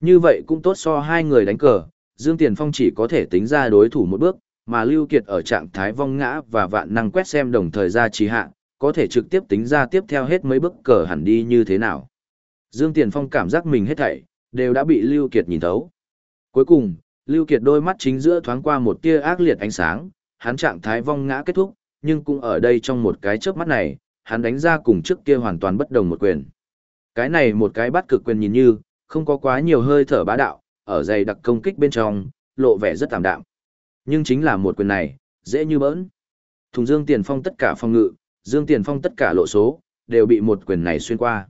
Như vậy cũng tốt so hai người đánh cờ, Dương Tiền Phong chỉ có thể tính ra đối thủ một bước, mà Lưu Kiệt ở trạng thái vong ngã và vạn năng quét xem đồng thời ra trì hạ, có thể trực tiếp tính ra tiếp theo hết mấy bước cờ hẳn đi như thế nào. Dương Tiền Phong cảm giác mình hết thảy, đều đã bị Lưu Kiệt nhìn thấu. Cuối cùng, Lưu Kiệt đôi mắt chính giữa thoáng qua một tia ác liệt ánh sáng, hắn trạng thái vong ngã kết thúc, nhưng cũng ở đây trong một cái chớp mắt này, hắn đánh ra cùng trước kia hoàn toàn bất đồng một quyền. Cái này một cái bắt cực quyền nhìn như, không có quá nhiều hơi thở bá đạo, ở dày đặc công kích bên trong, lộ vẻ rất tạm đạm. Nhưng chính là một quyền này, dễ như bỡn. Thùng Dương Tiền Phong tất cả phong ngự, Dương Tiền Phong tất cả lộ số, đều bị một quyền này xuyên qua.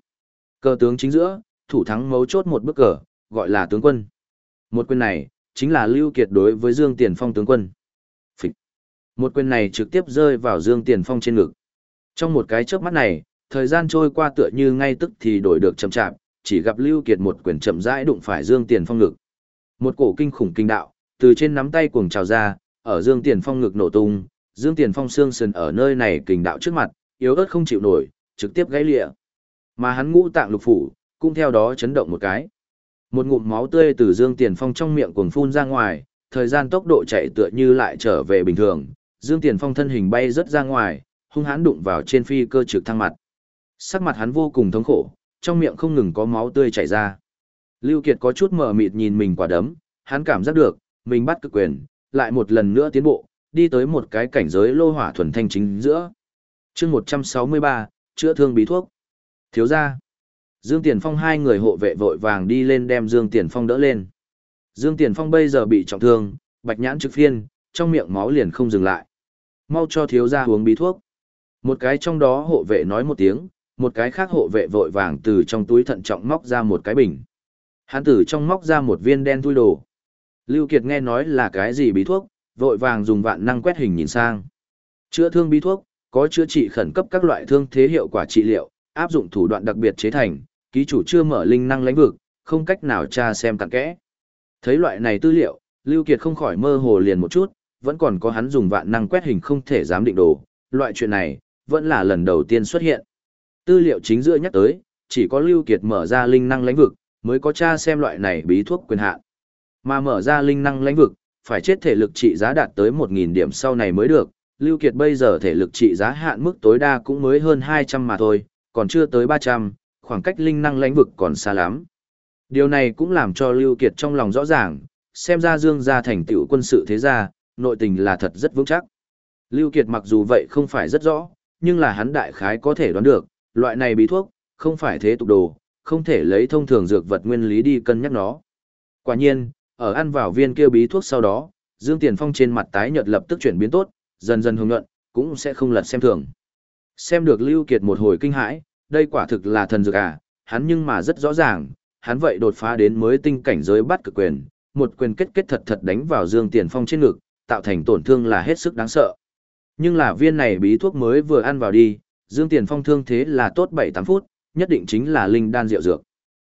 Cờ tướng chính giữa, thủ thắng mấu chốt một bước cờ, gọi là tướng quân. Một quyền này, chính là Lưu Kiệt đối với Dương Tiền Phong tướng quân. Phịch. Một quyền này trực tiếp rơi vào Dương Tiền Phong trên ngực. Trong một cái chớp mắt này, thời gian trôi qua tựa như ngay tức thì đổi được chậm chạp, chỉ gặp Lưu Kiệt một quyền chậm rãi đụng phải Dương Tiền Phong ngực. Một cổ kinh khủng kinh đạo, từ trên nắm tay cuồng trào ra, ở Dương Tiền Phong ngực nổ tung, Dương Tiền Phong xương sườn ở nơi này kinh đạo trước mặt, yếu ớt không chịu nổi, trực tiếp gãy lìa Mà hắn ngũ tạng lục phủ, cũng theo đó chấn động một cái. Một ngụm máu tươi từ Dương Tiền Phong trong miệng cuồng phun ra ngoài, thời gian tốc độ chạy tựa như lại trở về bình thường, Dương Tiền Phong thân hình bay rất ra ngoài, hung hãn đụng vào trên phi cơ trực thăng mặt. Sắc mặt hắn vô cùng thống khổ, trong miệng không ngừng có máu tươi chảy ra. Lưu Kiệt có chút mờ mịt nhìn mình quả đấm, hắn cảm giác được, mình bắt cực quyền, lại một lần nữa tiến bộ, đi tới một cái cảnh giới lô hỏa thuần thanh chính giữa. Chương 163, chữa thương bí thuốc. Thiếu gia. Dương Tiền Phong hai người hộ vệ vội vàng đi lên đem Dương Tiền Phong đỡ lên. Dương Tiền Phong bây giờ bị trọng thương, bạch nhãn trực phiên, trong miệng máu liền không dừng lại. Mau cho thiếu gia uống bí thuốc. Một cái trong đó hộ vệ nói một tiếng, một cái khác hộ vệ vội vàng từ trong túi thận trọng móc ra một cái bình. Hắn từ trong móc ra một viên đen thui đồ. Lưu Kiệt nghe nói là cái gì bí thuốc, vội vàng dùng vạn năng quét hình nhìn sang. Chữa thương bí thuốc, có chữa trị khẩn cấp các loại thương thế hiệu quả trị liệu, áp dụng thủ đoạn đặc biệt chế thành, ký chủ chưa mở linh năng lãnh vực, không cách nào tra xem cặn kẽ. Thấy loại này tư liệu, Lưu Kiệt không khỏi mơ hồ liền một chút, vẫn còn có hắn dùng vạn năng quét hình không thể dám định đồ, loại chuyện này, vẫn là lần đầu tiên xuất hiện. Tư liệu chính giữa nhắc tới, chỉ có Lưu Kiệt mở ra linh năng lãnh vực, mới có tra xem loại này bí thuốc quyền hạn. Mà mở ra linh năng lãnh vực, phải chết thể lực trị giá đạt tới 1.000 điểm sau này mới được. Lưu Kiệt bây giờ thể lực trị giá hạn mức tối đa cũng mới hơn 200 mà thôi, còn chưa tới 300, khoảng cách linh năng lãnh vực còn xa lắm. Điều này cũng làm cho Lưu Kiệt trong lòng rõ ràng, xem ra Dương gia thành tựu quân sự thế gia, nội tình là thật rất vững chắc. Lưu Kiệt mặc dù vậy không phải rất rõ, nhưng là hắn đại khái có thể đoán được, loại này bí thuốc, không phải thế tục đồ, không thể lấy thông thường dược vật nguyên lý đi cân nhắc nó. Quả nhiên, ở ăn vào viên kia bí thuốc sau đó, Dương Tiền Phong trên mặt tái nhợt lập tức chuyển biến tốt, dần dần hưởng nhuận, cũng sẽ không lật xem thường. Xem được Lưu Kiệt một hồi kinh hãi, đây quả thực là thần dược à, hắn nhưng mà rất rõ ràng, hắn vậy đột phá đến mới tinh cảnh giới bắt cực quyền, một quyền kết kết thật thật đánh vào Dương Tiền Phong trên ngực, tạo thành tổn thương là hết sức đáng sợ. Nhưng là viên này bí thuốc mới vừa ăn vào đi, Dương Tiền Phong thương thế là tốt 7-8 phút, nhất định chính là linh đan rượu dược.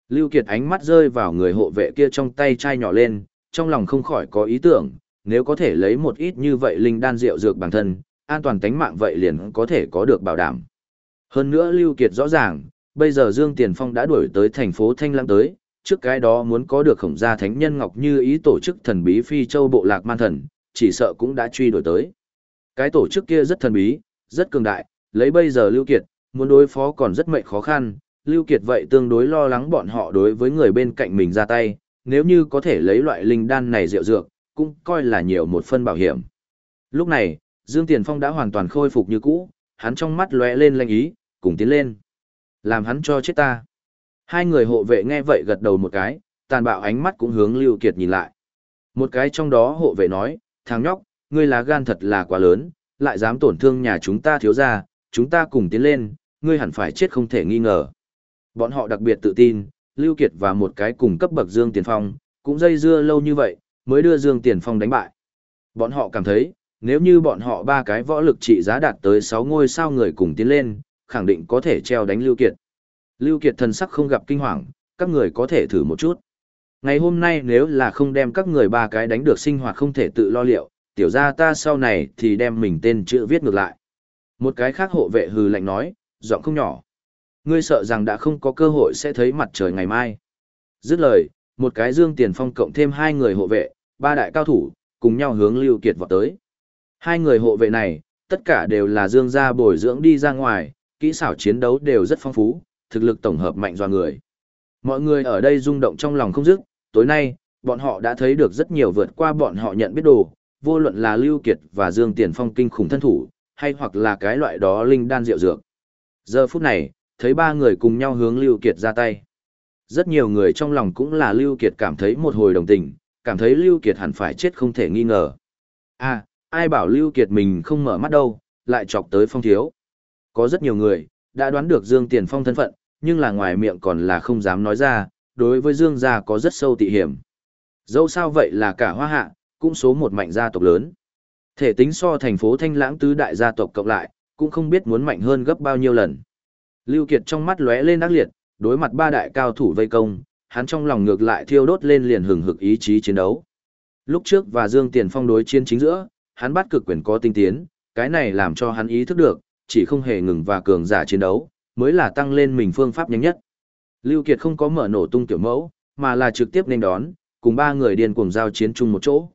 Lưu Kiệt ánh mắt rơi vào người hộ vệ kia trong tay chai nhỏ lên, trong lòng không khỏi có ý tưởng, nếu có thể lấy một ít như vậy linh đan rượu dược bản thân, an toàn tính mạng vậy liền có thể có được bảo đảm. Hơn nữa Lưu Kiệt rõ ràng, bây giờ Dương Tiền Phong đã đuổi tới thành phố Thanh Lãng tới, trước cái đó muốn có được khổng gia thánh nhân ngọc như ý tổ chức thần bí phi châu bộ lạc man thần, chỉ sợ cũng đã truy đuổi tới. Cái tổ chức kia rất thần bí, rất cường đại, lấy bây giờ Lưu Kiệt, muốn đối phó còn rất mệnh khó khăn, Lưu Kiệt vậy tương đối lo lắng bọn họ đối với người bên cạnh mình ra tay, nếu như có thể lấy loại linh đan này rượu dược, cũng coi là nhiều một phân bảo hiểm. Lúc này, Dương Tiền Phong đã hoàn toàn khôi phục như cũ, hắn trong mắt lóe lên lanh ý, cùng tiến lên. Làm hắn cho chết ta. Hai người hộ vệ nghe vậy gật đầu một cái, tàn bạo ánh mắt cũng hướng Lưu Kiệt nhìn lại. Một cái trong đó hộ vệ nói, thằng nhóc, ngươi lá gan thật là quá lớn, lại dám tổn thương nhà chúng ta thiếu gia, chúng ta cùng tiến lên, ngươi hẳn phải chết không thể nghi ngờ. Bọn họ đặc biệt tự tin, Lưu Kiệt và một cái cùng cấp bậc Dương Tiền Phong, cũng dây dưa lâu như vậy, mới đưa Dương Tiền Phong đánh bại. Bọn họ cảm thấy, nếu như bọn họ ba cái võ lực trị giá đạt tới 6 ngôi sao người cùng tiến lên, khẳng định có thể treo đánh Lưu Kiệt. Lưu Kiệt thần sắc không gặp kinh hoàng, các người có thể thử một chút. Ngày hôm nay nếu là không đem các người ba cái đánh được sinh hoạt không thể tự lo liệu, tiểu gia ta sau này thì đem mình tên chữ viết ngược lại. Một cái khác hộ vệ hừ lạnh nói, giọng không nhỏ. Ngươi sợ rằng đã không có cơ hội sẽ thấy mặt trời ngày mai. Dứt lời, một cái Dương Tiền Phong cộng thêm hai người hộ vệ, ba đại cao thủ, cùng nhau hướng Lưu Kiệt vọt tới. Hai người hộ vệ này, tất cả đều là Dương gia bồi dưỡng đi ra ngoài, kỹ xảo chiến đấu đều rất phong phú, thực lực tổng hợp mạnh do người. Mọi người ở đây rung động trong lòng không dứt, tối nay, bọn họ đã thấy được rất nhiều vượt qua bọn họ nhận biết đồ, vô luận là Lưu Kiệt và Dương Tiền Phong kinh khủng thân thủ, hay hoặc là cái loại đó linh đan rượu dược. Giờ phút này, thấy ba người cùng nhau hướng Lưu Kiệt ra tay. Rất nhiều người trong lòng cũng là Lưu Kiệt cảm thấy một hồi đồng tình, cảm thấy Lưu Kiệt hẳn phải chết không thể nghi ngờ. À, ai bảo Lưu Kiệt mình không mở mắt đâu, lại chọc tới Phong Thiếu. Có rất nhiều người, đã đoán được Dương Tiền Phong thân phận, nhưng là ngoài miệng còn là không dám nói ra, đối với Dương gia có rất sâu tị hiểm. Dẫu sao vậy là cả hoa hạ, cũng số một mạnh gia tộc lớn. Thể tính so thành phố Thanh Lãng tứ đại gia tộc cộng lại, cũng không biết muốn mạnh hơn gấp bao nhiêu lần. Lưu Kiệt trong mắt lóe lên ác liệt, đối mặt ba đại cao thủ vây công, hắn trong lòng ngược lại thiêu đốt lên liền hừng hực ý chí chiến đấu. Lúc trước và Dương Tiền Phong đối chiến chính giữa, hắn bắt cực quyền có tinh tiến, cái này làm cho hắn ý thức được, chỉ không hề ngừng và cường giả chiến đấu, mới là tăng lên mình phương pháp nhanh nhất. Lưu Kiệt không có mở nổ tung tiểu mẫu, mà là trực tiếp nên đón, cùng ba người điên cuồng giao chiến chung một chỗ.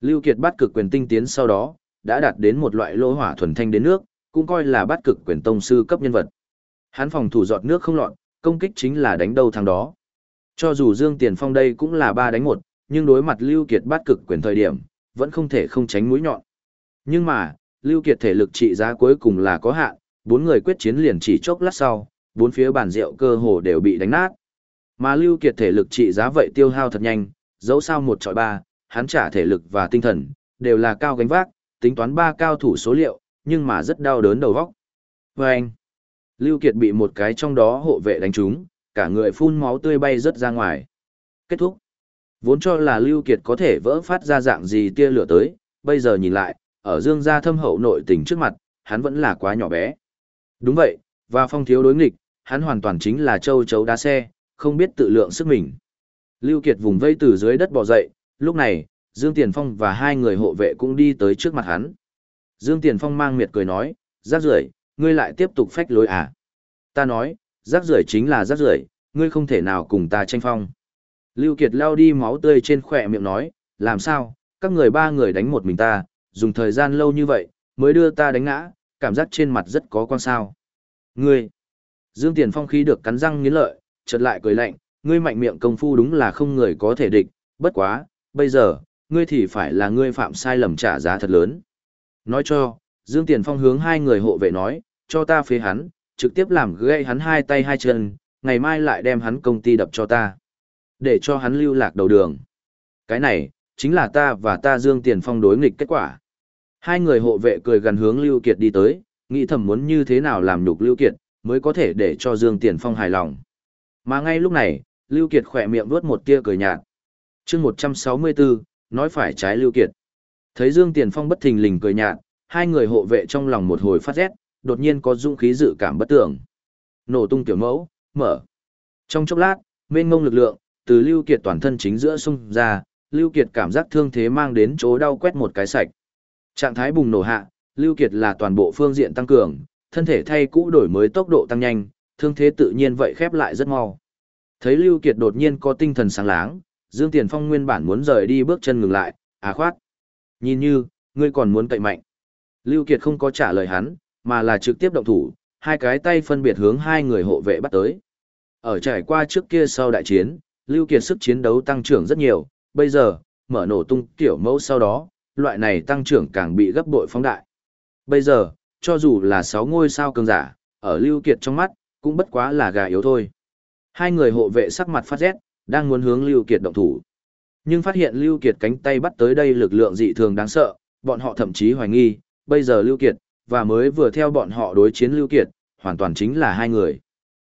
Lưu Kiệt bắt cực quyền tinh tiến sau đó, đã đạt đến một loại lô hỏa thuần thanh đến nước, cũng coi là bắt cực quyền tông sư cấp nhân vật. Hắn phòng thủ giọt nước không loạn, công kích chính là đánh đâu thằng đó. Cho dù Dương Tiền Phong đây cũng là ba đánh một, nhưng đối mặt Lưu Kiệt bắt cực quyền thời điểm, vẫn không thể không tránh mũi nhọn. Nhưng mà, Lưu Kiệt thể lực trị giá cuối cùng là có hạn, bốn người quyết chiến liền chỉ chốc lát sau, bốn phía bàn rượu cơ hồ đều bị đánh nát. Mà Lưu Kiệt thể lực trị giá vậy tiêu hao thật nhanh, dẫu sao một trọi ba, hắn trả thể lực và tinh thần, đều là cao gánh vác, tính toán ba cao thủ số liệu, nhưng mà rất đau đớn đầu óc. Và anh, Lưu Kiệt bị một cái trong đó hộ vệ đánh trúng, cả người phun máu tươi bay rất ra ngoài. Kết thúc. Vốn cho là Lưu Kiệt có thể vỡ phát ra dạng gì tia lửa tới, bây giờ nhìn lại, ở dương gia thâm hậu nội tình trước mặt, hắn vẫn là quá nhỏ bé. Đúng vậy, và phong thiếu đối nghịch, hắn hoàn toàn chính là châu chấu đá xe, không biết tự lượng sức mình. Lưu Kiệt vùng vây từ dưới đất bò dậy, lúc này, Dương Tiền Phong và hai người hộ vệ cũng đi tới trước mặt hắn. Dương Tiền Phong mang miệt cười nói, rác rưởi, ngươi lại tiếp tục phách lối à? Ta nói, rác rưởi chính là rác rưởi, ngươi không thể nào cùng ta tranh phong. Lưu Kiệt lao đi máu tươi trên khỏe miệng nói, làm sao, các người ba người đánh một mình ta, dùng thời gian lâu như vậy, mới đưa ta đánh ngã, cảm giác trên mặt rất có quan sao. Ngươi, Dương Tiền Phong khí được cắn răng nghiến lợi, chợt lại cười lạnh, ngươi mạnh miệng công phu đúng là không người có thể địch, bất quá, bây giờ, ngươi thì phải là ngươi phạm sai lầm trả giá thật lớn. Nói cho, Dương Tiền Phong hướng hai người hộ vệ nói, cho ta phế hắn, trực tiếp làm gãy hắn hai tay hai chân, ngày mai lại đem hắn công ty đập cho ta. Để cho hắn lưu lạc đầu đường. Cái này, chính là ta và ta Dương Tiền Phong đối nghịch kết quả. Hai người hộ vệ cười gần hướng Lưu Kiệt đi tới, nghĩ thầm muốn như thế nào làm nhục Lưu Kiệt, mới có thể để cho Dương Tiền Phong hài lòng. Mà ngay lúc này, Lưu Kiệt khỏe miệng vuốt một tia cười nhạt. Chương 164, nói phải trái Lưu Kiệt. Thấy Dương Tiền Phong bất thình lình cười nhạt, hai người hộ vệ trong lòng một hồi phát rét, đột nhiên có dũng khí dự cảm bất tưởng. Nổ tung tiểu mẫu, mở. Trong chốc lát, mênh mông lực lượng, từ Lưu Kiệt toàn thân chính giữa sung ra, Lưu Kiệt cảm giác thương thế mang đến chỗ đau quét một cái sạch. Trạng thái bùng nổ hạ, Lưu Kiệt là toàn bộ phương diện tăng cường, thân thể thay cũ đổi mới tốc độ tăng nhanh, thương thế tự nhiên vậy khép lại rất mau. Thấy Lưu Kiệt đột nhiên có tinh thần sáng láng, Dương Tiền Phong nguyên bản muốn rời đi bước chân ngừng lại, à khoát. Nhìn như, ngươi còn muốn cậy mạnh. Lưu Kiệt không có trả lời hắn, mà là trực tiếp động thủ, hai cái tay phân biệt hướng hai người hộ vệ bắt tới. Ở trải qua trước kia sau đại chiến, Lưu Kiệt sức chiến đấu tăng trưởng rất nhiều, bây giờ, mở nổ tung tiểu mẫu sau đó, loại này tăng trưởng càng bị gấp bội phóng đại. Bây giờ, cho dù là sáu ngôi sao cường giả, ở Lưu Kiệt trong mắt, cũng bất quá là gà yếu thôi. Hai người hộ vệ sắc mặt phát rét, đang muốn hướng Lưu Kiệt động thủ. Nhưng phát hiện Lưu Kiệt cánh tay bắt tới đây lực lượng dị thường đáng sợ, bọn họ thậm chí hoài nghi, bây giờ Lưu Kiệt, và mới vừa theo bọn họ đối chiến Lưu Kiệt, hoàn toàn chính là hai người.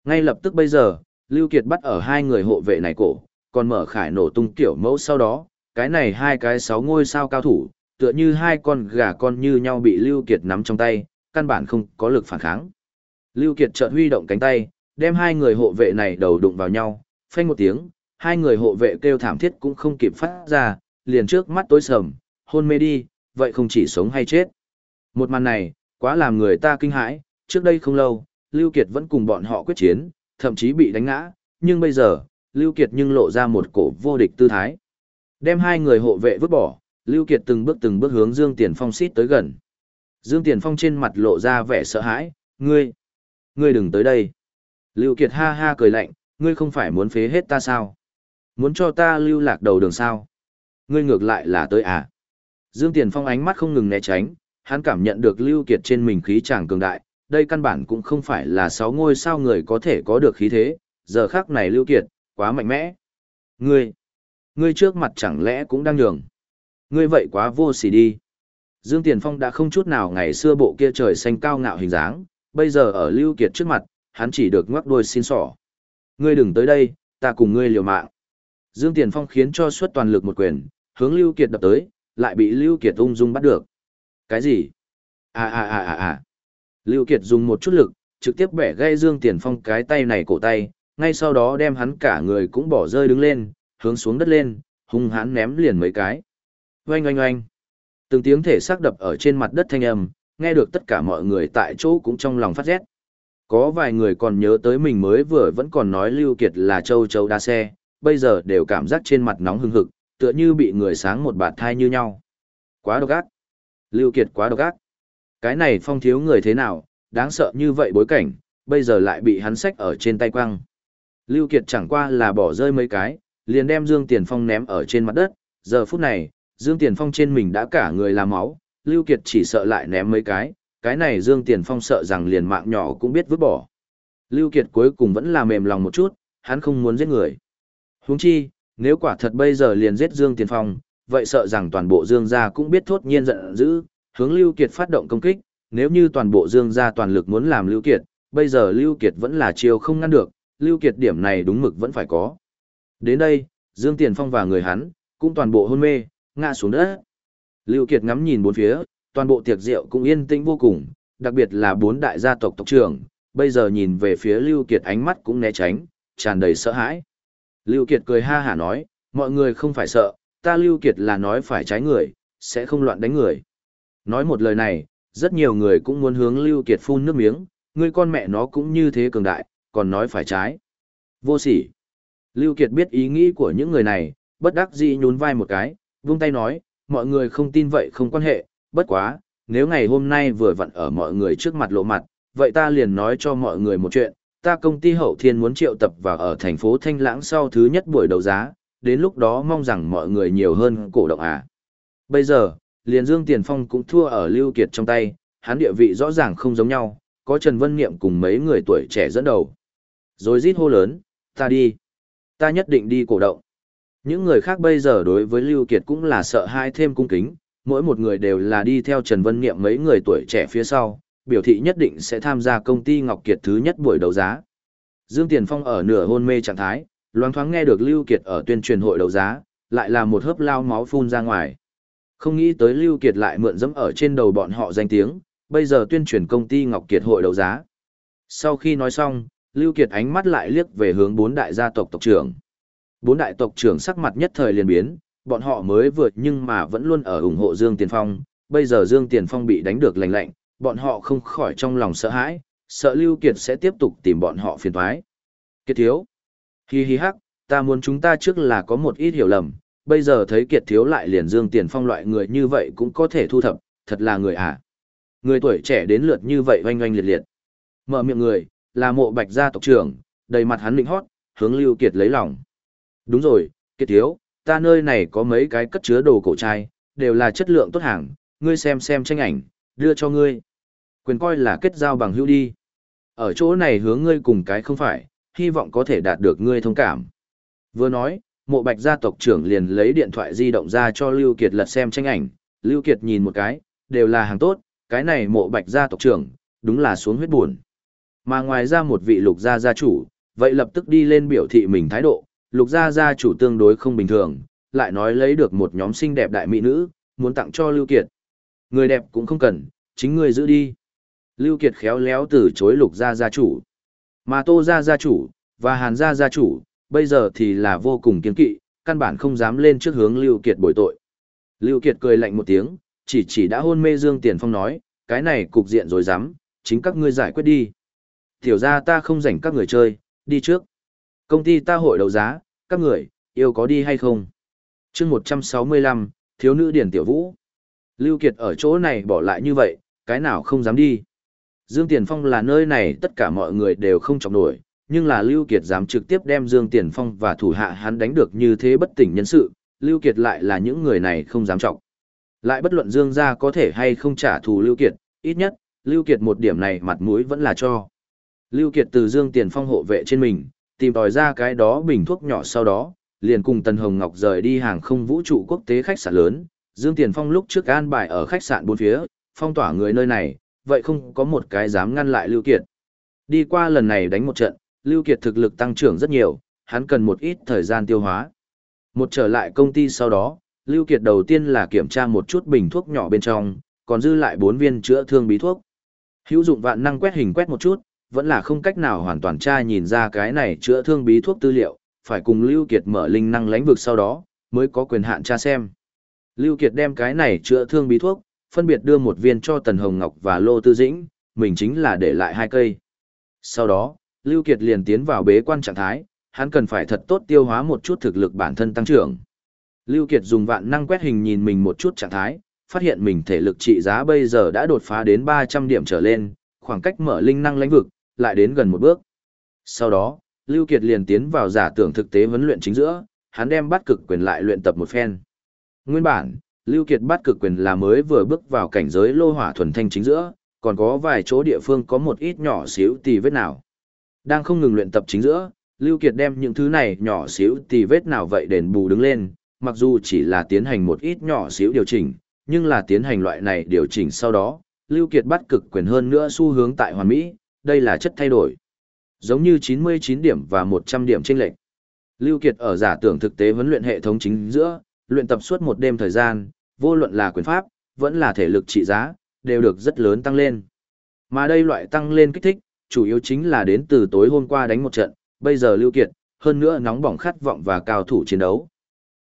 Ngay lập tức bây giờ, Lưu Kiệt bắt ở hai người hộ vệ này cổ, còn mở khải nổ tung kiểu mẫu sau đó, cái này hai cái sáu ngôi sao cao thủ, tựa như hai con gà con như nhau bị Lưu Kiệt nắm trong tay, căn bản không có lực phản kháng. Lưu Kiệt chợt huy động cánh tay, đem hai người hộ vệ này đầu đụng vào nhau, phanh một tiếng, hai người hộ vệ kêu thảm thiết cũng không kịp phát ra, liền trước mắt tối sầm, hôn mê đi, vậy không chỉ sống hay chết. Một màn này, quá làm người ta kinh hãi, trước đây không lâu, Lưu Kiệt vẫn cùng bọn họ quyết chiến, thậm chí bị đánh ngã, nhưng bây giờ, Lưu Kiệt nhưng lộ ra một cổ vô địch tư thái. Đem hai người hộ vệ vứt bỏ, Lưu Kiệt từng bước từng bước hướng Dương Tiền Phong xít tới gần. Dương Tiền Phong trên mặt lộ ra vẻ sợ hãi, ngươi, ngươi đừng tới đây. Lưu Kiệt ha ha cười lạnh, ngươi không phải muốn phế hết ta sao? Muốn cho ta lưu lạc đầu đường sao? Ngươi ngược lại là tới à? Dương Tiền Phong ánh mắt không ngừng né tránh, hắn cảm nhận được Lưu Kiệt trên mình khí chàng cường đại, đây căn bản cũng không phải là sáu ngôi sao người có thể có được khí thế, giờ khắc này Lưu Kiệt, quá mạnh mẽ. Ngươi, ngươi trước mặt chẳng lẽ cũng đang nhường. Ngươi vậy quá vô sỉ đi. Dương Tiền Phong đã không chút nào ngày xưa bộ kia trời xanh cao ngạo hình dáng, bây giờ ở Lưu Kiệt trước mặt, hắn chỉ được ngoắc đuôi xin sỏ. Ngươi đừng tới đây, ta cùng ngươi liều mạng. Dương Tiền Phong khiến cho suất toàn lực một quyền, hướng Lưu Kiệt đập tới, lại bị Lưu Kiệt ung dung bắt được. Cái gì? À à à à à. Lưu Kiệt dùng một chút lực, trực tiếp bẻ gãy Dương Tiền Phong cái tay này cổ tay, ngay sau đó đem hắn cả người cũng bỏ rơi đứng lên, hướng xuống đất lên, hung hãn ném liền mấy cái. Oanh oanh oanh. Từng tiếng thể xác đập ở trên mặt đất thanh âm, nghe được tất cả mọi người tại chỗ cũng trong lòng phát rét. Có vài người còn nhớ tới mình mới vừa vẫn còn nói Lưu Kiệt là châu châu đa xe, bây giờ đều cảm giác trên mặt nóng hừng hực, tựa như bị người sáng một bạt thai như nhau. Quá độc ác. Lưu Kiệt quá độc ác. Cái này phong thiếu người thế nào, đáng sợ như vậy bối cảnh, bây giờ lại bị hắn xách ở trên tay quăng. Lưu Kiệt chẳng qua là bỏ rơi mấy cái, liền đem Dương Tiền Phong ném ở trên mặt đất, giờ phút này, Dương Tiền Phong trên mình đã cả người là máu, Lưu Kiệt chỉ sợ lại ném mấy cái, cái này Dương Tiền Phong sợ rằng liền mạng nhỏ cũng biết vứt bỏ. Lưu Kiệt cuối cùng vẫn là mềm lòng một chút, hắn không muốn giết người. Huống chi, nếu quả thật bây giờ liền giết Dương Tiền Phong, vậy sợ rằng toàn bộ Dương gia cũng biết thốt nhiên giận dữ, hướng Lưu Kiệt phát động công kích, nếu như toàn bộ Dương gia toàn lực muốn làm Lưu Kiệt, bây giờ Lưu Kiệt vẫn là chiêu không ngăn được, Lưu Kiệt điểm này đúng mực vẫn phải có. Đến đây, Dương Tiền Phong và người hắn, cũng toàn bộ hôn mê, ngã xuống đất. Lưu Kiệt ngắm nhìn bốn phía, toàn bộ tiệc rượu cũng yên tĩnh vô cùng, đặc biệt là bốn đại gia tộc tộc trưởng, bây giờ nhìn về phía Lưu Kiệt ánh mắt cũng né tránh, tràn đầy sợ hãi. Lưu Kiệt cười ha hả nói, mọi người không phải sợ, ta Lưu Kiệt là nói phải trái người, sẽ không loạn đánh người. Nói một lời này, rất nhiều người cũng muốn hướng Lưu Kiệt phun nước miếng, người con mẹ nó cũng như thế cường đại, còn nói phải trái. Vô sỉ. Lưu Kiệt biết ý nghĩ của những người này, bất đắc dĩ nhún vai một cái, vung tay nói, mọi người không tin vậy không quan hệ, bất quá, nếu ngày hôm nay vừa vặn ở mọi người trước mặt lộ mặt, vậy ta liền nói cho mọi người một chuyện, ta công ty hậu thiên muốn triệu tập và ở thành phố Thanh Lãng sau thứ nhất buổi đấu giá, đến lúc đó mong rằng mọi người nhiều hơn cổ động à. Bây giờ, liền Dương Tiền Phong cũng thua ở Lưu Kiệt trong tay, hắn địa vị rõ ràng không giống nhau, có Trần Vân Niệm cùng mấy người tuổi trẻ dẫn đầu. Rồi rít hô lớn, ta đi. Ta nhất định đi cổ động. Những người khác bây giờ đối với Lưu Kiệt cũng là sợ hai thêm cung kính, mỗi một người đều là đi theo Trần Vân Niệm mấy người tuổi trẻ phía sau, biểu thị nhất định sẽ tham gia công ty Ngọc Kiệt thứ nhất buổi đấu giá. Dương Tiền Phong ở nửa hôn mê trạng thái, loáng thoáng nghe được Lưu Kiệt ở tuyên truyền hội đấu giá, lại là một hớp lao máu phun ra ngoài. Không nghĩ tới Lưu Kiệt lại mượn dẫm ở trên đầu bọn họ danh tiếng, bây giờ tuyên truyền công ty Ngọc Kiệt hội đấu giá. Sau khi nói xong, Lưu Kiệt ánh mắt lại liếc về hướng bốn đại gia tộc tộc trưởng. Bốn đại tộc trưởng sắc mặt nhất thời liền biến, bọn họ mới vượt nhưng mà vẫn luôn ở ủng hộ Dương Tiền Phong, bây giờ Dương Tiền Phong bị đánh được lành lạnh, bọn họ không khỏi trong lòng sợ hãi, sợ Lưu Kiệt sẽ tiếp tục tìm bọn họ phiền toái. Kiệt thiếu. Hi hi hắc, ta muốn chúng ta trước là có một ít hiểu lầm, bây giờ thấy Kiệt thiếu lại liền Dương Tiền Phong loại người như vậy cũng có thể thu thập, thật là người à. Người tuổi trẻ đến lượt như vậy oanh oanh liệt liệt. Mở miệng người, là mộ bạch gia tộc trưởng, đầy mặt hắn định hót, hướng Lưu Kiệt lấy lòng. Đúng rồi, Kiệt thiếu, ta nơi này có mấy cái cất chứa đồ cổ trai, đều là chất lượng tốt hàng, ngươi xem xem tranh ảnh, đưa cho ngươi. Quyền coi là kết giao bằng hữu đi. Ở chỗ này hướng ngươi cùng cái không phải, hy vọng có thể đạt được ngươi thông cảm. Vừa nói, mộ bạch gia tộc trưởng liền lấy điện thoại di động ra cho Lưu Kiệt lật xem tranh ảnh, Lưu Kiệt nhìn một cái, đều là hàng tốt, cái này mộ bạch gia tộc trưởng, đúng là xuống huyết buồn. Mà ngoài ra một vị lục gia gia chủ, vậy lập tức đi lên biểu thị mình thái độ, lục gia gia chủ tương đối không bình thường, lại nói lấy được một nhóm xinh đẹp đại mỹ nữ, muốn tặng cho Lưu Kiệt. Người đẹp cũng không cần, chính người giữ đi. Lưu Kiệt khéo léo từ chối lục gia gia chủ. Mà tô gia gia chủ, và hàn gia gia chủ, bây giờ thì là vô cùng kiên kỵ, căn bản không dám lên trước hướng Lưu Kiệt bồi tội. Lưu Kiệt cười lạnh một tiếng, chỉ chỉ đã hôn mê Dương Tiền Phong nói, cái này cục diện rồi dám, chính các ngươi giải quyết đi. Tiểu gia ta không rảnh các người chơi, đi trước. Công ty ta hội đấu giá, các người, yêu có đi hay không? chương 165, thiếu nữ Điền Tiểu Vũ. Lưu Kiệt ở chỗ này bỏ lại như vậy, cái nào không dám đi. Dương Tiền Phong là nơi này tất cả mọi người đều không trọng nổi, nhưng là Lưu Kiệt dám trực tiếp đem Dương Tiền Phong và thủ hạ hắn đánh được như thế bất tỉnh nhân sự, Lưu Kiệt lại là những người này không dám trọng. Lại bất luận Dương gia có thể hay không trả thù Lưu Kiệt, ít nhất, Lưu Kiệt một điểm này mặt mũi vẫn là cho. Lưu Kiệt từ Dương Tiền Phong hộ vệ trên mình, tìm tòi ra cái đó bình thuốc nhỏ sau đó, liền cùng Tần Hồng Ngọc rời đi hàng không vũ trụ quốc tế khách sạn lớn. Dương Tiền Phong lúc trước an bài ở khách sạn bốn phía, phong tỏa người nơi này, vậy không có một cái dám ngăn lại Lưu Kiệt. Đi qua lần này đánh một trận, Lưu Kiệt thực lực tăng trưởng rất nhiều, hắn cần một ít thời gian tiêu hóa. Một trở lại công ty sau đó, Lưu Kiệt đầu tiên là kiểm tra một chút bình thuốc nhỏ bên trong, còn dư lại bốn viên chữa thương bí thuốc. Hữu dụng vạn năng quét hình quét một chút, vẫn là không cách nào hoàn toàn tra nhìn ra cái này chữa thương bí thuốc tư liệu, phải cùng Lưu Kiệt mở linh năng lãnh vực sau đó, mới có quyền hạn tra xem. Lưu Kiệt đem cái này chữa thương bí thuốc, phân biệt đưa một viên cho Tần Hồng Ngọc và Lô Tư Dĩnh, mình chính là để lại hai cây. Sau đó, Lưu Kiệt liền tiến vào bế quan trạng thái, hắn cần phải thật tốt tiêu hóa một chút thực lực bản thân tăng trưởng. Lưu Kiệt dùng vạn năng quét hình nhìn mình một chút trạng thái, phát hiện mình thể lực trị giá bây giờ đã đột phá đến 300 điểm trở lên, khoảng cách mở linh năng lãnh vực, lại đến gần một bước. Sau đó, Lưu Kiệt liền tiến vào giả tưởng thực tế vấn luyện chính giữa, hắn đem bắt cực quyền lại luyện tập một phen. Nguyên bản, Lưu Kiệt bắt cực quyền là mới vừa bước vào cảnh giới lô hỏa thuần thanh chính giữa, còn có vài chỗ địa phương có một ít nhỏ xíu tì vết nào. Đang không ngừng luyện tập chính giữa, Lưu Kiệt đem những thứ này nhỏ xíu tì vết nào vậy đền bù đứng lên, mặc dù chỉ là tiến hành một ít nhỏ xíu điều chỉnh, nhưng là tiến hành loại này điều chỉnh sau đó, Lưu Kiệt bắt cực quyền hơn nữa xu hướng tại hoàn mỹ, đây là chất thay đổi. Giống như 99 điểm và 100 điểm chênh lệch. Lưu Kiệt ở giả tưởng thực tế huấn luyện hệ thống chính giữa, luyện tập suốt một đêm thời gian, vô luận là quyền pháp, vẫn là thể lực trị giá, đều được rất lớn tăng lên. Mà đây loại tăng lên kích thích, chủ yếu chính là đến từ tối hôm qua đánh một trận, bây giờ Lưu Kiệt, hơn nữa nóng bỏng khát vọng và cao thủ chiến đấu.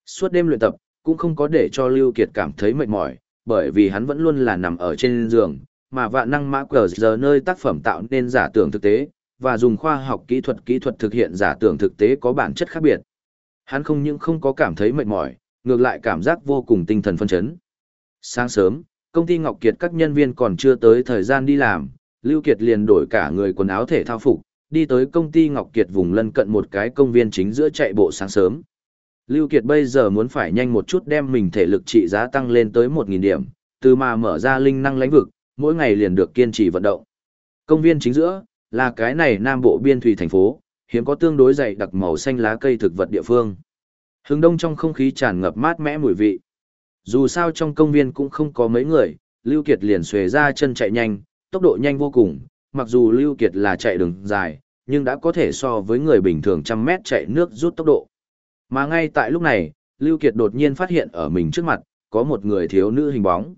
Suốt đêm luyện tập, cũng không có để cho Lưu Kiệt cảm thấy mệt mỏi, bởi vì hắn vẫn luôn là nằm ở trên giường, mà vạn năng mã cờ giờ nơi tác phẩm tạo nên giả tưởng thực tế, và dùng khoa học kỹ thuật kỹ thuật thực hiện giả tưởng thực tế có bản chất khác biệt. Hắn không những không có cảm thấy mệt mỏi, ngược lại cảm giác vô cùng tinh thần phân chấn. Sáng sớm, công ty Ngọc Kiệt các nhân viên còn chưa tới thời gian đi làm, Lưu Kiệt liền đổi cả người quần áo thể thao phục, đi tới công ty Ngọc Kiệt vùng lân cận một cái công viên chính giữa chạy bộ sáng sớm. Lưu Kiệt bây giờ muốn phải nhanh một chút đem mình thể lực trị giá tăng lên tới 1.000 điểm, từ mà mở ra linh năng lãnh vực, mỗi ngày liền được kiên trì vận động. Công viên chính giữa, là cái này nam bộ biên thủy thành phố, hiếm có tương đối dày đặc màu xanh lá cây thực vật địa phương. Hướng đông trong không khí tràn ngập mát mẽ mùi vị. Dù sao trong công viên cũng không có mấy người, Lưu Kiệt liền xuề ra chân chạy nhanh, tốc độ nhanh vô cùng, mặc dù Lưu Kiệt là chạy đường dài, nhưng đã có thể so với người bình thường trăm mét chạy nước rút tốc độ. Mà ngay tại lúc này, Lưu Kiệt đột nhiên phát hiện ở mình trước mặt, có một người thiếu nữ hình bóng.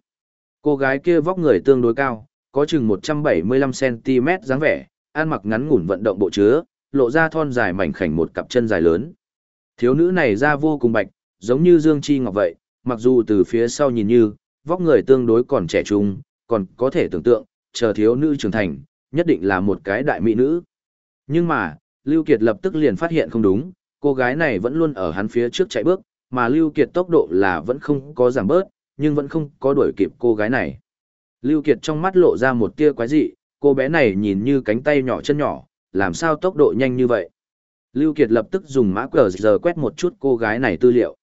Cô gái kia vóc người tương đối cao, có chừng 175cm dáng vẻ, ăn mặc ngắn ngủn vận động bộ chứa, lộ ra thon dài mảnh khảnh một cặp chân dài lớn. Thiếu nữ này da vô cùng bạch, giống như Dương Chi Ngọc vậy, mặc dù từ phía sau nhìn như, vóc người tương đối còn trẻ trung, còn có thể tưởng tượng, chờ thiếu nữ trưởng thành, nhất định là một cái đại mỹ nữ. Nhưng mà, Lưu Kiệt lập tức liền phát hiện không đúng, cô gái này vẫn luôn ở hắn phía trước chạy bước, mà Lưu Kiệt tốc độ là vẫn không có giảm bớt, nhưng vẫn không có đuổi kịp cô gái này. Lưu Kiệt trong mắt lộ ra một tia quái dị, cô bé này nhìn như cánh tay nhỏ chân nhỏ, làm sao tốc độ nhanh như vậy. Lưu Kiệt lập tức dùng mã QR giờ quét một chút cô gái này tư liệu.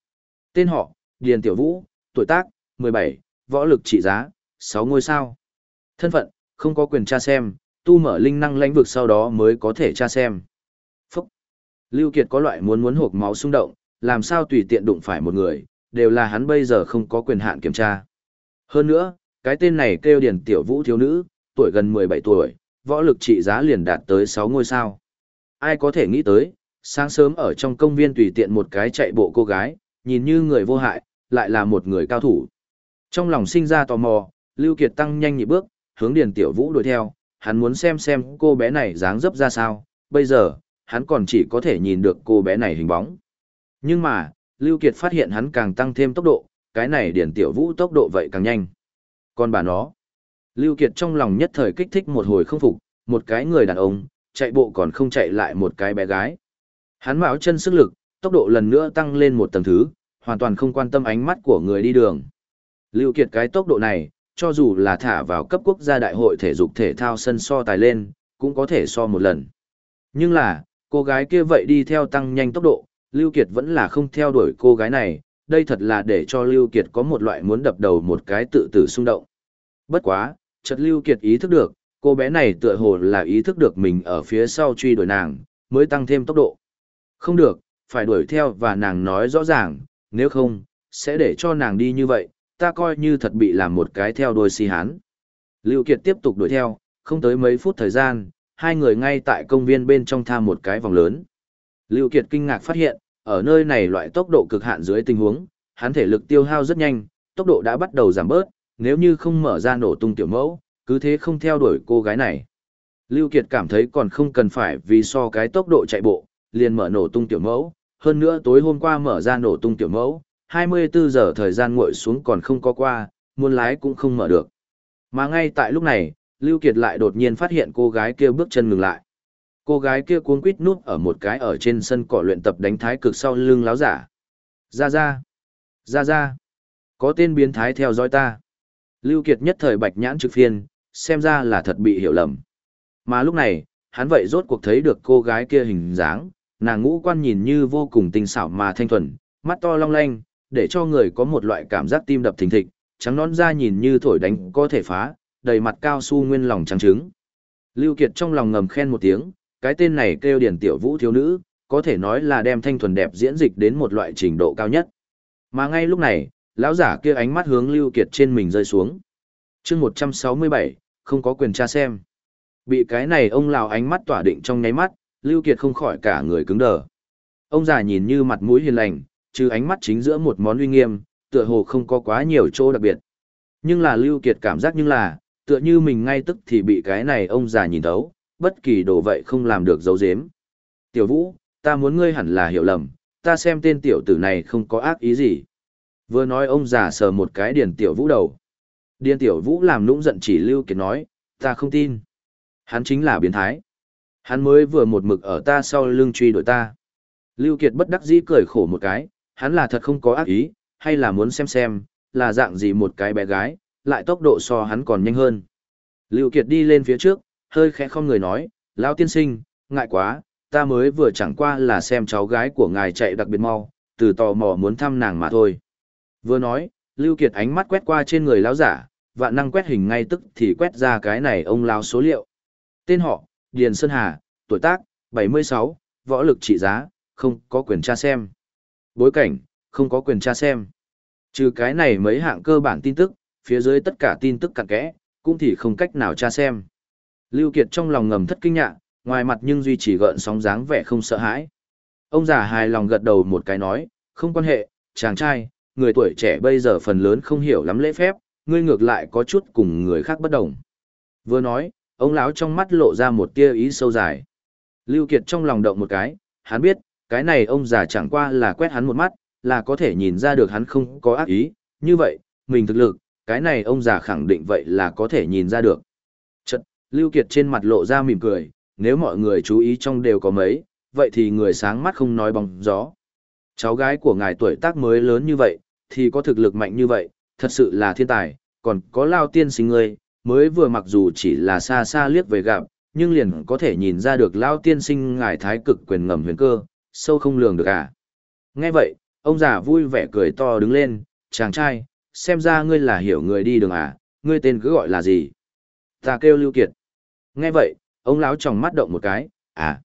Tên họ, Điền Tiểu Vũ, tuổi tác, 17, võ lực trị giá, 6 ngôi sao. Thân phận, không có quyền tra xem, tu mở linh năng lãnh vực sau đó mới có thể tra xem. Phúc! Lưu Kiệt có loại muốn muốn hộp máu xung động, làm sao tùy tiện đụng phải một người, đều là hắn bây giờ không có quyền hạn kiểm tra. Hơn nữa, cái tên này kêu Điền Tiểu Vũ thiếu nữ, tuổi gần 17 tuổi, võ lực trị giá liền đạt tới 6 ngôi sao. Ai có thể nghĩ tới, sáng sớm ở trong công viên tùy tiện một cái chạy bộ cô gái, nhìn như người vô hại, lại là một người cao thủ. Trong lòng sinh ra tò mò, Lưu Kiệt tăng nhanh nhịp bước, hướng Điền Tiểu Vũ đuổi theo, hắn muốn xem xem cô bé này dáng dấp ra sao, bây giờ, hắn còn chỉ có thể nhìn được cô bé này hình bóng. Nhưng mà, Lưu Kiệt phát hiện hắn càng tăng thêm tốc độ, cái này Điền Tiểu Vũ tốc độ vậy càng nhanh. Còn bà nó, Lưu Kiệt trong lòng nhất thời kích thích một hồi không phục, một cái người đàn ông, chạy bộ còn không chạy lại một cái bé gái. Hắn mạo chân sức lực, tốc độ lần nữa tăng lên một tầng thứ, hoàn toàn không quan tâm ánh mắt của người đi đường. Lưu Kiệt cái tốc độ này, cho dù là thả vào cấp quốc gia đại hội thể dục thể thao sân so tài lên, cũng có thể so một lần. Nhưng là, cô gái kia vậy đi theo tăng nhanh tốc độ, Lưu Kiệt vẫn là không theo đuổi cô gái này, đây thật là để cho Lưu Kiệt có một loại muốn đập đầu một cái tự tử xung động. Bất quá, chợt Lưu Kiệt ý thức được, cô bé này tựa hồ là ý thức được mình ở phía sau truy đuổi nàng, mới tăng thêm tốc độ. Không được, phải đuổi theo và nàng nói rõ ràng, nếu không, sẽ để cho nàng đi như vậy, ta coi như thật bị làm một cái theo đuôi si hán. Lưu Kiệt tiếp tục đuổi theo, không tới mấy phút thời gian, hai người ngay tại công viên bên trong tham một cái vòng lớn. Lưu Kiệt kinh ngạc phát hiện, ở nơi này loại tốc độ cực hạn dưới tình huống, hắn thể lực tiêu hao rất nhanh, tốc độ đã bắt đầu giảm bớt, nếu như không mở ra nổ tung tiểu mẫu, cứ thế không theo đuổi cô gái này. Lưu Kiệt cảm thấy còn không cần phải vì so cái tốc độ chạy bộ, liền mở nổ tung tiểu mẫu, hơn nữa tối hôm qua mở ra nổ tung tiểu mẫu, 24 giờ thời gian nguội xuống còn không có qua, muốn lái cũng không mở được. Mà ngay tại lúc này, Lưu Kiệt lại đột nhiên phát hiện cô gái kia bước chân ngừng lại. Cô gái kia cuống quít núp ở một cái ở trên sân cỏ luyện tập đánh thái cực sau lưng láo giả. Ra ra! Ra ra! Có tên biến thái theo dõi ta. Lưu Kiệt nhất thời bạch nhãn trực phiên, xem ra là thật bị hiểu lầm. Mà lúc này, hắn vậy rốt cuộc thấy được cô gái kia hình dáng, nàng ngũ quan nhìn như vô cùng tinh xảo mà thanh thuần, mắt to long lanh, để cho người có một loại cảm giác tim đập thình thịch, trắng nón da nhìn như thổi đánh có thể phá, đầy mặt cao su nguyên lòng trắng trứng. Lưu Kiệt trong lòng ngầm khen một tiếng, cái tên này kêu điển tiểu vũ thiếu nữ, có thể nói là đem thanh thuần đẹp diễn dịch đến một loại trình độ cao nhất. Mà ngay lúc này, lão giả kia ánh mắt hướng Lưu Kiệt trên mình rơi xuống. Chương 167, không có quyền tra xem. Bị cái này ông lão ánh mắt tỏa định trong nháy mắt, Lưu Kiệt không khỏi cả người cứng đờ. Ông già nhìn như mặt mũi hiền lành, trừ ánh mắt chính giữa một món uy nghiêm, tựa hồ không có quá nhiều chỗ đặc biệt. Nhưng là Lưu Kiệt cảm giác như là, tựa như mình ngay tức thì bị cái này ông già nhìn thấu, bất kỳ đồ vậy không làm được dấu dếm. Tiểu Vũ, ta muốn ngươi hẳn là hiểu lầm, ta xem tên tiểu tử này không có ác ý gì. Vừa nói ông già sờ một cái điền tiểu Vũ đầu. Điền tiểu Vũ làm nũng giận chỉ Lưu Kiệt nói, ta không tin. Hắn chính là biến thái. Hắn mới vừa một mực ở ta sau lưng truy đuổi ta. Lưu Kiệt bất đắc dĩ cười khổ một cái, hắn là thật không có ác ý, hay là muốn xem xem, là dạng gì một cái bé gái, lại tốc độ so hắn còn nhanh hơn. Lưu Kiệt đi lên phía trước, hơi khẽ không người nói, lão tiên sinh, ngại quá, ta mới vừa chẳng qua là xem cháu gái của ngài chạy đặc biệt mau, từ tò mò muốn thăm nàng mà thôi. Vừa nói, Lưu Kiệt ánh mắt quét qua trên người lão giả, vạn năng quét hình ngay tức thì quét ra cái này ông lão số liệu. Tên họ, Điền Sơn Hà, tuổi tác, 76, võ lực trị giá, không có quyền tra xem. Bối cảnh, không có quyền tra xem. Trừ cái này mấy hạng cơ bản tin tức, phía dưới tất cả tin tức cặn kẽ, cũng thì không cách nào tra xem. Lưu Kiệt trong lòng ngầm thất kinh ngạc, ngoài mặt nhưng duy trì gợn sóng dáng vẻ không sợ hãi. Ông già hài lòng gật đầu một cái nói, không quan hệ, chàng trai, người tuổi trẻ bây giờ phần lớn không hiểu lắm lễ phép, ngươi ngược lại có chút cùng người khác bất đồng. Vừa nói, ông lão trong mắt lộ ra một tia ý sâu dài. Lưu Kiệt trong lòng động một cái, hắn biết, cái này ông già chẳng qua là quét hắn một mắt, là có thể nhìn ra được hắn không có ác ý, như vậy, mình thực lực, cái này ông già khẳng định vậy là có thể nhìn ra được. Chật, Lưu Kiệt trên mặt lộ ra mỉm cười, nếu mọi người chú ý trong đều có mấy, vậy thì người sáng mắt không nói bóng gió. Cháu gái của ngài tuổi tác mới lớn như vậy, thì có thực lực mạnh như vậy, thật sự là thiên tài, còn có lao tiên sinh ngươi, mới vừa mặc dù chỉ là xa xa liếc về gặp, nhưng liền có thể nhìn ra được lão tiên sinh ngài thái cực quyền ngầm huyền cơ, sâu không lường được à. Nghe vậy, ông già vui vẻ cười to đứng lên, chàng trai, xem ra ngươi là hiểu người đi đường à, ngươi tên cứ gọi là gì? Ta kêu Lưu Kiệt. Nghe vậy, ông lão tròng mắt động một cái, à,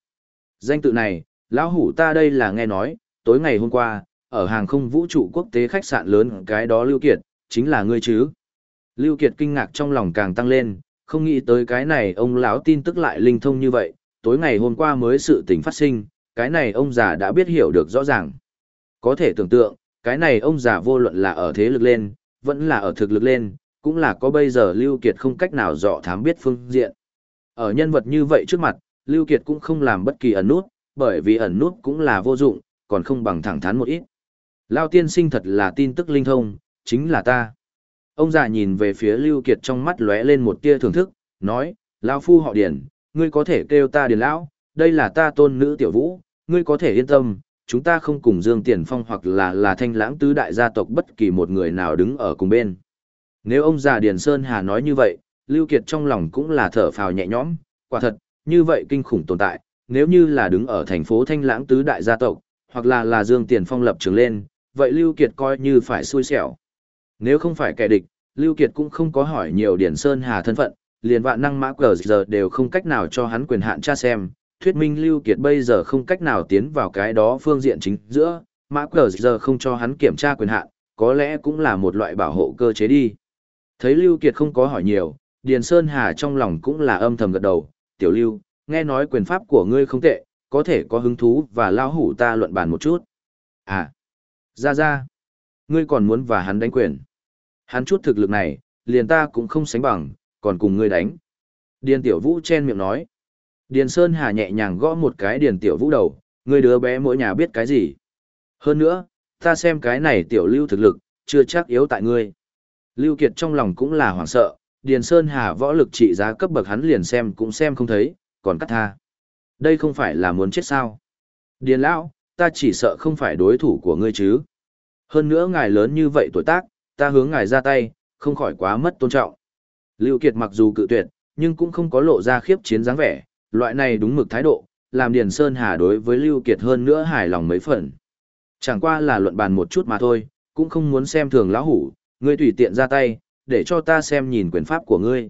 danh tự này, lão hủ ta đây là nghe nói, tối ngày hôm qua, ở hàng không vũ trụ quốc tế khách sạn lớn cái đó Lưu Kiệt, chính là ngươi chứ? Lưu Kiệt kinh ngạc trong lòng càng tăng lên, không nghĩ tới cái này ông lão tin tức lại linh thông như vậy, tối ngày hôm qua mới sự tình phát sinh, cái này ông già đã biết hiểu được rõ ràng. Có thể tưởng tượng, cái này ông già vô luận là ở thế lực lên, vẫn là ở thực lực lên, cũng là có bây giờ Lưu Kiệt không cách nào dò thám biết phương diện. Ở nhân vật như vậy trước mặt, Lưu Kiệt cũng không làm bất kỳ ẩn nút, bởi vì ẩn nút cũng là vô dụng, còn không bằng thẳng thắn một ít. Lao tiên sinh thật là tin tức linh thông, chính là ta. Ông già nhìn về phía Lưu Kiệt trong mắt lóe lên một tia thưởng thức, nói, Lão phu họ Điền, ngươi có thể kêu ta Điền Lão, đây là ta tôn nữ tiểu vũ, ngươi có thể yên tâm, chúng ta không cùng Dương Tiền Phong hoặc là là thanh lãng tứ đại gia tộc bất kỳ một người nào đứng ở cùng bên. Nếu ông già Điền Sơn Hà nói như vậy, Lưu Kiệt trong lòng cũng là thở phào nhẹ nhõm, quả thật, như vậy kinh khủng tồn tại, nếu như là đứng ở thành phố thanh lãng tứ đại gia tộc, hoặc là là Dương Tiền Phong lập trường lên, vậy Lưu Kiệt coi như phải xui xẻo. Nếu không phải kẻ địch, Lưu Kiệt cũng không có hỏi nhiều Điền Sơn Hà thân phận, liền vạn năng mã cờ giờ đều không cách nào cho hắn quyền hạn tra xem, thuyết minh Lưu Kiệt bây giờ không cách nào tiến vào cái đó phương diện chính giữa, mã cờ giờ không cho hắn kiểm tra quyền hạn, có lẽ cũng là một loại bảo hộ cơ chế đi. Thấy Lưu Kiệt không có hỏi nhiều, Điền Sơn Hà trong lòng cũng là âm thầm gật đầu, tiểu Lưu, nghe nói quyền pháp của ngươi không tệ, có thể có hứng thú và lao hủ ta luận bàn một chút. À, ra ra, ngươi còn muốn và hắn đánh quyền. Hắn chút thực lực này, liền ta cũng không sánh bằng, còn cùng ngươi đánh. Điền Tiểu Vũ chen miệng nói. Điền Sơn Hà nhẹ nhàng gõ một cái Điền Tiểu Vũ đầu, ngươi đứa bé mỗi nhà biết cái gì. Hơn nữa, ta xem cái này Tiểu Lưu thực lực, chưa chắc yếu tại ngươi. Lưu Kiệt trong lòng cũng là hoảng sợ, Điền Sơn Hà võ lực trị giá cấp bậc hắn liền xem cũng xem không thấy, còn cắt tha. Đây không phải là muốn chết sao. Điền Lão, ta chỉ sợ không phải đối thủ của ngươi chứ. Hơn nữa ngài lớn như vậy tuổi tác, ta hướng ngài ra tay, không khỏi quá mất tôn trọng. Lưu Kiệt mặc dù cự tuyệt, nhưng cũng không có lộ ra khiếp chiến dáng vẻ, loại này đúng mực thái độ, làm Điền Sơn Hà đối với Lưu Kiệt hơn nữa hài lòng mấy phần. Chẳng qua là luận bàn một chút mà thôi, cũng không muốn xem thường lão hủ, ngươi tùy tiện ra tay, để cho ta xem nhìn quyền pháp của ngươi.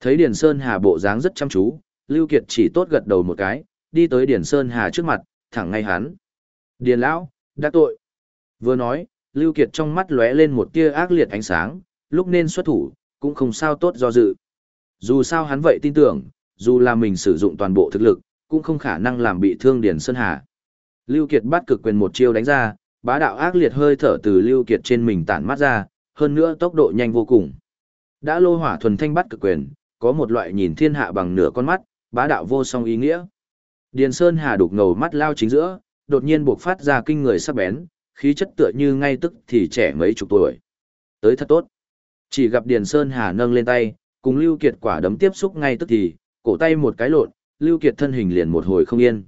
Thấy Điền Sơn Hà bộ dáng rất chăm chú, Lưu Kiệt chỉ tốt gật đầu một cái, đi tới Điền Sơn Hà trước mặt, thẳng ngay hắn. Điền lão, đã tội. Vừa nói, Lưu Kiệt trong mắt lóe lên một tia ác liệt ánh sáng, lúc nên xuất thủ, cũng không sao tốt do dự. Dù sao hắn vậy tin tưởng, dù là mình sử dụng toàn bộ thực lực, cũng không khả năng làm bị thương Điền Sơn Hà. Lưu Kiệt bắt cực quyền một chiêu đánh ra, bá đạo ác liệt hơi thở từ Lưu Kiệt trên mình tản mát ra, hơn nữa tốc độ nhanh vô cùng. Đã lô hỏa thuần thanh bắt cực quyền, có một loại nhìn thiên hạ bằng nửa con mắt, bá đạo vô song ý nghĩa. Điền Sơn Hà đục ngầu mắt lao chính giữa, đột nhiên buộc phát ra kinh người sắc bén, khí chất tựa như ngay tức thì trẻ mấy chục tuổi. Tới thật tốt. Chỉ gặp Điền Sơn Hà nâng lên tay, cùng Lưu Kiệt quả đấm tiếp xúc ngay tức thì, cổ tay một cái lộn, Lưu Kiệt thân hình liền một hồi không yên.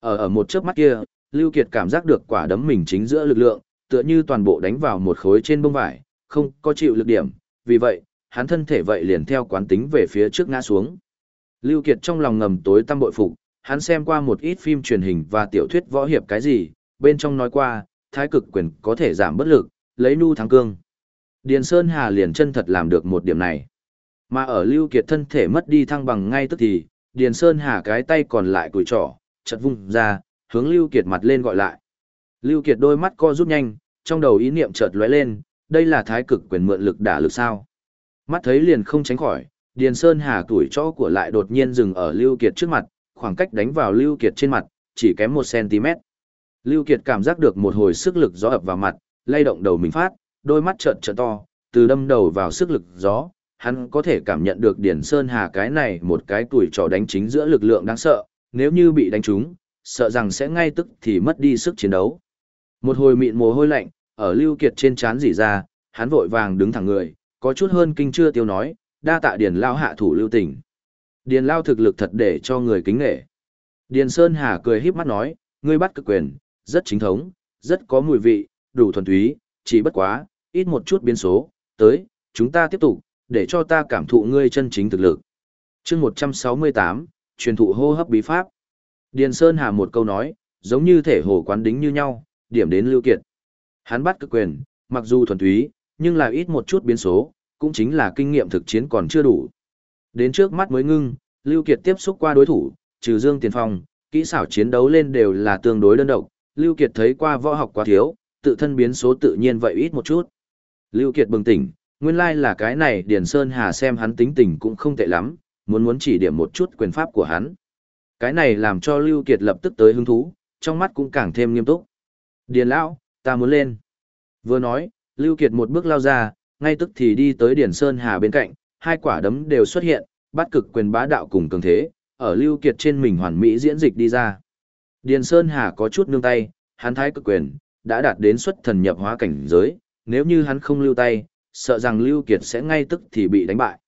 Ở ở một chớp mắt kia, Lưu Kiệt cảm giác được quả đấm mình chính giữa lực lượng, tựa như toàn bộ đánh vào một khối trên bông vải, không có chịu lực điểm, vì vậy, hắn thân thể vậy liền theo quán tính về phía trước ngã xuống. Lưu Kiệt trong lòng ngầm tối tâm bội phục, hắn xem qua một ít phim truyền hình và tiểu thuyết võ hiệp cái gì, bên trong nói qua, thái cực quyền có thể giảm bất lực, lấy nu thắng cương. Điền Sơn Hà liền chân thật làm được một điểm này. Mà ở Lưu Kiệt thân thể mất đi thăng bằng ngay tức thì, Điền Sơn Hà cái tay còn lại cùi trỏ, chật vung ra, hướng Lưu Kiệt mặt lên gọi lại. Lưu Kiệt đôi mắt co rút nhanh, trong đầu ý niệm chợt lóe lên, đây là thái cực quyền mượn lực đả lực sao. Mắt thấy liền không tránh khỏi, Điền Sơn Hà tuổi trỏ của lại đột nhiên dừng ở Lưu Kiệt trước mặt, khoảng cách đánh vào Lưu Kiệt trên mặt, chỉ kém 1cm. Lưu Kiệt cảm giác được một hồi sức lực gió ập vào mặt, lay động đầu mình phát, đôi mắt trợn trợn to, từ đâm đầu vào sức lực gió, hắn có thể cảm nhận được Điền Sơn Hà cái này một cái tuổi trò đánh chính giữa lực lượng đáng sợ, nếu như bị đánh trúng, sợ rằng sẽ ngay tức thì mất đi sức chiến đấu. Một hồi mịn mồ hôi lạnh, ở Lưu Kiệt trên chán rỉ ra, hắn vội vàng đứng thẳng người, có chút hơn kinh chưa tiêu nói, đa tạ Điền Lao hạ thủ lưu tình. Điền Lao thực lực thật để cho người kính nể. Điền Sơn Hà cười híp mắt nói, ngươi bắt cực quyền, rất chính thống, rất có mùi vị, đủ thuần túy, chỉ bất quá, ít một chút biến số, tới, chúng ta tiếp tục, để cho ta cảm thụ ngươi chân chính thực lực. chương 168, truyền thụ hô hấp bí pháp. Điền Sơn Hà một câu nói, giống như thể hồ quán đính như nhau, điểm đến lưu kiệt. Hắn bắt cực quyền, mặc dù thuần túy, nhưng là ít một chút biến số, cũng chính là kinh nghiệm thực chiến còn chưa đủ. Đến trước mắt mới ngưng, Lưu Kiệt tiếp xúc qua đối thủ, trừ Dương Tiền Phong, kỹ xảo chiến đấu lên đều là tương đối đơn độc, Lưu Kiệt thấy qua võ học quá thiếu, tự thân biến số tự nhiên vậy ít một chút. Lưu Kiệt bừng tỉnh, nguyên lai là cái này Điền Sơn Hà xem hắn tính tình cũng không tệ lắm, muốn muốn chỉ điểm một chút quyền pháp của hắn. Cái này làm cho Lưu Kiệt lập tức tới hứng thú, trong mắt cũng càng thêm nghiêm túc. Điền Lão, ta muốn lên. Vừa nói, Lưu Kiệt một bước lao ra, ngay tức thì đi tới Điền Sơn Hà bên cạnh, hai quả đấm đều xuất hiện, bắt cực quyền bá đạo cùng cường thế, ở Lưu Kiệt trên mình hoàn mỹ diễn dịch đi ra. Điền Sơn Hà có chút nương tay, hắn thái cực quyền, đã đạt đến xuất thần nhập hóa cảnh giới, nếu như hắn không lưu tay, sợ rằng Lưu Kiệt sẽ ngay tức thì bị đánh bại.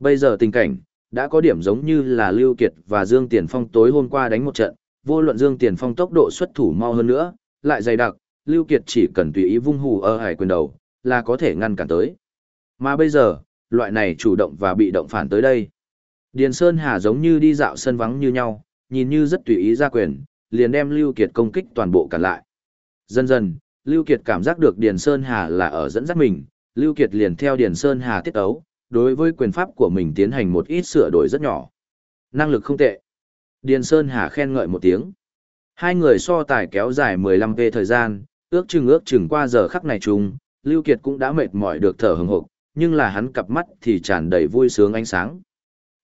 Bây giờ tình cảnh, đã có điểm giống như là Lưu Kiệt và Dương Tiền Phong tối hôm qua đánh một trận, vô luận Dương Tiền Phong tốc độ xuất thủ mau hơn nữa, lại dày đặc, Lưu Kiệt chỉ cần tùy ý vung hù ở hải quyền đầu, là có thể ngăn cản tới. Mà bây giờ, loại này chủ động và bị động phản tới đây. Điền Sơn Hà giống như đi dạo sân vắng như nhau, nhìn như rất tùy ý ra quyền, liền đem Lưu Kiệt công kích toàn bộ cản lại. Dần dần, Lưu Kiệt cảm giác được Điền Sơn Hà là ở dẫn dắt mình, Lưu Kiệt liền theo Điền Sơn Hà tiết ấu, đối với quyền pháp của mình tiến hành một ít sửa đổi rất nhỏ. Năng lực không tệ. Điền Sơn Hà khen ngợi một tiếng. Hai người so tài kéo dài 15 về thời gian, ước chừng ước chừng qua giờ khắc này chung, Lưu Kiệt cũng đã mệt mỏi được thở hừng hực, nhưng là hắn cặp mắt thì tràn đầy vui sướng ánh sáng.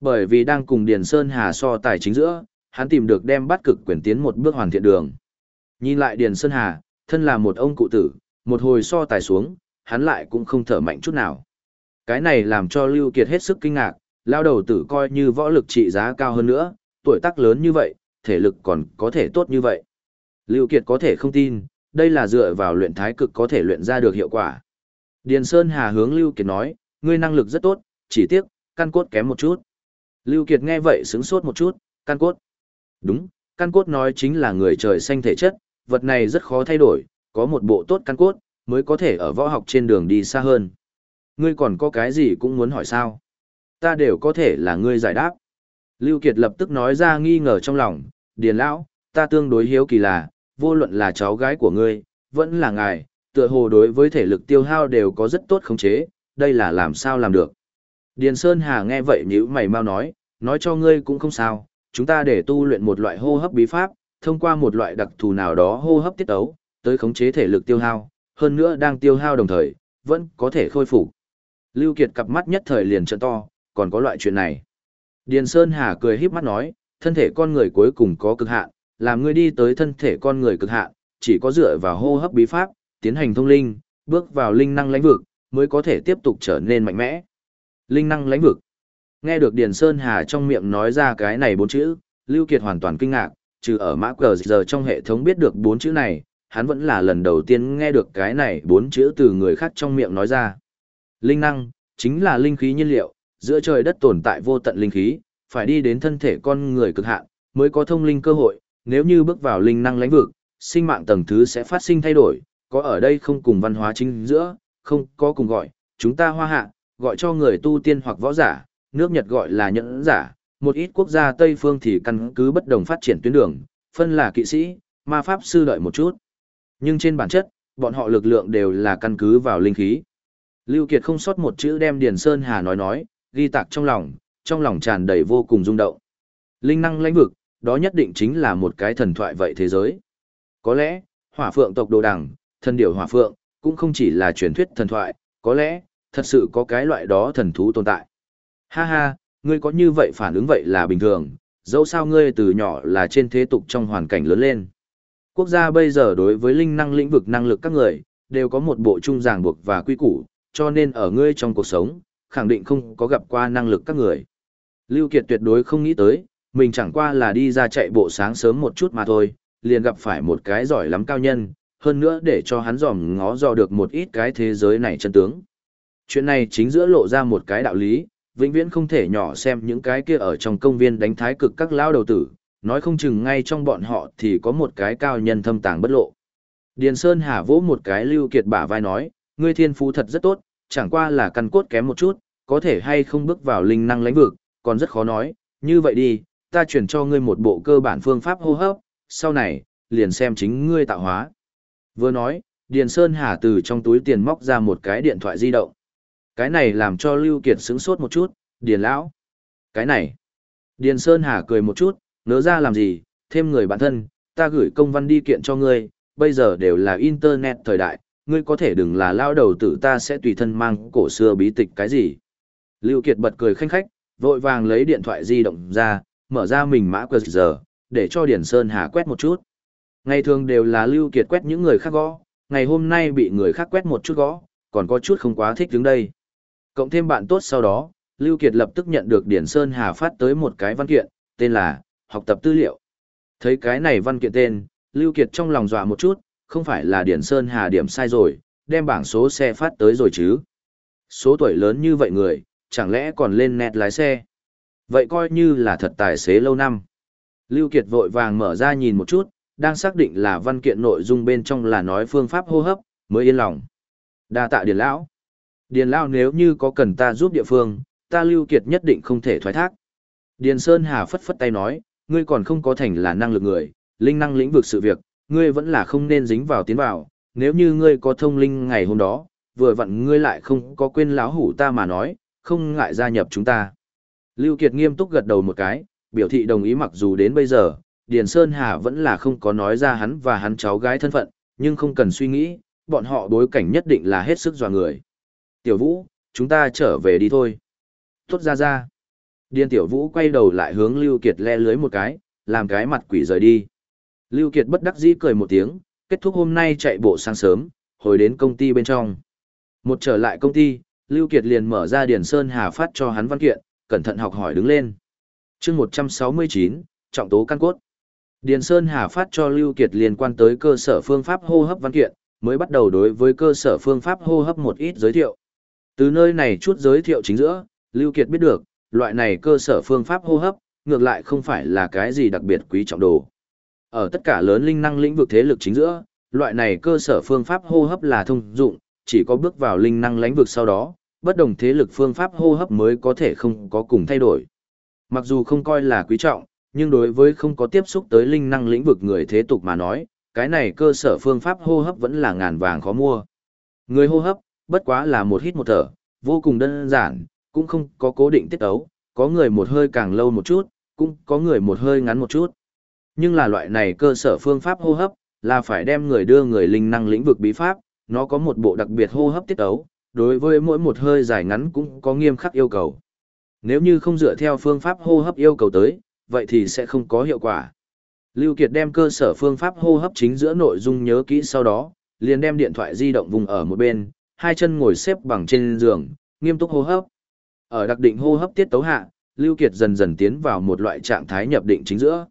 Bởi vì đang cùng Điền Sơn Hà so tài chính giữa, hắn tìm được đem bắt cực quyền tiến một bước hoàn thiện đường. Nhìn lại Điền Sơn Hà, thân là một ông cụ tử, một hồi so tài xuống, hắn lại cũng không thở mạnh chút nào. Cái này làm cho Lưu Kiệt hết sức kinh ngạc, lao đầu tử coi như võ lực trị giá cao hơn nữa, tuổi tác lớn như vậy, thể lực còn có thể tốt như vậy. Lưu Kiệt có thể không tin, đây là dựa vào luyện thái cực có thể luyện ra được hiệu quả. Điền Sơn Hà hướng Lưu Kiệt nói, ngươi năng lực rất tốt, chỉ tiếc, căn cốt kém một chút. Lưu Kiệt nghe vậy sững sốt một chút, căn cốt. Đúng, căn cốt nói chính là người trời xanh thể chất, vật này rất khó thay đổi, có một bộ tốt căn cốt, mới có thể ở võ học trên đường đi xa hơn. Ngươi còn có cái gì cũng muốn hỏi sao? Ta đều có thể là ngươi giải đáp. Lưu Kiệt lập tức nói ra nghi ngờ trong lòng, Điền Lão, ta tương đối hiếu kỳ là, vô luận là cháu gái của ngươi, vẫn là ngài, tựa hồ đối với thể lực tiêu hao đều có rất tốt khống chế, đây là làm sao làm được. Điền Sơn Hà nghe vậy nhíu mày mau nói, nói cho ngươi cũng không sao, chúng ta để tu luyện một loại hô hấp bí pháp, thông qua một loại đặc thù nào đó hô hấp tiết ấu, tới khống chế thể lực tiêu hao, hơn nữa đang tiêu hao đồng thời, vẫn có thể khôi phục. Lưu Kiệt cặp mắt nhất thời liền trợn to, còn có loại chuyện này. Điền Sơn Hà cười híp mắt nói, thân thể con người cuối cùng có cực hạn, làm ngươi đi tới thân thể con người cực hạn, chỉ có dựa vào hô hấp bí pháp, tiến hành thông linh, bước vào linh năng lãnh vực, mới có thể tiếp tục trở nên mạnh mẽ. Linh năng lãnh vực. Nghe được Điền Sơn Hà trong miệng nói ra cái này bốn chữ, Lưu Kiệt hoàn toàn kinh ngạc, trừ ở mã cờ giờ trong hệ thống biết được bốn chữ này, hắn vẫn là lần đầu tiên nghe được cái này bốn chữ từ người khác trong miệng nói ra. Linh năng, chính là linh khí nhiên liệu, giữa trời đất tồn tại vô tận linh khí, phải đi đến thân thể con người cực hạn, mới có thông linh cơ hội, nếu như bước vào linh năng lãnh vực, sinh mạng tầng thứ sẽ phát sinh thay đổi, có ở đây không cùng văn hóa chính giữa, không có cùng gọi, chúng ta hoa hạ, gọi cho người tu tiên hoặc võ giả, nước Nhật gọi là nhẫn giả, một ít quốc gia Tây phương thì căn cứ bất đồng phát triển tuyến đường, phân là kỵ sĩ, ma pháp sư đợi một chút. Nhưng trên bản chất, bọn họ lực lượng đều là căn cứ vào linh khí. Lưu Kiệt không sót một chữ đem Điền Sơn Hà nói nói, ghi tạc trong lòng, trong lòng tràn đầy vô cùng rung động. Linh năng lãnh vực, đó nhất định chính là một cái thần thoại vậy thế giới. Có lẽ, hỏa phượng tộc đồ đằng, thần điểu hỏa phượng, cũng không chỉ là truyền thuyết thần thoại, có lẽ, thật sự có cái loại đó thần thú tồn tại. Ha ha, ngươi có như vậy phản ứng vậy là bình thường, dẫu sao ngươi từ nhỏ là trên thế tục trong hoàn cảnh lớn lên. Quốc gia bây giờ đối với linh năng lĩnh vực năng lực các người, đều có một bộ chung ràng buộc và quy củ, cho nên ở ngươi trong cuộc sống, khẳng định không có gặp qua năng lực các người. Lưu Kiệt tuyệt đối không nghĩ tới, mình chẳng qua là đi ra chạy bộ sáng sớm một chút mà thôi, liền gặp phải một cái giỏi lắm cao nhân, hơn nữa để cho hắn dòm ngó dò được một ít cái thế giới này chân tướng. Chuyện này chính giữa lộ ra một cái đạo lý, vĩnh viễn không thể nhỏ xem những cái kia ở trong công viên đánh thái cực các lao đầu tử, nói không chừng ngay trong bọn họ thì có một cái cao nhân thâm tàng bất lộ. Điền Sơn Hà vỗ một cái Lưu Kiệt bả vai nói, ngươi thiên phú thật rất tốt, chẳng qua là căn cốt kém một chút, có thể hay không bước vào linh năng lãnh vực, còn rất khó nói, như vậy đi, ta chuyển cho ngươi một bộ cơ bản phương pháp hô hấp, sau này, liền xem chính ngươi tạo hóa. Vừa nói, Điền Sơn Hà từ trong túi tiền móc ra một cái điện thoại di động. Cái này làm cho Lưu Kiệt sững sốt một chút, Điền Lão. Cái này. Điền Sơn Hà cười một chút, nỡ ra làm gì, thêm người bạn thân, ta gửi công văn đi kiện cho ngươi, bây giờ đều là Internet thời đại, ngươi có thể đừng là lao đầu tử ta sẽ tùy thân mang cổ xưa bí tịch cái gì. Lưu Kiệt bật cười khanh khách, vội vàng lấy điện thoại di động ra, mở ra mình mã QR giờ, để cho Điền Sơn Hà quét một chút. Ngày thường đều là Lưu Kiệt quét những người khác gõ, ngày hôm nay bị người khác quét một chút gõ, còn có chút không quá thích đứng đây. Cộng thêm bạn tốt sau đó, Lưu Kiệt lập tức nhận được Điền Sơn Hà phát tới một cái văn kiện, tên là học tập tư liệu. Thấy cái này văn kiện tên, Lưu Kiệt trong lòng dọa một chút, không phải là Điền Sơn Hà điểm sai rồi, đem bảng số xe phát tới rồi chứ. Số tuổi lớn như vậy người, chẳng lẽ còn lên nét lái xe. Vậy coi như là thật tài xế lâu năm. Lưu Kiệt vội vàng mở ra nhìn một chút, đang xác định là văn kiện nội dung bên trong là nói phương pháp hô hấp, mới yên lòng. Đa tạ Điền Lão. Điền Lão nếu như có cần ta giúp địa phương, ta Lưu Kiệt nhất định không thể thoái thác. Điền Sơn Hà phất phất tay nói, ngươi còn không có thành là năng lực người, linh năng lĩnh vực sự việc, ngươi vẫn là không nên dính vào tiến vào, nếu như ngươi có thông linh ngày hôm đó, vừa vặn ngươi lại không có quên lão hủ ta mà nói, không ngại gia nhập chúng ta. Lưu Kiệt nghiêm túc gật đầu một cái, biểu thị đồng ý mặc dù đến bây giờ, Điền Sơn Hà vẫn là không có nói ra hắn và hắn cháu gái thân phận, nhưng không cần suy nghĩ, bọn họ bối cảnh nhất định là hết sức dò người. Tiểu Vũ, chúng ta trở về đi thôi. Tốt ra ra. Điền Tiểu Vũ quay đầu lại hướng Lưu Kiệt le lưới một cái, làm cái mặt quỷ rời đi. Lưu Kiệt bất đắc dĩ cười một tiếng, kết thúc hôm nay chạy bộ sáng sớm, hồi đến công ty bên trong. Một trở lại công ty, Lưu Kiệt liền mở ra Điền Sơn Hà phát cho hắn văn kiện, cẩn thận học hỏi đứng lên. Chương 169, trọng tố căn cốt. Điền Sơn Hà phát cho Lưu Kiệt liên quan tới cơ sở phương pháp hô hấp văn kiện, mới bắt đầu đối với cơ sở phương pháp hô hấp một ít giới thiệu. Từ nơi này chút giới thiệu chính giữa, Lưu Kiệt biết được, loại này cơ sở phương pháp hô hấp, ngược lại không phải là cái gì đặc biệt quý trọng đồ. Ở tất cả lớn linh năng lĩnh vực thế lực chính giữa, loại này cơ sở phương pháp hô hấp là thông dụng, chỉ có bước vào linh năng lĩnh vực sau đó, bất đồng thế lực phương pháp hô hấp mới có thể không có cùng thay đổi. Mặc dù không coi là quý trọng, nhưng đối với không có tiếp xúc tới linh năng lĩnh vực người thế tục mà nói, cái này cơ sở phương pháp hô hấp vẫn là ngàn vàng khó mua. Người hô hấp, bất quá là một hít một thở, vô cùng đơn giản, cũng không có cố định tiết ấu, có người một hơi càng lâu một chút, cũng có người một hơi ngắn một chút. Nhưng là loại này cơ sở phương pháp hô hấp, là phải đem người đưa người linh năng lĩnh vực bí pháp, nó có một bộ đặc biệt hô hấp tiết ấu, đối với mỗi một hơi dài ngắn cũng có nghiêm khắc yêu cầu. Nếu như không dựa theo phương pháp hô hấp yêu cầu tới, vậy thì sẽ không có hiệu quả. Lưu Kiệt đem cơ sở phương pháp hô hấp chính giữa nội dung nhớ kỹ sau đó, liền đem điện thoại di động vùng ở một bên, hai chân ngồi xếp bằng trên giường, nghiêm túc hô hấp. Ở đặc định hô hấp tiết tấu hạ, Lưu Kiệt dần dần tiến vào một loại trạng thái nhập định chính giữa.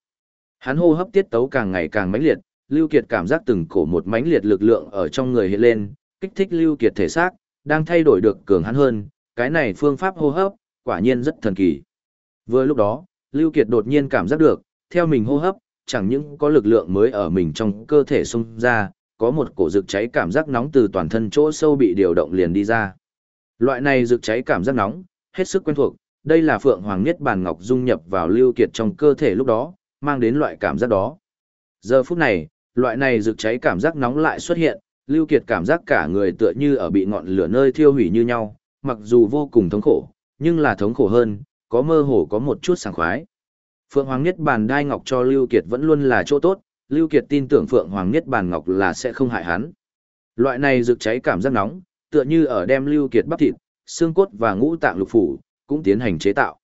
Hắn hô hấp tiết tấu càng ngày càng mãnh liệt, Lưu Kiệt cảm giác từng cổ một mãnh liệt lực lượng ở trong người hiện lên, kích thích Lưu Kiệt thể xác, đang thay đổi được cường hắn hơn, cái này phương pháp hô hấp, quả nhiên rất thần kỳ. Vừa lúc đó, Lưu Kiệt đột nhiên cảm giác được, theo mình hô hấp, chẳng những có lực lượng mới ở mình trong cơ thể xung ra, có một cổ rực cháy cảm giác nóng từ toàn thân chỗ sâu bị điều động liền đi ra. Loại này rực cháy cảm giác nóng, hết sức quen thuộc, đây là Phượng Hoàng Niết Bàn Ngọc dung nhập vào Lưu Kiệt trong cơ thể lúc đó, mang đến loại cảm giác đó. Giờ phút này, loại này rực cháy cảm giác nóng lại xuất hiện, Lưu Kiệt cảm giác cả người tựa như ở bị ngọn lửa nơi thiêu hủy như nhau, mặc dù vô cùng thống khổ, nhưng là thống khổ hơn, có mơ hồ có một chút sảng khoái. Phượng Hoàng Niết Bàn Đai Ngọc cho Lưu Kiệt vẫn luôn là chỗ tốt, Lưu Kiệt tin tưởng Phượng Hoàng Niết Bàn Ngọc là sẽ không hại hắn. Loại này rực cháy cảm giác nóng, tựa như ở đem Lưu Kiệt bắp thịt, xương cốt và ngũ tạng lục phủ, cũng tiến hành chế tạo.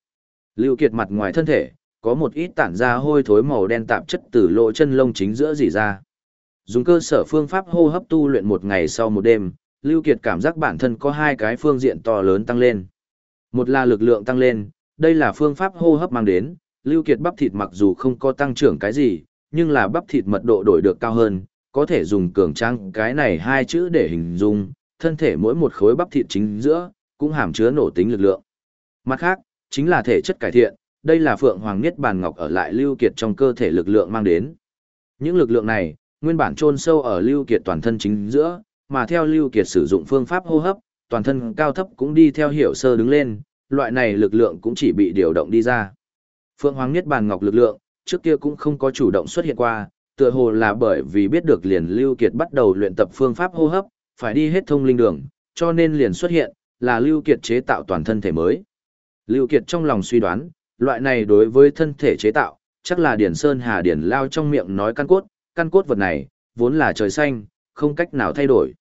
Lưu Kiệt mặt ngoài thân thể, có một ít tản ra hôi thối màu đen tạp chất từ lỗ chân lông chính giữa dì ra. Dùng cơ sở phương pháp hô hấp tu luyện một ngày sau một đêm, Lưu Kiệt cảm giác bản thân có hai cái phương diện to lớn tăng lên. Một là lực lượng tăng lên, đây là phương pháp hô hấp mang đến, Lưu Kiệt bắp thịt mặc dù không có tăng trưởng cái gì, nhưng là bắp thịt mật độ đổi được cao hơn, có thể dùng cường trang cái này hai chữ để hình dung, thân thể mỗi một khối bắp thịt chính giữa, cũng hàm chứa nổ tính lực lượng. Mặt khác, chính là thể chất cải thiện, đây là Phượng Hoàng Niết Bàn Ngọc ở lại Lưu Kiệt trong cơ thể lực lượng mang đến. Những lực lượng này, nguyên bản chôn sâu ở Lưu Kiệt toàn thân chính giữa, mà theo Lưu Kiệt sử dụng phương pháp hô hấp, toàn thân cao thấp cũng đi theo hiểu sơ đứng lên, loại này lực lượng cũng chỉ bị điều động đi ra. Phượng Hoàng Niết Bàn Ngọc lực lượng, trước kia cũng không có chủ động xuất hiện qua, tựa hồ là bởi vì biết được liền Lưu Kiệt bắt đầu luyện tập phương pháp hô hấp, phải đi hết thông linh đường, cho nên liền xuất hiện, là Lưu Kiệt chế tạo toàn thân thể mới. Lưu Kiệt trong lòng suy đoán, loại này đối với thân thể chế tạo, chắc là Điển Sơn Hà Điển lao trong miệng nói căn cốt, căn cốt vật này, vốn là trời xanh, không cách nào thay đổi.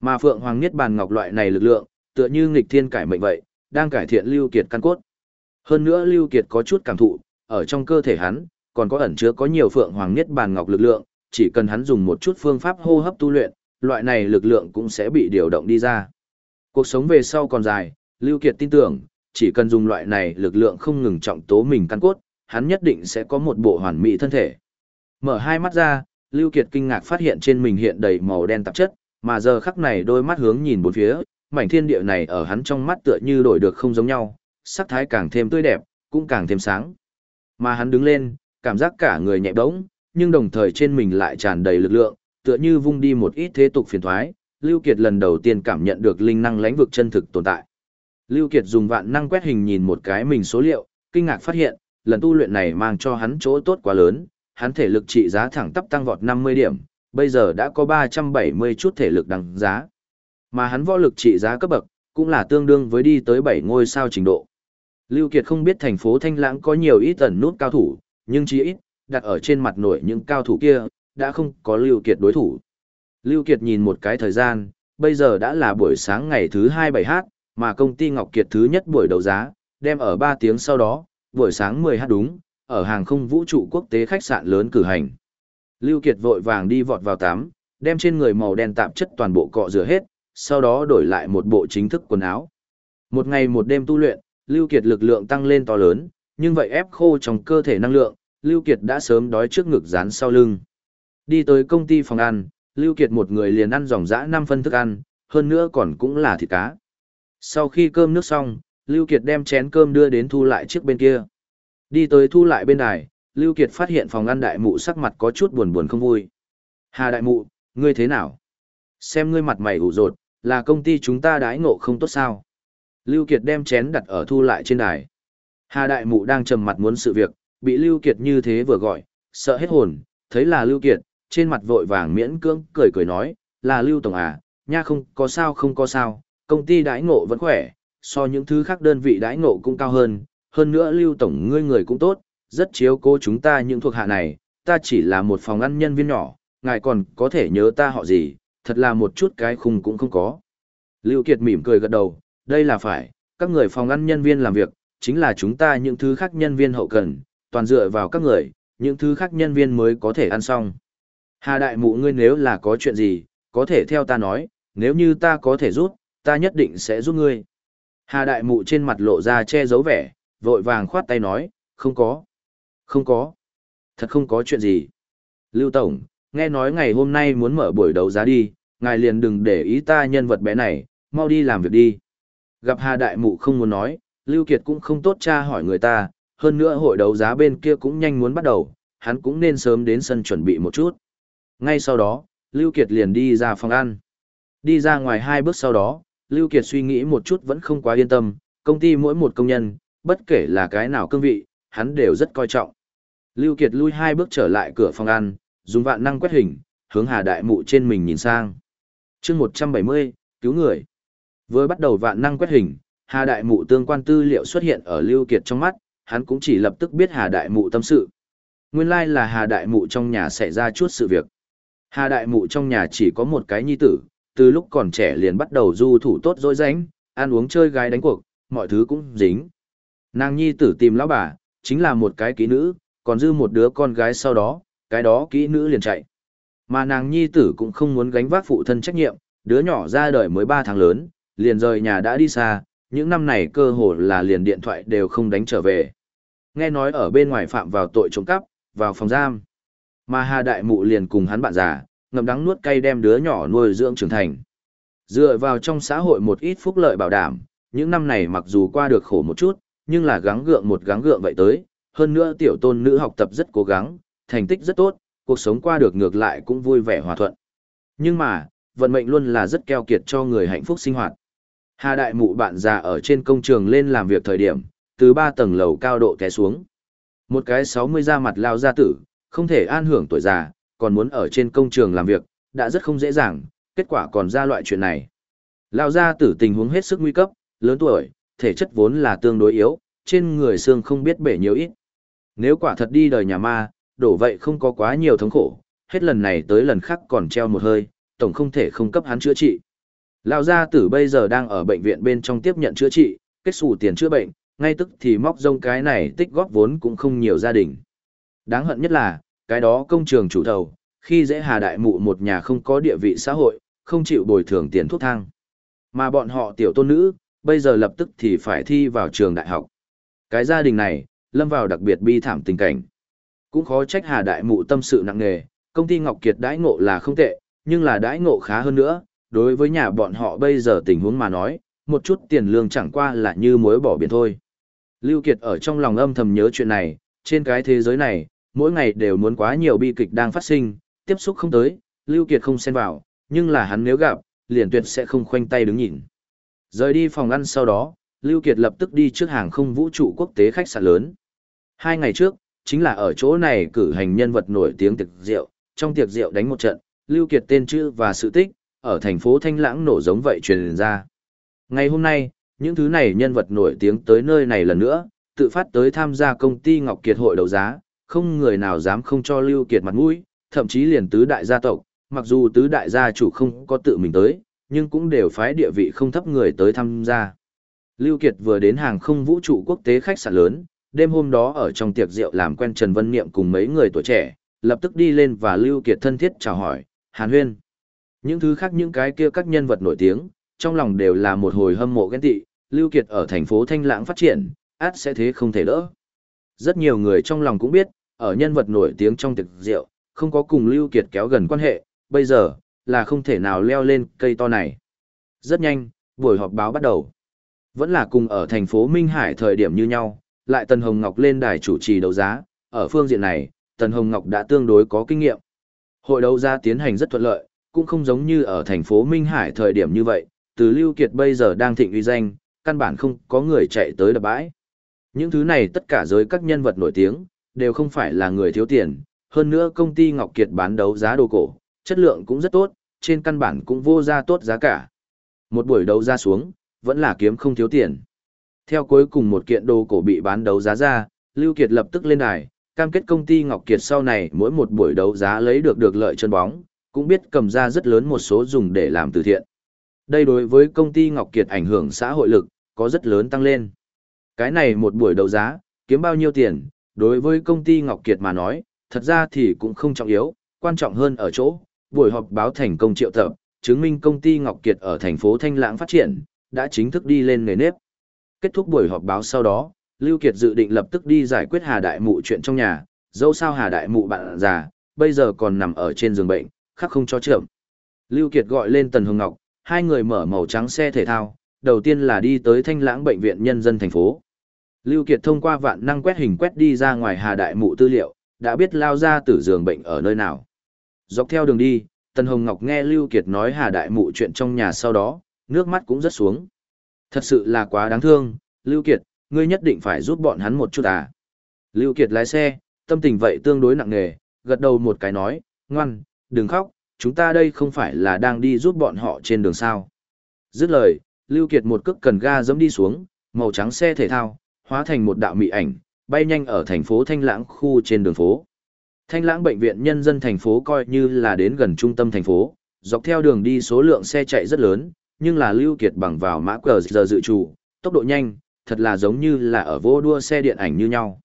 Mà Phượng Hoàng Niết Bàn Ngọc loại này lực lượng, tựa như nghịch thiên cải mệnh vậy, đang cải thiện Lưu Kiệt căn cốt. Hơn nữa Lưu Kiệt có chút cảm thụ, ở trong cơ thể hắn, còn có ẩn chứa có nhiều Phượng Hoàng Niết Bàn Ngọc lực lượng, chỉ cần hắn dùng một chút phương pháp hô hấp tu luyện, loại này lực lượng cũng sẽ bị điều động đi ra. Cuộc sống về sau còn dài, Lưu Kiệt tin tưởng, chỉ cần dùng loại này lực lượng không ngừng trọng tố mình căn cốt, hắn nhất định sẽ có một bộ hoàn mỹ thân thể. Mở hai mắt ra, Lưu Kiệt kinh ngạc phát hiện trên mình hiện đầy màu đen tạp chất, mà giờ khắc này đôi mắt hướng nhìn bốn phía, mảnh thiên địa này ở hắn trong mắt tựa như đổi được không giống nhau, sắc thái càng thêm tươi đẹp, cũng càng thêm sáng. Mà hắn đứng lên, cảm giác cả người nhẹ bỗng, nhưng đồng thời trên mình lại tràn đầy lực lượng, tựa như vung đi một ít thế tục phiền thoái, Lưu Kiệt lần đầu tiên cảm nhận được linh năng lãnh vực chân thực tồn tại. Lưu Kiệt dùng vạn năng quét hình nhìn một cái mình số liệu, kinh ngạc phát hiện, lần tu luyện này mang cho hắn chỗ tốt quá lớn, hắn thể lực trị giá thẳng tắp tăng vọt 50 điểm, bây giờ đã có 370 chút thể lực đăng giá. Mà hắn võ lực trị giá cấp bậc, cũng là tương đương với đi tới 7 ngôi sao trình độ. Lưu Kiệt không biết thành phố Thanh Lãng có nhiều ít tần nút cao thủ, nhưng chỉ ít, đặt ở trên mặt nổi những cao thủ kia, đã không có Lưu Kiệt đối thủ. Lưu Kiệt nhìn một cái thời gian, bây giờ đã là buổi sáng ngày thứ 27h, mà công ty Ngọc Kiệt thứ nhất buổi đấu giá, đem ở 3 tiếng sau đó, buổi sáng 10h đúng, ở hàng không vũ trụ quốc tế khách sạn lớn cử hành. Lưu Kiệt vội vàng đi vọt vào tắm, đem trên người màu đen tạp chất toàn bộ cọ rửa hết, sau đó đổi lại một bộ chính thức quần áo. Một ngày một đêm tu luyện, Lưu Kiệt lực lượng tăng lên to lớn, nhưng vậy ép khô trong cơ thể năng lượng, Lưu Kiệt đã sớm đói trước ngực dán sau lưng. Đi tới công ty phòng ăn, Lưu Kiệt một người liền ăn dòng dã 5 phân thức ăn, hơn nữa còn cũng là thịt cá. Sau khi cơm nước xong, Lưu Kiệt đem chén cơm đưa đến thu lại trước bên kia. Đi tới thu lại bên đài, Lưu Kiệt phát hiện phòng ăn đại mụ sắc mặt có chút buồn buồn không vui. Hà đại mụ, ngươi thế nào? Xem ngươi mặt mày ủ rột, là công ty chúng ta đãi ngộ không tốt sao? Lưu Kiệt đem chén đặt ở thu lại trên đài. Hà đại mụ đang trầm mặt muốn sự việc, bị Lưu Kiệt như thế vừa gọi, sợ hết hồn, thấy là Lưu Kiệt, trên mặt vội vàng miễn cưỡng cười cười nói, là Lưu Tổng à, nha không có sao không có sao, công ty đãi ngộ vẫn khỏe, so những thứ khác đơn vị đãi ngộ cũng cao hơn, hơn nữa Lưu Tổng ngươi người cũng tốt, rất chiếu cố chúng ta những thuộc hạ này, ta chỉ là một phòng ăn nhân viên nhỏ, ngài còn có thể nhớ ta họ gì, thật là một chút cái khung cũng không có. Lưu Kiệt mỉm cười gật đầu, đây là phải, các người phòng ăn nhân viên làm việc, chính là chúng ta những thứ khác nhân viên hậu cần, toàn dựa vào các người, những thứ khác nhân viên mới có thể ăn xong. Hà đại mụ ngươi nếu là có chuyện gì, có thể theo ta nói, nếu như ta có thể giúp, ta nhất định sẽ giúp ngươi. Hà đại mụ trên mặt lộ ra che giấu vẻ, vội vàng khoát tay nói, không có. Không có. Thật không có chuyện gì. Lưu Tổng, nghe nói ngày hôm nay muốn mở buổi đấu giá đi, ngài liền đừng để ý ta nhân vật bé này, mau đi làm việc đi. Gặp Hà Đại Mụ không muốn nói, Lưu Kiệt cũng không tốt tra hỏi người ta, hơn nữa hội đấu giá bên kia cũng nhanh muốn bắt đầu, hắn cũng nên sớm đến sân chuẩn bị một chút. Ngay sau đó, Lưu Kiệt liền đi ra phòng ăn. Đi ra ngoài hai bước sau đó, Lưu Kiệt suy nghĩ một chút vẫn không quá yên tâm, công ty mỗi một công nhân, bất kể là cái nào cương vị, hắn đều rất coi trọng. Lưu Kiệt lui hai bước trở lại cửa phòng ăn, dùng vạn năng quét hình, hướng Hà Đại Mụ trên mình nhìn sang. Chương 170, cứu người. Với bắt đầu vạn năng quét hình, Hà Đại Mụ tương quan tư liệu xuất hiện ở Lưu Kiệt trong mắt, hắn cũng chỉ lập tức biết Hà Đại Mụ tâm sự. Nguyên lai like là Hà Đại Mụ trong nhà xảy ra chút sự việc. Hà Đại Mụ trong nhà chỉ có một cái nhi tử, từ lúc còn trẻ liền bắt đầu du thủ tốt dối dánh, ăn uống chơi gái đánh cuộc, mọi thứ cũng dính. Nàng nhi tử tìm lão bà, chính là một cái kỹ nữ, còn dư một đứa con gái sau đó, cái đó kỹ nữ liền chạy. Mà nàng nhi tử cũng không muốn gánh vác phụ thân trách nhiệm, đứa nhỏ ra đời mới 3 tháng lớn, liền rời nhà đã đi xa, những năm này cơ hồ là liền điện thoại đều không đánh trở về. Nghe nói ở bên ngoài phạm vào tội trộm cắp, vào phòng giam. Mà Hà Đại Mụ liền cùng hắn bạn già, ngậm đắng nuốt cay đem đứa nhỏ nuôi dưỡng trưởng thành. Dựa vào trong xã hội một ít phúc lợi bảo đảm, những năm này mặc dù qua được khổ một chút, nhưng là gắng gượng một gắng gượng vậy tới, hơn nữa tiểu tôn nữ học tập rất cố gắng, thành tích rất tốt, cuộc sống qua được ngược lại cũng vui vẻ hòa thuận. Nhưng mà, vận mệnh luôn là rất keo kiệt cho người hạnh phúc sinh hoạt. Hà đại mụ bạn già ở trên công trường lên làm việc thời điểm, từ ba tầng lầu cao độ té xuống. Một cái 60 da mặt lao gia tử, không thể an hưởng tuổi già, còn muốn ở trên công trường làm việc, đã rất không dễ dàng, kết quả còn ra loại chuyện này. Lao gia tử tình huống hết sức nguy cấp, lớn tuổi, thể chất vốn là tương đối yếu, trên người xương không biết bể nhiều ít. Nếu quả thật đi đời nhà ma, đổ vậy không có quá nhiều thống khổ, hết lần này tới lần khác còn treo một hơi, tổng không thể không cấp hắn chữa trị. Lão gia tử bây giờ đang ở bệnh viện bên trong tiếp nhận chữa trị, kết xù tiền chữa bệnh, ngay tức thì móc rông cái này tích góp vốn cũng không nhiều gia đình. Đáng hận nhất là, cái đó công trường chủ thầu, khi dễ hà đại mụ một nhà không có địa vị xã hội, không chịu bồi thường tiền thuốc thang. Mà bọn họ tiểu tôn nữ, bây giờ lập tức thì phải thi vào trường đại học. Cái gia đình này, lâm vào đặc biệt bi thảm tình cảnh. Cũng khó trách Hà Đại Mụ tâm sự nặng nề, công ty Ngọc Kiệt đãi ngộ là không tệ, nhưng là đãi ngộ khá hơn nữa, đối với nhà bọn họ bây giờ tình huống mà nói, một chút tiền lương chẳng qua là như muối bỏ biển thôi. Lưu Kiệt ở trong lòng âm thầm nhớ chuyện này, trên cái thế giới này, mỗi ngày đều muốn quá nhiều bi kịch đang phát sinh, tiếp xúc không tới, Lưu Kiệt không xen vào, nhưng là hắn nếu gặp, liền tuyệt sẽ không khoanh tay đứng nhìn. Rời đi phòng ăn sau đó, Lưu Kiệt lập tức đi trước hàng không vũ trụ quốc tế khách sạn lớn. Hai ngày trước, chính là ở chỗ này cử hành nhân vật nổi tiếng tiệc rượu, trong tiệc rượu đánh một trận, Lưu Kiệt tên chữ và sự tích, ở thành phố Thanh Lãng nổ giống vậy truyền ra. Ngày hôm nay, những thứ này nhân vật nổi tiếng tới nơi này lần nữa, tự phát tới tham gia công ty Ngọc Kiệt hội đấu giá, không người nào dám không cho Lưu Kiệt mặt mũi, thậm chí liền tứ đại gia tộc, mặc dù tứ đại gia chủ không có tự mình tới, nhưng cũng đều phái địa vị không thấp người tới tham gia. Lưu Kiệt vừa đến hàng không vũ trụ quốc tế khách sạn lớn, đêm hôm đó ở trong tiệc rượu làm quen Trần Vân Niệm cùng mấy người tuổi trẻ, lập tức đi lên và Lưu Kiệt thân thiết chào hỏi, Hàn Huyên. Những thứ khác những cái kia các nhân vật nổi tiếng, trong lòng đều là một hồi hâm mộ ghen tị, Lưu Kiệt ở thành phố Thanh Lãng phát triển, át sẽ thế không thể đỡ. Rất nhiều người trong lòng cũng biết, ở nhân vật nổi tiếng trong tiệc rượu, không có cùng Lưu Kiệt kéo gần quan hệ, bây giờ, là không thể nào leo lên cây to này. Rất nhanh, buổi họp báo bắt đầu. Vẫn là cùng ở thành phố Minh Hải thời điểm như nhau, lại Tần Hồng Ngọc lên đài chủ trì đấu giá, ở phương diện này, Tần Hồng Ngọc đã tương đối có kinh nghiệm. Hội đấu giá tiến hành rất thuận lợi, cũng không giống như ở thành phố Minh Hải thời điểm như vậy, từ Lưu Kiệt bây giờ đang thịnh uy danh, căn bản không có người chạy tới đập bãi. Những thứ này tất cả giới các nhân vật nổi tiếng, đều không phải là người thiếu tiền, hơn nữa công ty Ngọc Kiệt bán đấu giá đồ cổ, chất lượng cũng rất tốt, trên căn bản cũng vô ra tốt giá cả. Một buổi đấu giá xuống, vẫn là kiếm không thiếu tiền. Theo cuối cùng một kiện đồ cổ bị bán đấu giá ra, Lưu Kiệt lập tức lên đài, cam kết công ty Ngọc Kiệt sau này mỗi một buổi đấu giá lấy được được lợi chân bóng, cũng biết cầm ra rất lớn một số dùng để làm từ thiện. Đây đối với công ty Ngọc Kiệt ảnh hưởng xã hội lực, có rất lớn tăng lên. Cái này một buổi đấu giá, kiếm bao nhiêu tiền, đối với công ty Ngọc Kiệt mà nói, thật ra thì cũng không trọng yếu, quan trọng hơn ở chỗ, buổi họp báo thành công triệu tập, chứng minh công ty Ngọc Kiệt ở thành phố Thanh Lãng phát triển, đã chính thức đi lên nghề nếp. Kết thúc buổi họp báo sau đó, Lưu Kiệt dự định lập tức đi giải quyết Hà Đại Mụ chuyện trong nhà, dẫu sao Hà Đại Mụ bạn già, bây giờ còn nằm ở trên giường bệnh, khắc không cho chậm. Lưu Kiệt gọi lên Tần Hồng Ngọc, hai người mở màu trắng xe thể thao, đầu tiên là đi tới Thanh Lãng Bệnh viện Nhân dân thành phố. Lưu Kiệt thông qua vạn năng quét hình quét đi ra ngoài Hà Đại Mụ tư liệu, đã biết lao ra tử giường bệnh ở nơi nào. Dọc theo đường đi, Tần Hồng Ngọc nghe Lưu Kiệt nói Hà Đại Mụ chuyện trong nhà sau đó, nước mắt cũng rất xuống. Thật sự là quá đáng thương, Lưu Kiệt, ngươi nhất định phải giúp bọn hắn một chút à. Lưu Kiệt lái xe, tâm tình vậy tương đối nặng nề, gật đầu một cái nói, ngoan, đừng khóc, chúng ta đây không phải là đang đi giúp bọn họ trên đường sao. Dứt lời, Lưu Kiệt một cước cần ga dẫm đi xuống, màu trắng xe thể thao, hóa thành một đạo mị ảnh, bay nhanh ở thành phố Thanh Lãng khu trên đường phố. Thanh Lãng bệnh viện nhân dân thành phố coi như là đến gần trung tâm thành phố, dọc theo đường đi số lượng xe chạy rất lớn, nhưng là Lưu Kiệt bằng vào mã cờ giờ dự trù, tốc độ nhanh, thật là giống như là ở vô đua xe điện ảnh như nhau.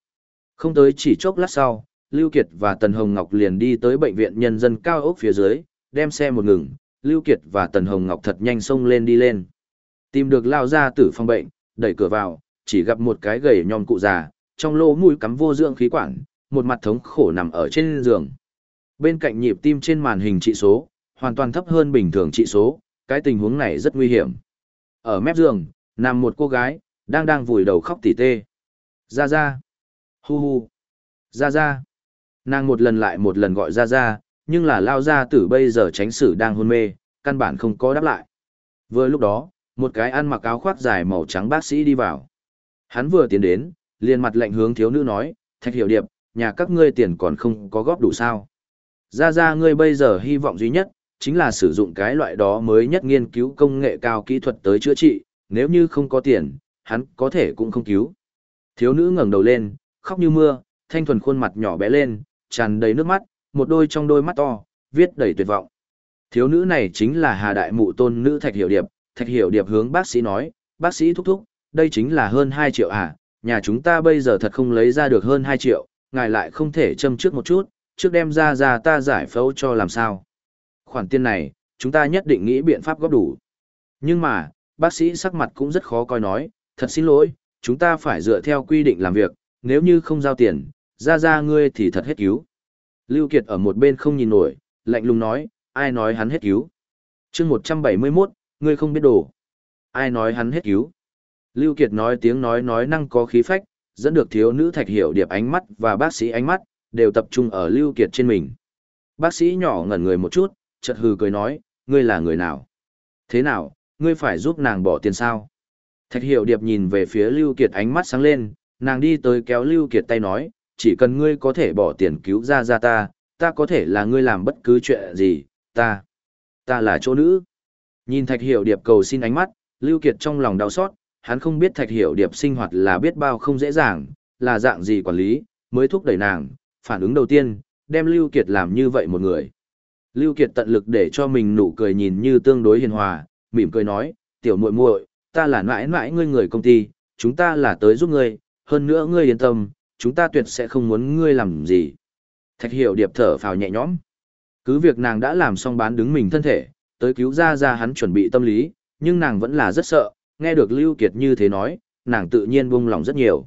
Không tới chỉ chốc lát sau, Lưu Kiệt và Tần Hồng Ngọc liền đi tới bệnh viện nhân dân cao ốc phía dưới, đem xe một ngừng, Lưu Kiệt và Tần Hồng Ngọc thật nhanh xông lên đi lên. Tìm được lao ra tử phòng bệnh, đẩy cửa vào, chỉ gặp một cái gầy nhom cụ già, trong lỗ mũi cắm vô dưỡng khí quản, một mặt thống khổ nằm ở trên giường. Bên cạnh nhịp tim trên màn hình trị số, hoàn toàn thấp hơn bình thường trị số, cái tình huống này rất nguy hiểm. Ở mép giường, nằm một cô gái, đang đang vùi đầu khóc tỉ tê. Ra ra. Hu hu. Ra ra. Nàng một lần lại một lần gọi ra ra, nhưng là lao ra tử bây giờ tránh sử đang hôn mê, căn bản không có đáp lại. Vừa lúc đó, một cái ăn mặc áo khoác dài màu trắng bác sĩ đi vào. Hắn vừa tiến đến, liền mặt lạnh hướng thiếu nữ nói, thạch hiểu điệp, nhà các ngươi tiền còn không có góp đủ sao. Ra ra ngươi bây giờ hy vọng duy nhất, chính là sử dụng cái loại đó mới nhất nghiên cứu công nghệ cao kỹ thuật tới chữa trị, nếu như không có tiền, hắn có thể cũng không cứu. Thiếu nữ ngẩng đầu lên, khóc như mưa, thanh thuần khuôn mặt nhỏ bé lên, tràn đầy nước mắt, một đôi trong đôi mắt to, viết đầy tuyệt vọng. Thiếu nữ này chính là Hà Đại Mụ tôn nữ Thạch Hiểu Điệp, Thạch Hiểu Điệp hướng bác sĩ nói, bác sĩ thúc thúc, đây chính là hơn 2 triệu à, nhà chúng ta bây giờ thật không lấy ra được hơn 2 triệu, ngài lại không thể châm trước một chút, trước đem ra ra ta giải phẫu cho làm sao. Khoản tiền này, chúng ta nhất định nghĩ biện pháp góp đủ. Nhưng mà, bác sĩ sắc mặt cũng rất khó coi nói, thật xin lỗi, chúng ta phải dựa theo quy định làm việc, nếu như không giao tiền, ra ra ngươi thì thật hết cứu. Lưu Kiệt ở một bên không nhìn nổi, lạnh lùng nói, ai nói hắn hết cứu. chương 171, ngươi không biết đồ. Ai nói hắn hết cứu. Lưu Kiệt nói tiếng nói nói năng có khí phách, dẫn được thiếu nữ thạch hiểu điệp ánh mắt và bác sĩ ánh mắt, đều tập trung ở Lưu Kiệt trên mình. Bác sĩ nhỏ ngẩn người một chút, chợt hừ cười nói, ngươi là người nào? Thế nào, ngươi phải giúp nàng bỏ tiền sao? Thạch Hiểu Điệp nhìn về phía Lưu Kiệt ánh mắt sáng lên, nàng đi tới kéo Lưu Kiệt tay nói, chỉ cần ngươi có thể bỏ tiền cứu ra ra ta, ta có thể là ngươi làm bất cứ chuyện gì, ta, ta là chỗ nữ. Nhìn Thạch Hiểu Điệp cầu xin ánh mắt, Lưu Kiệt trong lòng đau xót, hắn không biết Thạch Hiểu Điệp sinh hoạt là biết bao không dễ dàng, là dạng gì quản lý, mới thúc đẩy nàng, phản ứng đầu tiên, đem Lưu Kiệt làm như vậy một người. Lưu Kiệt tận lực để cho mình nụ cười nhìn như tương đối hiền hòa, mỉm cười nói, tiểu muội muội, ta là mãi mãi ngươi người công ty, chúng ta là tới giúp ngươi, hơn nữa ngươi yên tâm, chúng ta tuyệt sẽ không muốn ngươi làm gì. Thạch Hiểu Điệp thở phào nhẹ nhõm. Cứ việc nàng đã làm xong bán đứng mình thân thể, tới cứu ra ra hắn chuẩn bị tâm lý, nhưng nàng vẫn là rất sợ, nghe được Lưu Kiệt như thế nói, nàng tự nhiên buông lòng rất nhiều.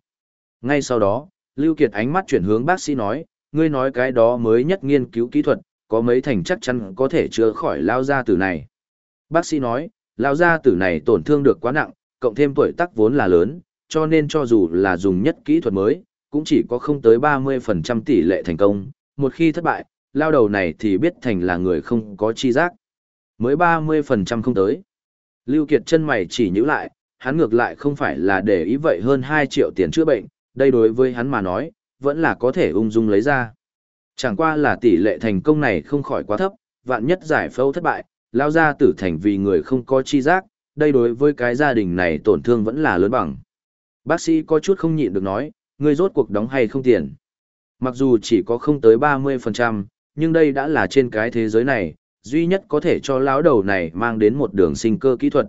Ngay sau đó, Lưu Kiệt ánh mắt chuyển hướng bác sĩ nói, ngươi nói cái đó mới nhất nghiên cứu kỹ thuật, có mấy thành chắc chắn có thể chữa khỏi lao gia tử này. Bác sĩ nói, lao gia tử này tổn thương được quá nặng, cộng thêm tuổi tác vốn là lớn, cho nên cho dù là dùng nhất kỹ thuật mới, cũng chỉ có không tới 30% tỷ lệ thành công, một khi thất bại, lao đầu này thì biết thành là người không có chi giác. Mới 30% không tới. Lưu Kiệt chân mày chỉ nhíu lại, hắn ngược lại không phải là để ý vậy hơn 2 triệu tiền chữa bệnh, đây đối với hắn mà nói, vẫn là có thể ung dung lấy ra. Chẳng qua là tỷ lệ thành công này không khỏi quá thấp, vạn nhất giải phẫu thất bại, lao ra tử thành vì người không có chi giác, đây đối với cái gia đình này tổn thương vẫn là lớn bằng. Bác sĩ có chút không nhịn được nói, ngươi rốt cuộc đóng hay không tiền. Mặc dù chỉ có không tới 30%, nhưng đây đã là trên cái thế giới này, duy nhất có thể cho lão đầu này mang đến một đường sinh cơ kỹ thuật.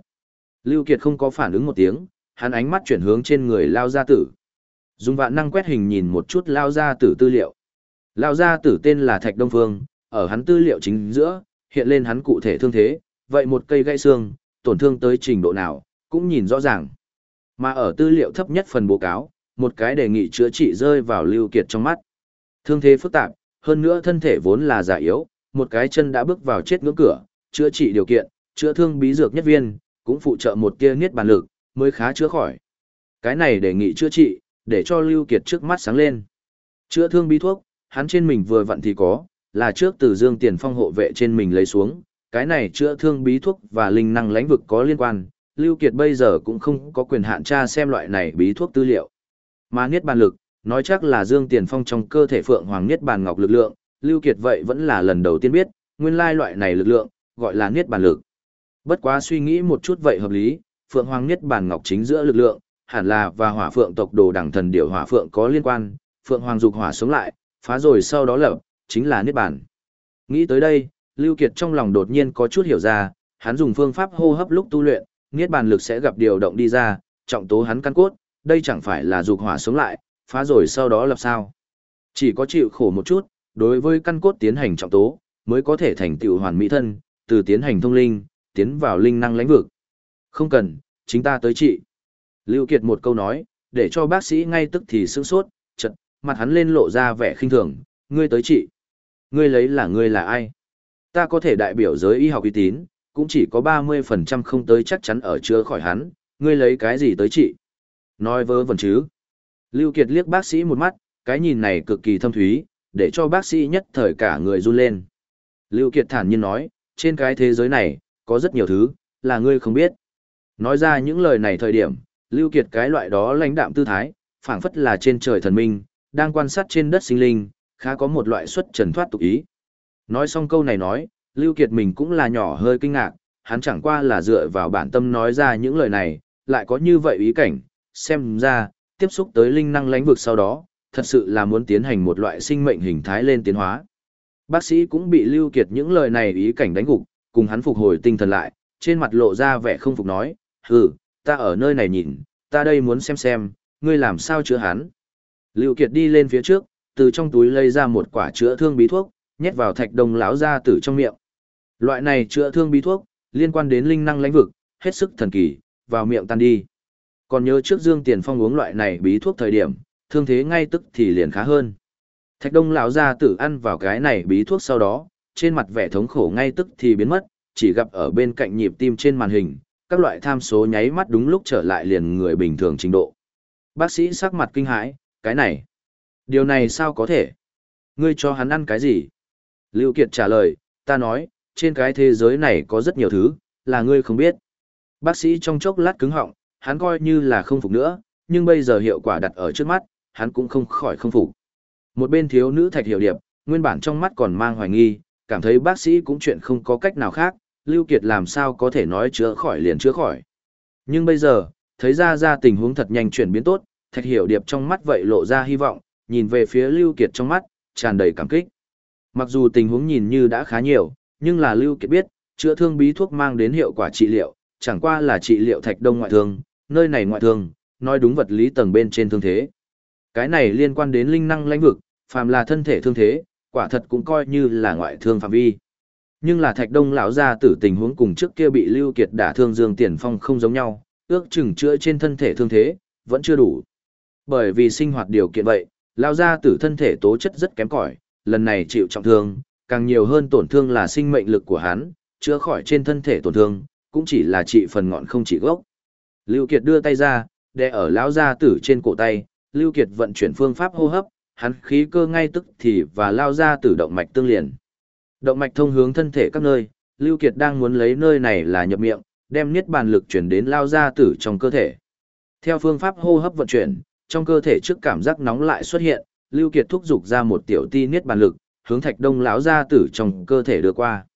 Lưu Kiệt không có phản ứng một tiếng, hắn ánh mắt chuyển hướng trên người lao gia tử. Dùng vạn năng quét hình nhìn một chút lao gia tử tư liệu. Lao gia tử tên là Thạch Đông Phương, ở hắn tư liệu chính giữa, hiện lên hắn cụ thể thương thế, vậy một cây gãy xương, tổn thương tới trình độ nào, cũng nhìn rõ ràng. Mà ở tư liệu thấp nhất phần báo cáo, một cái đề nghị chữa trị rơi vào Lưu Kiệt trong mắt. Thương thế phức tạp, hơn nữa thân thể vốn là già yếu, một cái chân đã bước vào chết ngưỡng cửa, chữa trị điều kiện, chữa thương bí dược nhất viên, cũng phụ trợ một tia niết bàn lực, mới khá chữa khỏi. Cái này đề nghị chữa trị, để cho Lưu Kiệt trước mắt sáng lên. Chữa thương bí thuốc, hắn trên mình vừa vặn thì có, là trước từ Dương Tiền Phong hộ vệ trên mình lấy xuống, cái này chữa thương bí thuốc và linh năng lãnh vực có liên quan, Lưu Kiệt bây giờ cũng không có quyền hạn tra xem loại này bí thuốc tư liệu. Mà niết bàn lực, nói chắc là Dương Tiền Phong trong cơ thể Phượng Hoàng niết bàn ngọc lực lượng, Lưu Kiệt vậy vẫn là lần đầu tiên biết, nguyên lai loại này lực lượng, gọi là niết bàn lực. Bất quá suy nghĩ một chút vậy hợp lý, Phượng Hoàng niết bàn ngọc chính giữa lực lượng, hẳn là và hỏa phượng tộc đồ đẳng thần điểu hỏa phượng có liên quan, Phượng Hoàng dục hỏa sống lại, phá rồi sau đó lập, chính là niết bàn. Nghĩ tới đây, Lưu Kiệt trong lòng đột nhiên có chút hiểu ra, hắn dùng phương pháp hô hấp lúc tu luyện, niết bàn lực sẽ gặp điều động đi ra, trọng tố hắn căn cốt, đây chẳng phải là dục hỏa sống lại, phá rồi sau đó lập sao. Chỉ có chịu khổ một chút, đối với căn cốt tiến hành trọng tố, mới có thể thành tựu hoàn mỹ thân, từ tiến hành thông linh, tiến vào linh năng lãnh vực. Không cần, chính ta tới trị. Lưu Kiệt một câu nói, để cho bác sĩ ngay tức thì sững sốt, chợt, mặt hắn lên lộ ra vẻ khinh thường, ngươi tới trị. Ngươi lấy là ngươi là ai? Ta có thể đại biểu giới y học uy tín, cũng chỉ có 30% không tới chắc chắn ở chữa khỏi hắn, ngươi lấy cái gì tới trị? Nói vớ vẩn chứ. Lưu Kiệt liếc bác sĩ một mắt, cái nhìn này cực kỳ thâm thúy, để cho bác sĩ nhất thời cả người run lên. Lưu Kiệt thản nhiên nói, trên cái thế giới này, có rất nhiều thứ, là ngươi không biết. Nói ra những lời này thời điểm, Lưu Kiệt cái loại đó lãnh đạm tư thái, phảng phất là trên trời thần minh, đang quan sát trên đất sinh linh, khá có một loại xuất trần thoát tục ý. Nói xong câu này nói, Lưu Kiệt mình cũng là nhỏ hơi kinh ngạc, hắn chẳng qua là dựa vào bản tâm nói ra những lời này, lại có như vậy ý cảnh, xem ra, tiếp xúc tới linh năng lãnh vực sau đó, thật sự là muốn tiến hành một loại sinh mệnh hình thái lên tiến hóa. Bác sĩ cũng bị Lưu Kiệt những lời này ý cảnh đánh gục, cùng hắn phục hồi tinh thần lại, trên mặt lộ ra vẻ không phục nói, hừ, ta ở nơi này nhìn, ta đây muốn xem xem, ngươi làm sao chữa hắn. Lưu Kiệt đi lên phía trước, từ trong túi lấy ra một quả chữa thương bí thuốc, nhét vào thạch đồng lão ra tử trong miệng. Loại này chữa thương bí thuốc, liên quan đến linh năng lãnh vực, hết sức thần kỳ, vào miệng tan đi. Còn nhớ trước Dương Tiền Phong uống loại này bí thuốc thời điểm, thương thế ngay tức thì liền khá hơn. Thạch Đông lão gia tử ăn vào cái này bí thuốc sau đó, trên mặt vẻ thống khổ ngay tức thì biến mất, chỉ gặp ở bên cạnh nhịp tim trên màn hình, các loại tham số nháy mắt đúng lúc trở lại liền người bình thường trình độ. Bác sĩ sắc mặt kinh hãi, cái này, điều này sao có thể? Ngươi cho hắn ăn cái gì? Lưu Kiệt trả lời, ta nói, trên cái thế giới này có rất nhiều thứ, là ngươi không biết. Bác sĩ trong chốc lát cứng họng, hắn coi như là không phục nữa, nhưng bây giờ hiệu quả đặt ở trước mắt, hắn cũng không khỏi không phục. Một bên thiếu nữ thạch hiểu điệp, nguyên bản trong mắt còn mang hoài nghi, cảm thấy bác sĩ cũng chuyện không có cách nào khác, Lưu Kiệt làm sao có thể nói chữa khỏi liền chữa khỏi. Nhưng bây giờ, thấy ra ra tình huống thật nhanh chuyển biến tốt, thạch hiểu điệp trong mắt vậy lộ ra hy vọng, nhìn về phía Lưu Kiệt trong mắt, tràn đầy cảm kích. Mặc dù tình huống nhìn như đã khá nhiều, nhưng là Lưu Kiệt biết, chữa thương bí thuốc mang đến hiệu quả trị liệu, chẳng qua là trị liệu thạch đông ngoại thương, nơi này ngoại thương, nói đúng vật lý tầng bên trên thương thế. Cái này liên quan đến linh năng lãnh vực, phàm là thân thể thương thế, quả thật cũng coi như là ngoại thương phạm vi. Nhưng là Thạch Đông lão gia tử tình huống cùng trước kia bị Lưu Kiệt đả thương Dương Tiền Phong không giống nhau, ước chừng chữa trên thân thể thương thế, vẫn chưa đủ. Bởi vì sinh hoạt điều kiện vậy, lão gia tử thân thể tố chất rất kém cỏi, lần này chịu trọng thương, càng nhiều hơn tổn thương là sinh mệnh lực của hắn, chữa khỏi trên thân thể tổn thương, cũng chỉ là trị phần ngọn không chỉ gốc. Lưu Kiệt đưa tay ra, đè ở lão gia tử trên cổ tay, Lưu Kiệt vận chuyển phương pháp hô hấp, hắn khí cơ ngay tức thì và lao gia tử động mạch tương liền. Động mạch thông hướng thân thể các nơi, Lưu Kiệt đang muốn lấy nơi này là nhập miệng, đem niết bàn lực chuyển đến lao gia tử trong cơ thể. Theo phương pháp hô hấp vận chuyển, trong cơ thể trước cảm giác nóng lại xuất hiện, Lưu Kiệt thúc giục ra một tiểu ti niết bàn lực, hướng thạch đông lão gia tử trong cơ thể đưa qua.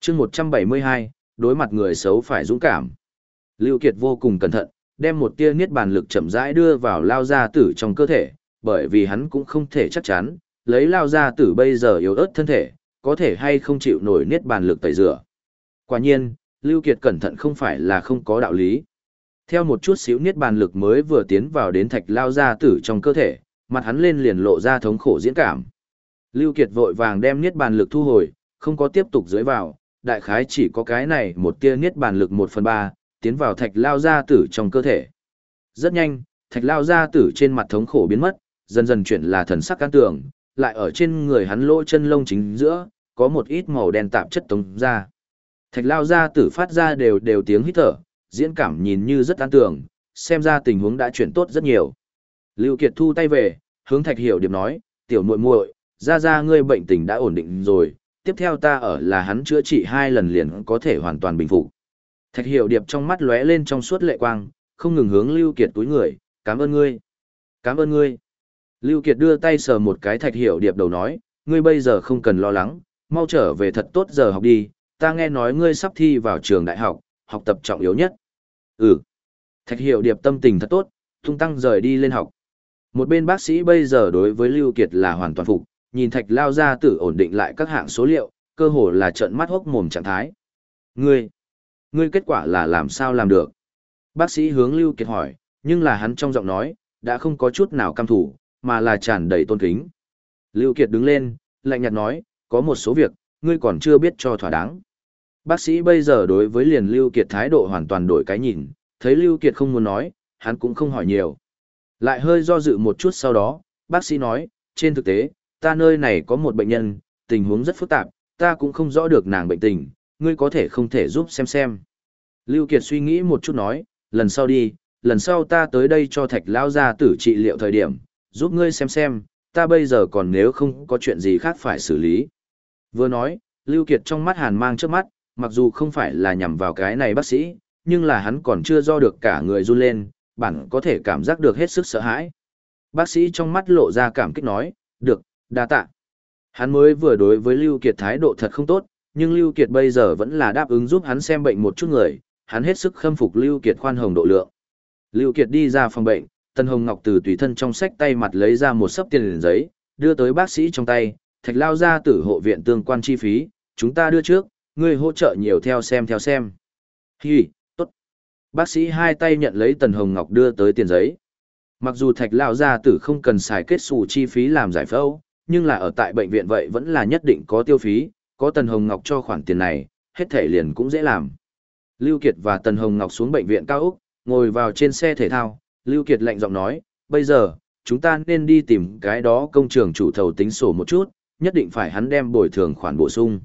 Chương 172, đối mặt người xấu phải dũng cảm. Lưu Kiệt vô cùng cẩn thận, đem một tia niết bàn lực chậm rãi đưa vào lao ra tử trong cơ thể, bởi vì hắn cũng không thể chắc chắn, lấy lao ra tử bây giờ yếu ớt thân thể, có thể hay không chịu nổi niết bàn lực tẩy rửa. Quả nhiên, Lưu Kiệt cẩn thận không phải là không có đạo lý. Theo một chút xíu niết bàn lực mới vừa tiến vào đến thạch lao ra tử trong cơ thể, mặt hắn lên liền lộ ra thống khổ diễn cảm. Lưu Kiệt vội vàng đem niết bàn lực thu hồi, không có tiếp tục dưới vào, đại khái chỉ có cái này một tia niết bàn lực 1 phần 3, tiến vào thạch lao gia tử trong cơ thể. Rất nhanh, thạch lao gia tử trên mặt thống khổ biến mất, dần dần chuyển là thần sắc can tưởng lại ở trên người hắn lỗ chân lông chính giữa, có một ít màu đen tạp chất tống ra. Thạch lao gia tử phát ra đều đều tiếng hít thở, diễn cảm nhìn như rất an tưởng, xem ra tình huống đã chuyển tốt rất nhiều. Lưu Kiệt thu tay về, hướng Thạch Hiểu Điệp nói, tiểu muội muội, ra ra ngươi bệnh tình đã ổn định rồi, tiếp theo ta ở là hắn chữa trị hai lần liền có thể hoàn toàn bình phục. Thạch Hiểu Điệp trong mắt lóe lên trong suốt lệ quang, không ngừng hướng Lưu Kiệt túi người, cảm ơn ngươi, cảm ơn ngươi. Lưu Kiệt đưa tay sờ một cái thạch hiểu điệp đầu nói, ngươi bây giờ không cần lo lắng, mau trở về thật tốt giờ học đi, ta nghe nói ngươi sắp thi vào trường đại học, học tập trọng yếu nhất. Ừ. Thạch hiểu điệp tâm tình thật tốt, tung tăng rời đi lên học. Một bên bác sĩ bây giờ đối với Lưu Kiệt là hoàn toàn phục, nhìn thạch lao ra tử ổn định lại các hạng số liệu, cơ hồ là trợn mắt hốc mồm trạng thái. Ngươi, ngươi kết quả là làm sao làm được? Bác sĩ hướng Lưu Kiệt hỏi, nhưng là hắn trong giọng nói, đã không có chút nào cam thủ, mà là tràn đầy tôn kính. Lưu Kiệt đứng lên, lạnh nhạt nói, có một số việc, ngươi còn chưa biết cho thỏa đáng. Bác sĩ bây giờ đối với liền Lưu Kiệt thái độ hoàn toàn đổi cái nhìn, thấy Lưu Kiệt không muốn nói, hắn cũng không hỏi nhiều. Lại hơi do dự một chút sau đó, bác sĩ nói, trên thực tế, ta nơi này có một bệnh nhân, tình huống rất phức tạp, ta cũng không rõ được nàng bệnh tình, ngươi có thể không thể giúp xem xem. Lưu Kiệt suy nghĩ một chút nói, lần sau đi, lần sau ta tới đây cho thạch Lão gia tử trị liệu thời điểm, giúp ngươi xem xem, ta bây giờ còn nếu không có chuyện gì khác phải xử lý. Vừa nói, Lưu Kiệt trong mắt hàn mang trước mắt, mặc dù không phải là nhằm vào cái này bác sĩ, nhưng là hắn còn chưa do được cả người run lên, bản có thể cảm giác được hết sức sợ hãi. Bác sĩ trong mắt lộ ra cảm kích nói, được, đa tạ. Hắn mới vừa đối với Lưu Kiệt thái độ thật không tốt, nhưng Lưu Kiệt bây giờ vẫn là đáp ứng giúp hắn xem bệnh một chút người, hắn hết sức khâm phục Lưu Kiệt khoan hồng độ lượng. Lưu Kiệt đi ra phòng bệnh, Tân Hồng Ngọc từ tùy thân trong sách tay mặt lấy ra một sấp tiền giấy, đưa tới bác sĩ trong tay, thạch lao ra tử hộ viện tương quan chi phí, chúng ta đưa trước, ngươi hỗ trợ nhiều theo xem theo xem. Hi, tốt. Bác sĩ hai tay nhận lấy Tần Hồng Ngọc đưa tới tiền giấy. Mặc dù thạch lao gia tử không cần xài kết xù chi phí làm giải phẫu, nhưng là ở tại bệnh viện vậy vẫn là nhất định có tiêu phí, có Tần Hồng Ngọc cho khoản tiền này, hết thể liền cũng dễ làm. Lưu Kiệt và Tần Hồng Ngọc xuống bệnh viện cao ốc, ngồi vào trên xe thể thao, Lưu Kiệt lạnh giọng nói, bây giờ, chúng ta nên đi tìm cái đó công trường chủ thầu tính sổ một chút, nhất định phải hắn đem bồi thường khoản bổ sung.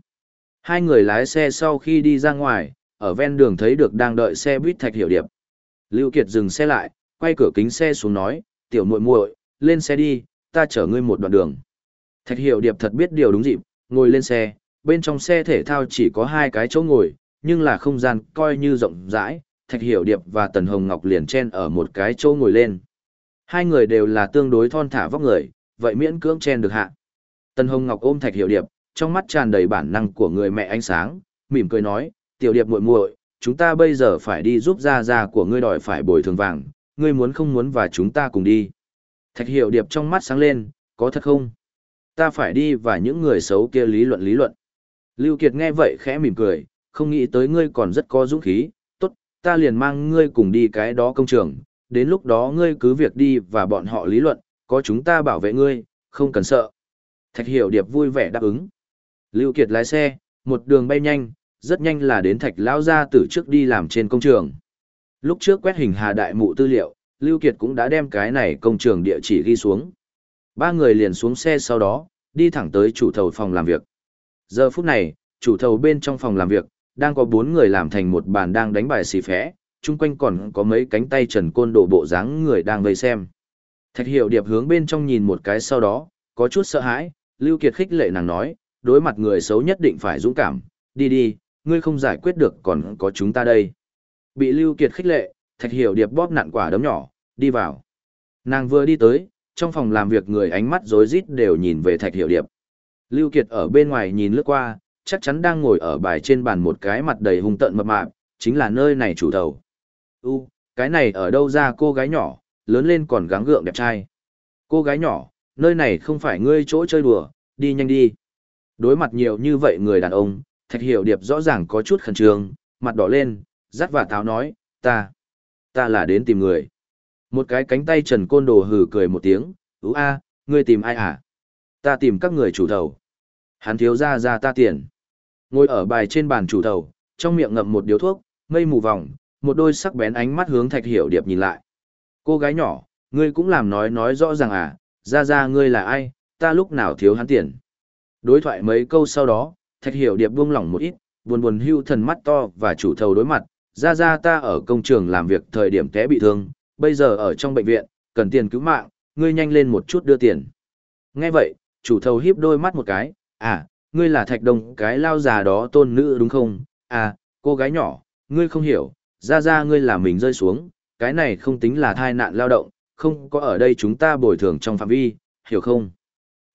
Hai người lái xe sau khi đi ra ngoài, ở ven đường thấy được đang đợi xe buýt thạch hiểu điệp. Lưu Kiệt dừng xe lại, quay cửa kính xe xuống nói, tiểu muội muội, lên xe đi, ta chở ngươi một đoạn đường. Thạch Hiểu Điệp thật biết điều đúng dịp, ngồi lên xe, bên trong xe thể thao chỉ có hai cái chỗ ngồi, nhưng là không gian coi như rộng rãi, Thạch Hiểu Điệp và Tần Hồng Ngọc liền chen ở một cái chỗ ngồi lên. Hai người đều là tương đối thon thả vóc người, vậy miễn cưỡng chen được hạ. Tần Hồng Ngọc ôm Thạch Hiểu Điệp, trong mắt tràn đầy bản năng của người mẹ ánh sáng, mỉm cười nói, "Tiểu Điệp muội muội, chúng ta bây giờ phải đi giúp gia gia của ngươi đòi phải bồi thường vàng, ngươi muốn không muốn và chúng ta cùng đi?" Thạch Hiểu Điệp trong mắt sáng lên, "Có thật không? Ta phải đi và những người xấu kia lý luận lý luận." Lưu Kiệt nghe vậy khẽ mỉm cười, không nghĩ tới ngươi còn rất có dũng khí, tốt, ta liền mang ngươi cùng đi cái đó công trường, đến lúc đó ngươi cứ việc đi và bọn họ lý luận, có chúng ta bảo vệ ngươi, không cần sợ. Thạch Hiểu Điệp vui vẻ đáp ứng. Lưu Kiệt lái xe, một đường bay nhanh, rất nhanh là đến Thạch Lão gia tử trước đi làm trên công trường. Lúc trước quét hình Hà Đại Mụ tư liệu, Lưu Kiệt cũng đã đem cái này công trường địa chỉ ghi xuống. Ba người liền xuống xe sau đó, đi thẳng tới chủ thầu phòng làm việc. Giờ phút này, chủ thầu bên trong phòng làm việc, đang có bốn người làm thành một bàn đang đánh bài xì phé, chung quanh còn có mấy cánh tay trần côn đổ bộ dáng người đang vây xem. Thạch Hiệu Điệp hướng bên trong nhìn một cái sau đó, có chút sợ hãi, Lưu Kiệt khích lệ nàng nói, đối mặt người xấu nhất định phải dũng cảm, đi đi, ngươi không giải quyết được còn có chúng ta đây. Bị Lưu Kiệt khích lệ, Thạch Hiểu Điệp bóp nặn quả đấm nhỏ, đi vào. Nàng vừa đi tới, trong phòng làm việc người ánh mắt rối rít đều nhìn về Thạch Hiểu Điệp. Lưu Kiệt ở bên ngoài nhìn lướt qua, chắc chắn đang ngồi ở bài trên bàn một cái mặt đầy hung tợn mập mạp, chính là nơi này chủ đầu. U, cái này ở đâu ra cô gái nhỏ, lớn lên còn gắng gượng đẹp trai. Cô gái nhỏ, nơi này không phải ngươi chỗ chơi đùa, đi nhanh đi. Đối mặt nhiều như vậy người đàn ông, Thạch Hiểu Điệp rõ ràng có chút khẩn trương, mặt đỏ lên, dắt và táo nói, ta, ta là đến tìm người. Một cái cánh tay trần côn đồ hừ cười một tiếng, ú a, ngươi tìm ai hả? Ta tìm các người chủ thầu. Hắn thiếu ra ra ta tiền. Ngồi ở bài trên bàn chủ thầu, trong miệng ngậm một điếu thuốc, mây mù vòng, một đôi sắc bén ánh mắt hướng Thạch Hiểu Điệp nhìn lại. Cô gái nhỏ, ngươi cũng làm nói nói rõ ràng à, ra ra ngươi là ai, ta lúc nào thiếu hắn tiền. Đối thoại mấy câu sau đó, Thạch Hiểu Điệp buông lỏng một ít, buồn buồn hưu thần mắt to và chủ thầu đối mặt, ra ra ta ở công trường làm việc thời điểm té bị thương, bây giờ ở trong bệnh viện, cần tiền cứu mạng, ngươi nhanh lên một chút đưa tiền. Nghe vậy, chủ thầu híp đôi mắt một cái, à, ngươi là thạch đông cái lao già đó tôn nữ đúng không? À, cô gái nhỏ, ngươi không hiểu, ra ra ngươi là mình rơi xuống, cái này không tính là thai nạn lao động, không có ở đây chúng ta bồi thường trong phạm vi, hiểu không?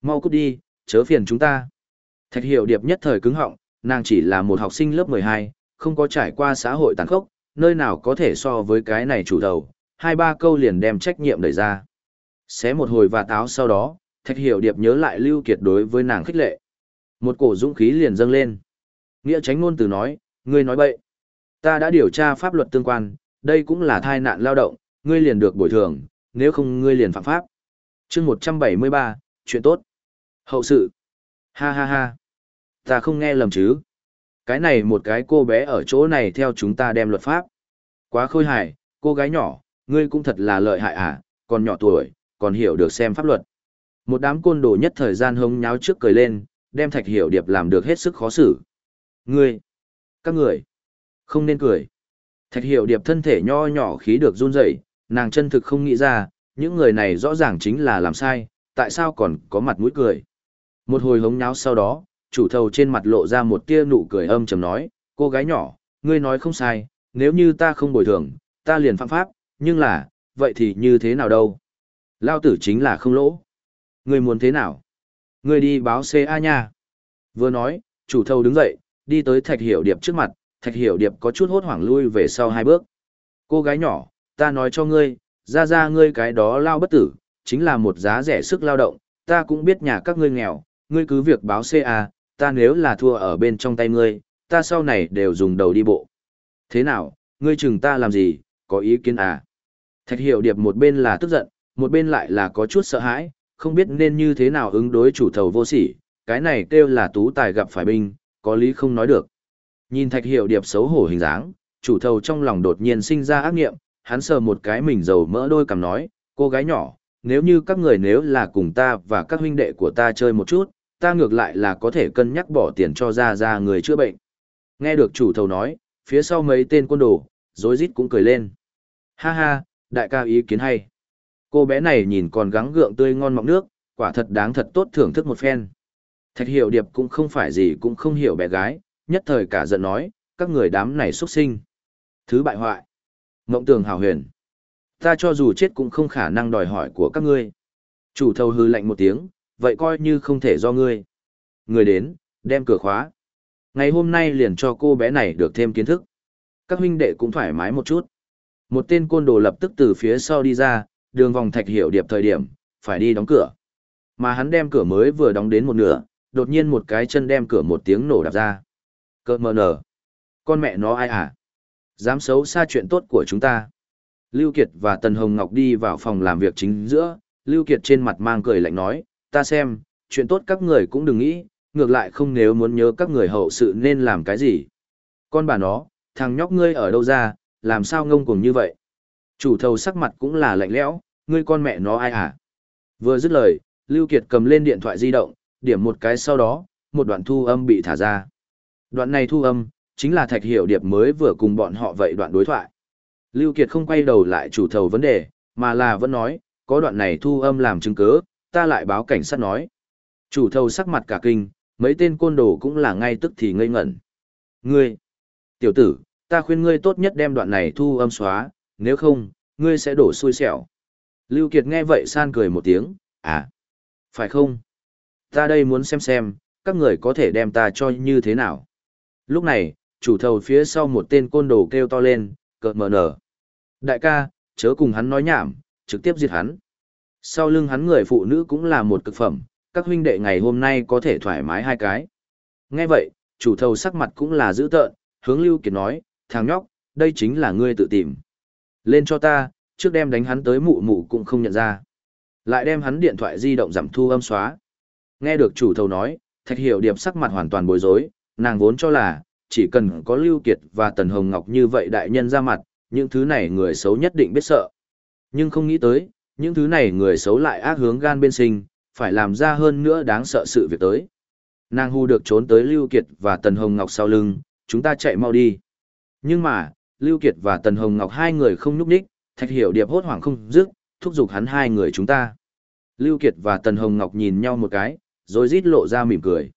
Mau cút đi, chớ phiền chúng ta. Thạch hiệu điệp nhất thời cứng họng, nàng chỉ là một học sinh lớp 12, không có trải qua xã hội tàn khốc, nơi nào có thể so với cái này chủ đầu, hai ba câu liền đem trách nhiệm đẩy ra. Xé một hồi và táo sau đó, Thạch Hiểu Điệp nhớ lại Lưu Kiệt đối với nàng khích lệ. Một cổ dũng khí liền dâng lên. Nghĩa tránh ngôn từ nói, ngươi nói bậy. Ta đã điều tra pháp luật tương quan, đây cũng là thai nạn lao động, ngươi liền được bồi thường, nếu không ngươi liền phạm pháp. chương 173, chuyện tốt. Hậu sự. Ha ha ha. Ta không nghe lầm chứ. Cái này một cái cô bé ở chỗ này theo chúng ta đem luật pháp. Quá khôi hài, cô gái nhỏ, ngươi cũng thật là lợi hại à, còn nhỏ tuổi, còn hiểu được xem pháp luật. Một đám côn đồ nhất thời gian hông nháo trước cười lên, đem thạch hiểu điệp làm được hết sức khó xử. Ngươi, các người, không nên cười. Thạch hiểu điệp thân thể nho nhỏ khí được run rẩy, nàng chân thực không nghĩ ra, những người này rõ ràng chính là làm sai, tại sao còn có mặt mũi cười. Một hồi hống nháo sau đó, chủ thầu trên mặt lộ ra một tia nụ cười âm trầm nói, cô gái nhỏ, ngươi nói không sai, nếu như ta không bồi thường, ta liền phạm pháp, nhưng là, vậy thì như thế nào đâu? Lao tử chính là không lỗ. Ngươi muốn thế nào? Ngươi đi báo CA nha. Vừa nói, chủ thầu đứng dậy, đi tới Thạch Hiểu Điệp trước mặt, Thạch Hiểu Điệp có chút hốt hoảng lui về sau hai bước. Cô gái nhỏ, ta nói cho ngươi, ra ra ngươi cái đó lao bất tử, chính là một giá rẻ sức lao động, ta cũng biết nhà các ngươi nghèo, ngươi cứ việc báo CA, ta nếu là thua ở bên trong tay ngươi, ta sau này đều dùng đầu đi bộ. Thế nào, ngươi chừng ta làm gì, có ý kiến à? Thạch Hiểu Điệp một bên là tức giận, một bên lại là có chút sợ hãi, không biết nên như thế nào ứng đối chủ thầu vô sỉ, cái này kêu là tú tài gặp phải binh, có lý không nói được. Nhìn Thạch Hiểu Điệp xấu hổ hình dáng, chủ thầu trong lòng đột nhiên sinh ra ác nghiệm, hắn sờ một cái mình dầu mỡ đôi cầm nói, cô gái nhỏ, nếu như các người nếu là cùng ta và các huynh đệ của ta chơi một chút, ta ngược lại là có thể cân nhắc bỏ tiền cho ra ra người chữa bệnh. Nghe được chủ thầu nói, phía sau mấy tên quân đồ, rối rít cũng cười lên. Ha ha, đại ca ý kiến hay. Cô bé này nhìn còn gắng gượng tươi ngon mọng nước, Quả thật đáng thật tốt thưởng thức một phen. Thạch Hiểu Điệp cũng không phải gì cũng không hiểu bé gái, nhất thời cả giận nói, các người đám này xuất sinh. Thứ bại hoại. Mộng tường hào huyền. Ta cho dù chết cũng không khả năng đòi hỏi của các ngươi. Chủ thầu hư lạnh một tiếng, vậy coi như không thể do ngươi. Người đến, đem cửa khóa. Ngày hôm nay liền cho cô bé này được thêm kiến thức. Các huynh đệ cũng thoải mái một chút. Một tên côn đồ lập tức từ phía sau đi ra, đường vòng thạch hiểu điệp thời điểm, phải đi đóng cửa. Mà hắn đem cửa mới vừa đóng đến một nửa, đột nhiên một cái chân đem cửa một tiếng nổ đạp ra. Cơ mờ nở. Con mẹ nó ai à? Dám xấu xa chuyện tốt của chúng ta. Lưu Kiệt và Tần Hồng Ngọc đi vào phòng làm việc chính giữa, Lưu Kiệt trên mặt mang cười lạnh nói, ta xem, chuyện tốt các người cũng đừng nghĩ, ngược lại không nếu muốn nhớ các người hậu sự nên làm cái gì. Con bà nó, thằng nhóc ngươi ở đâu ra, làm sao ngông cuồng như vậy? Chủ thầu sắc mặt cũng là lạnh lẽo, ngươi con mẹ nó ai à? Vừa dứt lời, Lưu Kiệt cầm lên điện thoại di động, điểm một cái sau đó, một đoạn thu âm bị thả ra. Đoạn này thu âm, chính là Thạch Hiểu Điệp mới vừa cùng bọn họ vậy đoạn đối thoại. Lưu Kiệt không quay đầu lại chủ thầu vấn đề, mà là vẫn nói, có đoạn này thu âm làm chứng cứ, ta lại báo cảnh sát nói. Chủ thầu sắc mặt cả kinh, mấy tên côn đồ cũng là ngay tức thì ngây ngẩn. Ngươi, tiểu tử, ta khuyên ngươi tốt nhất đem đoạn này thu âm xóa, nếu không, ngươi sẽ đổ xui xẻo. Lưu Kiệt nghe vậy san cười một tiếng, à, phải không? Ta đây muốn xem xem, các người có thể đem ta cho như thế nào. Lúc này, chủ thầu phía sau một tên côn đồ kêu to lên, cợt mở nở. Đại ca, chớ cùng hắn nói nhảm, trực tiếp diệt hắn. Sau lưng hắn người phụ nữ cũng là một cực phẩm, các huynh đệ ngày hôm nay có thể thoải mái hai cái. Nghe vậy, chủ thầu sắc mặt cũng là dữ tợn, hướng Lưu Kiệt nói, thằng nhóc, đây chính là ngươi tự tìm. Lên cho ta, trước đem đánh hắn tới mụ mụ cũng không nhận ra. Lại đem hắn điện thoại di động giảm thu âm xóa. Nghe được chủ thầu nói, Thạch Hiểu Điệp sắc mặt hoàn toàn bối rối, nàng vốn cho là, chỉ cần có Lưu Kiệt và Tần Hồng Ngọc như vậy đại nhân ra mặt, những thứ này người xấu nhất định biết sợ. Nhưng không nghĩ tới, những thứ này người xấu lại ác hướng gan bên sinh, phải làm ra hơn nữa đáng sợ sự việc tới. Nàng hù được trốn tới Lưu Kiệt và Tần Hồng Ngọc sau lưng, chúng ta chạy mau đi. Nhưng mà, Lưu Kiệt và Tần Hồng Ngọc hai người không nhúc nhích, Thạch Hiểu Điệp hốt hoảng không dứt, thúc giục hắn hai người chúng ta. Lưu Kiệt và Tần Hồng Ngọc nhìn nhau một cái, rồi rít lộ ra mỉm cười.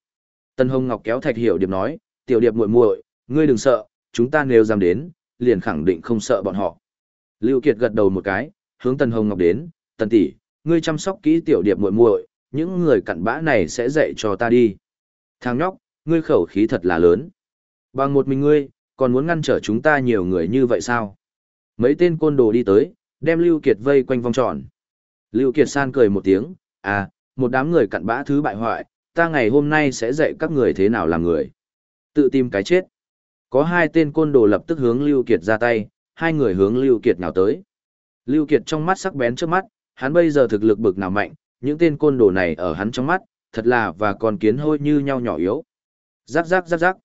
Tần Hồng Ngọc kéo Thạch Hiểu Điệp nói, tiểu điệp muội muội, ngươi đừng sợ, chúng ta nếu dám đến, liền khẳng định không sợ bọn họ. Lưu Kiệt gật đầu một cái, hướng Tần Hồng Ngọc đến, Tần tỷ, ngươi chăm sóc kỹ tiểu điệp muội muội, những người cặn bã này sẽ dạy cho ta đi. Thằng nhóc, ngươi khẩu khí thật là lớn. Bằng một mình ngươi, còn muốn ngăn trở chúng ta nhiều người như vậy sao? Mấy tên côn đồ đi tới, đem Lưu Kiệt vây quanh vòng tròn. Lưu Kiệt san cười một tiếng, à, một đám người cặn bã thứ bại hoại, ta ngày hôm nay sẽ dạy các người thế nào làm người. Tự tìm cái chết. Có hai tên côn đồ lập tức hướng Lưu Kiệt ra tay, hai người hướng Lưu Kiệt nào tới. Lưu Kiệt trong mắt sắc bén trước mắt, hắn bây giờ thực lực bực nào mạnh, những tên côn đồ này ở hắn trong mắt, thật là và còn kiến hôi như nhau nhỏ yếu. Rắc rắc rắc rắc.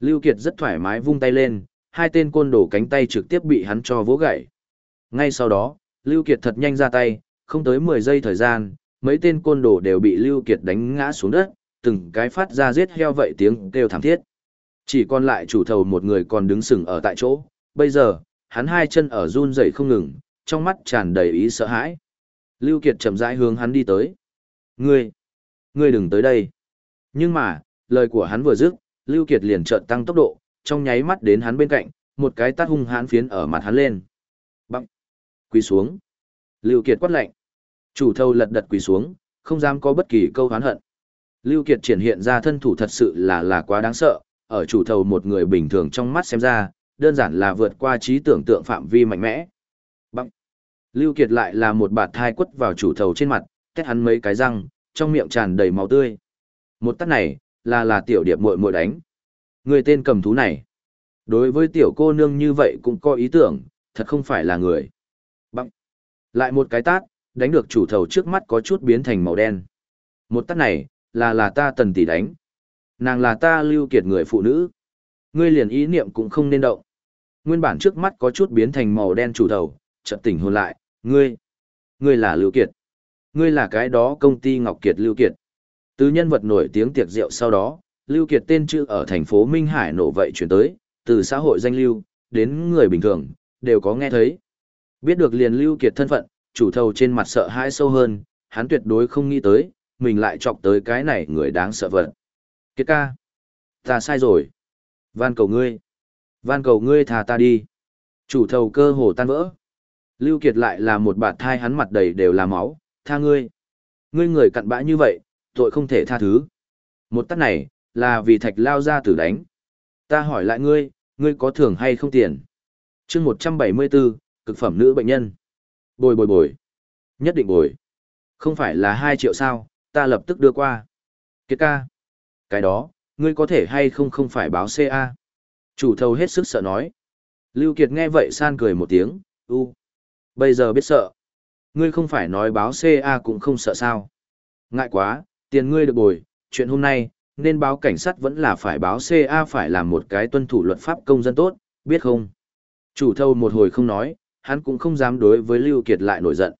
Lưu Kiệt rất thoải mái vung tay lên, hai tên côn đồ cánh tay trực tiếp bị hắn cho vỗ gãy. Ngay sau đó, Lưu Kiệt thật nhanh ra tay, không tới 10 giây thời gian, mấy tên côn đồ đều bị Lưu Kiệt đánh ngã xuống đất, từng cái phát ra giết heo vậy tiếng kêu thảm thiết. Chỉ còn lại chủ thầu một người còn đứng sừng ở tại chỗ, bây giờ, hắn hai chân ở run rẩy không ngừng, trong mắt tràn đầy ý sợ hãi. Lưu Kiệt chậm rãi hướng hắn đi tới. Ngươi, ngươi đừng tới đây. Nhưng mà, lời của hắn vừa dứt, Lưu Kiệt liền chợt tăng tốc độ, trong nháy mắt đến hắn bên cạnh, một cái tát hung hãn phiến ở mặt hắn lên. Bằng. Quỳ xuống. Lưu Kiệt quát lạnh. Chủ thâu lật đật quỳ xuống, không dám có bất kỳ câu hán hận. Lưu Kiệt triển hiện ra thân thủ thật sự là là quá đáng sợ, ở chủ thầu một người bình thường trong mắt xem ra, đơn giản là vượt qua trí tưởng tượng phạm vi mạnh mẽ. Băng! Lưu Kiệt lại là một bạt thai quất vào chủ thầu trên mặt, kết hắn mấy cái răng, trong miệng tràn đầy máu tươi. Một tát này, là là tiểu điệp muội muội đánh. Người tên cầm thú này. Đối với tiểu cô nương như vậy cũng có ý tưởng, thật không phải là người. Bằng. Lại một cái tát, đánh được chủ thầu trước mắt có chút biến thành màu đen. Một tát này, là là ta tần tỷ đánh. Nàng là ta lưu kiệt người phụ nữ. Ngươi liền ý niệm cũng không nên động. Nguyên bản trước mắt có chút biến thành màu đen chủ thầu, chợt tỉnh hồn lại, ngươi, ngươi là lưu kiệt. Ngươi là cái đó công ty Ngọc Kiệt Lưu Kiệt. Từ nhân vật nổi tiếng tiệc rượu sau đó, Lưu Kiệt tên chữ ở thành phố Minh Hải nổ vậy chuyển tới, từ xã hội danh lưu, đến người bình thường, đều có nghe thấy. Biết được liền Lưu Kiệt thân phận, chủ thầu trên mặt sợ hãi sâu hơn, hắn tuyệt đối không nghĩ tới, mình lại chọc tới cái này người đáng sợ vật. Kiệt ca, ta sai rồi. Van cầu ngươi, van cầu ngươi thả ta đi. Chủ thầu cơ hồ tan vỡ. Lưu Kiệt lại là một bạt thai hắn mặt đầy đều là máu, tha ngươi. Ngươi người cặn bã như vậy, tội không thể tha thứ. Một tát này, là vì thạch lao ra tử đánh. Ta hỏi lại ngươi, ngươi có thưởng hay không tiền? chương 174, cực phẩm nữ bệnh nhân. Bồi bồi bồi. Nhất định bồi. Không phải là 2 triệu sao, ta lập tức đưa qua. Kiệt ca. Cái đó, ngươi có thể hay không không phải báo CA. Chủ thầu hết sức sợ nói. Lưu Kiệt nghe vậy san cười một tiếng, u. Bây giờ biết sợ. Ngươi không phải nói báo CA cũng không sợ sao. Ngại quá, tiền ngươi được bồi, chuyện hôm nay, nên báo cảnh sát vẫn là phải báo CA phải làm một cái tuân thủ luật pháp công dân tốt, biết không? Chủ thầu một hồi không nói, hắn cũng không dám đối với Lưu Kiệt lại nổi giận.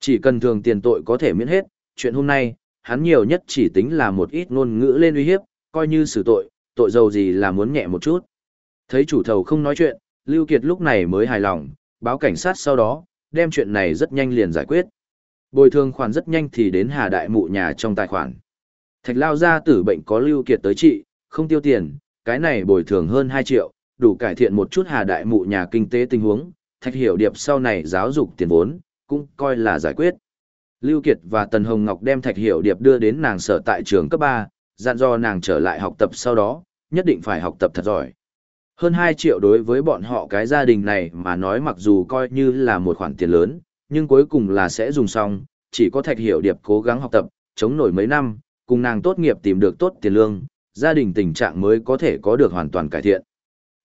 Chỉ cần thường tiền tội có thể miễn hết, chuyện hôm nay, hắn nhiều nhất chỉ tính là một ít ngôn ngữ lên uy hiếp, coi như xử tội, tội dầu gì là muốn nhẹ một chút. Thấy chủ thầu không nói chuyện, Lưu Kiệt lúc này mới hài lòng, báo cảnh sát sau đó, đem chuyện này rất nhanh liền giải quyết. Bồi thường khoản rất nhanh thì đến Hà Đại Mụ nhà trong tài khoản. Thạch lao gia tử bệnh có Lưu Kiệt tới trị, không tiêu tiền, cái này bồi thường hơn 2 triệu, đủ cải thiện một chút Hà Đại Mụ nhà kinh tế tình huống, Thạch Hiểu Điệp sau này giáo dục tiền vốn, cũng coi là giải quyết. Lưu Kiệt và Tần Hồng Ngọc đem Thạch Hiểu Điệp đưa đến nàng sở tại trường cấp 3, dặn dò nàng trở lại học tập sau đó, nhất định phải học tập thật giỏi. Hơn 2 triệu đối với bọn họ cái gia đình này mà nói mặc dù coi như là một khoản tiền lớn, nhưng cuối cùng là sẽ dùng xong, chỉ có Thạch Hiểu Điệp cố gắng học tập, chống nổi mấy năm, cùng nàng tốt nghiệp tìm được tốt tiền lương, gia đình tình trạng mới có thể có được hoàn toàn cải thiện.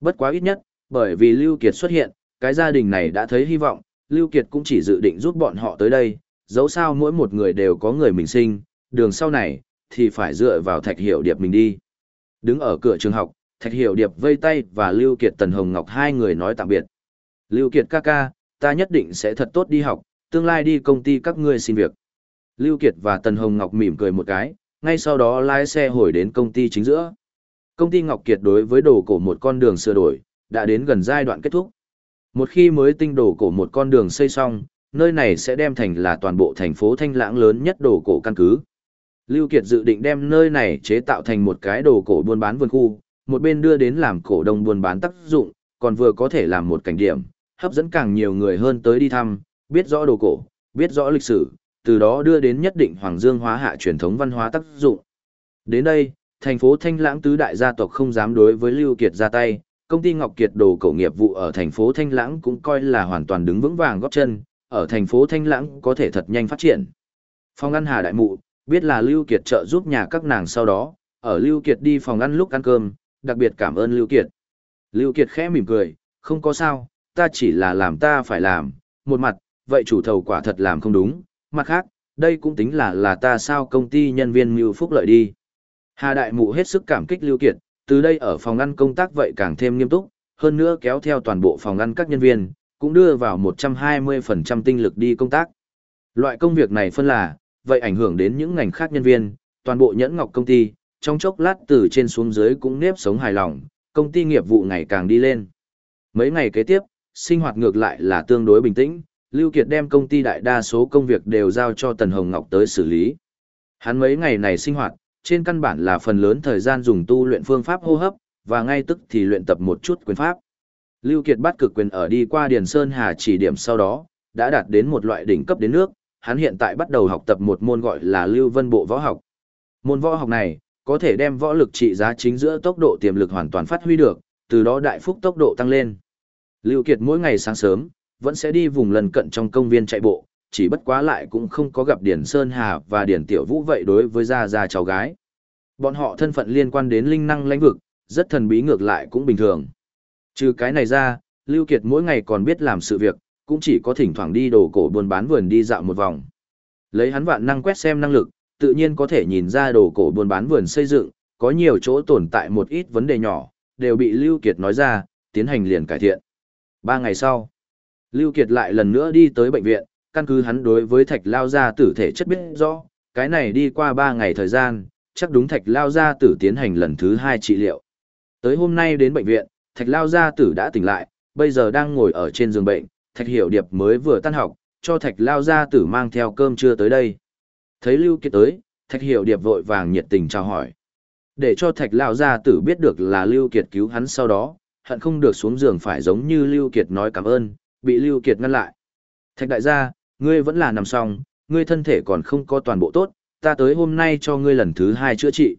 Bất quá ít nhất, bởi vì Lưu Kiệt xuất hiện, cái gia đình này đã thấy hy vọng, Lưu Kiệt cũng chỉ dự định giúp bọn họ tới đây, dẫu sao mỗi một người đều có người mình sinh, đường sau này, thì phải dựa vào Thạch Hiểu Điệp mình đi. Đứng ở cửa trường học, Thạch Hiểu Điệp vây tay và Lưu Kiệt Tần Hồng Ngọc hai người nói tạm biệt. Lưu Kiệt ca ca, ta nhất định sẽ thật tốt đi học, tương lai đi công ty các ngươi xin việc. Lưu Kiệt và Tần Hồng Ngọc mỉm cười một cái, ngay sau đó lái xe hồi đến công ty chính giữa. Công ty Ngọc Kiệt đối với đồ cổ một con đường sửa đổi, đã đến gần giai đoạn kết thúc. Một khi mới tinh đồ cổ một con đường xây xong, nơi này sẽ đem thành là toàn bộ thành phố Thanh Lãng lớn nhất đồ cổ căn cứ. Lưu Kiệt dự định đem nơi này chế tạo thành một cái đồ cổ buôn bán vườn khu, một bên đưa đến làm cổ đông buôn bán tác dụng, còn vừa có thể làm một cảnh điểm, hấp dẫn càng nhiều người hơn tới đi thăm, biết rõ đồ cổ, biết rõ lịch sử, từ đó đưa đến nhất định hoàng dương hóa hạ truyền thống văn hóa tác dụng. Đến đây, thành phố Thanh Lãng tứ đại gia tộc không dám đối với Lưu Kiệt ra tay, công ty Ngọc Kiệt đồ cổ nghiệp vụ ở thành phố Thanh Lãng cũng coi là hoàn toàn đứng vững vàng góp chân, ở thành phố Thanh Lãng có thể thật nhanh phát triển. Phòng ăn Hà Đại Mụ, biết là Lưu Kiệt trợ giúp nhà các nàng sau đó, ở Lưu Kiệt đi phòng ăn lúc ăn cơm, đặc biệt cảm ơn Lưu Kiệt. Lưu Kiệt khẽ mỉm cười, không có sao, ta chỉ là làm ta phải làm, một mặt, vậy chủ thầu quả thật làm không đúng, mặt khác, đây cũng tính là là ta sao công ty nhân viên mưu phúc lợi đi. Hà Đại Mụ hết sức cảm kích Lưu Kiệt, từ đây ở phòng ăn công tác vậy càng thêm nghiêm túc, hơn nữa kéo theo toàn bộ phòng ăn các nhân viên, cũng đưa vào 120% tinh lực đi công tác. Loại công việc này phân là, vậy ảnh hưởng đến những ngành khác nhân viên, toàn bộ nhẫn ngọc công ty, trong chốc lát từ trên xuống dưới cũng nếp sống hài lòng, công ty nghiệp vụ ngày càng đi lên. Mấy ngày kế tiếp, sinh hoạt ngược lại là tương đối bình tĩnh, Lưu Kiệt đem công ty đại đa số công việc đều giao cho Tần Hồng Ngọc tới xử lý. Hắn mấy ngày này sinh hoạt, trên căn bản là phần lớn thời gian dùng tu luyện phương pháp hô hấp, và ngay tức thì luyện tập một chút quyền pháp. Lưu Kiệt bắt cực quyền ở đi qua Điền Sơn Hà chỉ điểm sau đó, đã đạt đến một loại đỉnh cấp đến nước, hắn hiện tại bắt đầu học tập một môn gọi là Lưu Vân Bộ Võ học. Môn võ học này, có thể đem võ lực trị giá chính giữa tốc độ tiềm lực hoàn toàn phát huy được, từ đó đại phúc tốc độ tăng lên. Lưu Kiệt mỗi ngày sáng sớm, vẫn sẽ đi vùng lần cận trong công viên chạy bộ, chỉ bất quá lại cũng không có gặp Điển Sơn Hà và Điển Tiểu Vũ vậy đối với gia gia cháu gái. Bọn họ thân phận liên quan đến linh năng lãnh vực, rất thần bí ngược lại cũng bình thường. Trừ cái này ra, Lưu Kiệt mỗi ngày còn biết làm sự việc, cũng chỉ có thỉnh thoảng đi đồ cổ buôn bán vườn đi dạo một vòng. Lấy hắn vạn năng quét xem năng lực, tự nhiên có thể nhìn ra đồ cổ buôn bán vườn xây dựng, có nhiều chỗ tồn tại một ít vấn đề nhỏ, đều bị Lưu Kiệt nói ra, tiến hành liền cải thiện. Ba ngày sau, Lưu Kiệt lại lần nữa đi tới bệnh viện, căn cứ hắn đối với thạch lao gia tử thể chất biết rõ, cái này đi qua ba ngày thời gian, chắc đúng thạch lao gia tử tiến hành lần thứ hai trị liệu. Tới hôm nay đến bệnh viện, thạch lao gia tử đã tỉnh lại, bây giờ đang ngồi ở trên giường bệnh, thạch hiểu điệp mới vừa tan học, cho thạch lao gia tử mang theo cơm trưa tới đây. Thấy Lưu Kiệt tới, Thạch Hiểu Điệp vội vàng nhiệt tình chào hỏi. Để cho Thạch Lao gia tử biết được là Lưu Kiệt cứu hắn sau đó, hận không được xuống giường phải giống như Lưu Kiệt nói cảm ơn, bị Lưu Kiệt ngăn lại. Thạch đại gia, ngươi vẫn là nằm xong, ngươi thân thể còn không có toàn bộ tốt, ta tới hôm nay cho ngươi lần thứ hai chữa trị.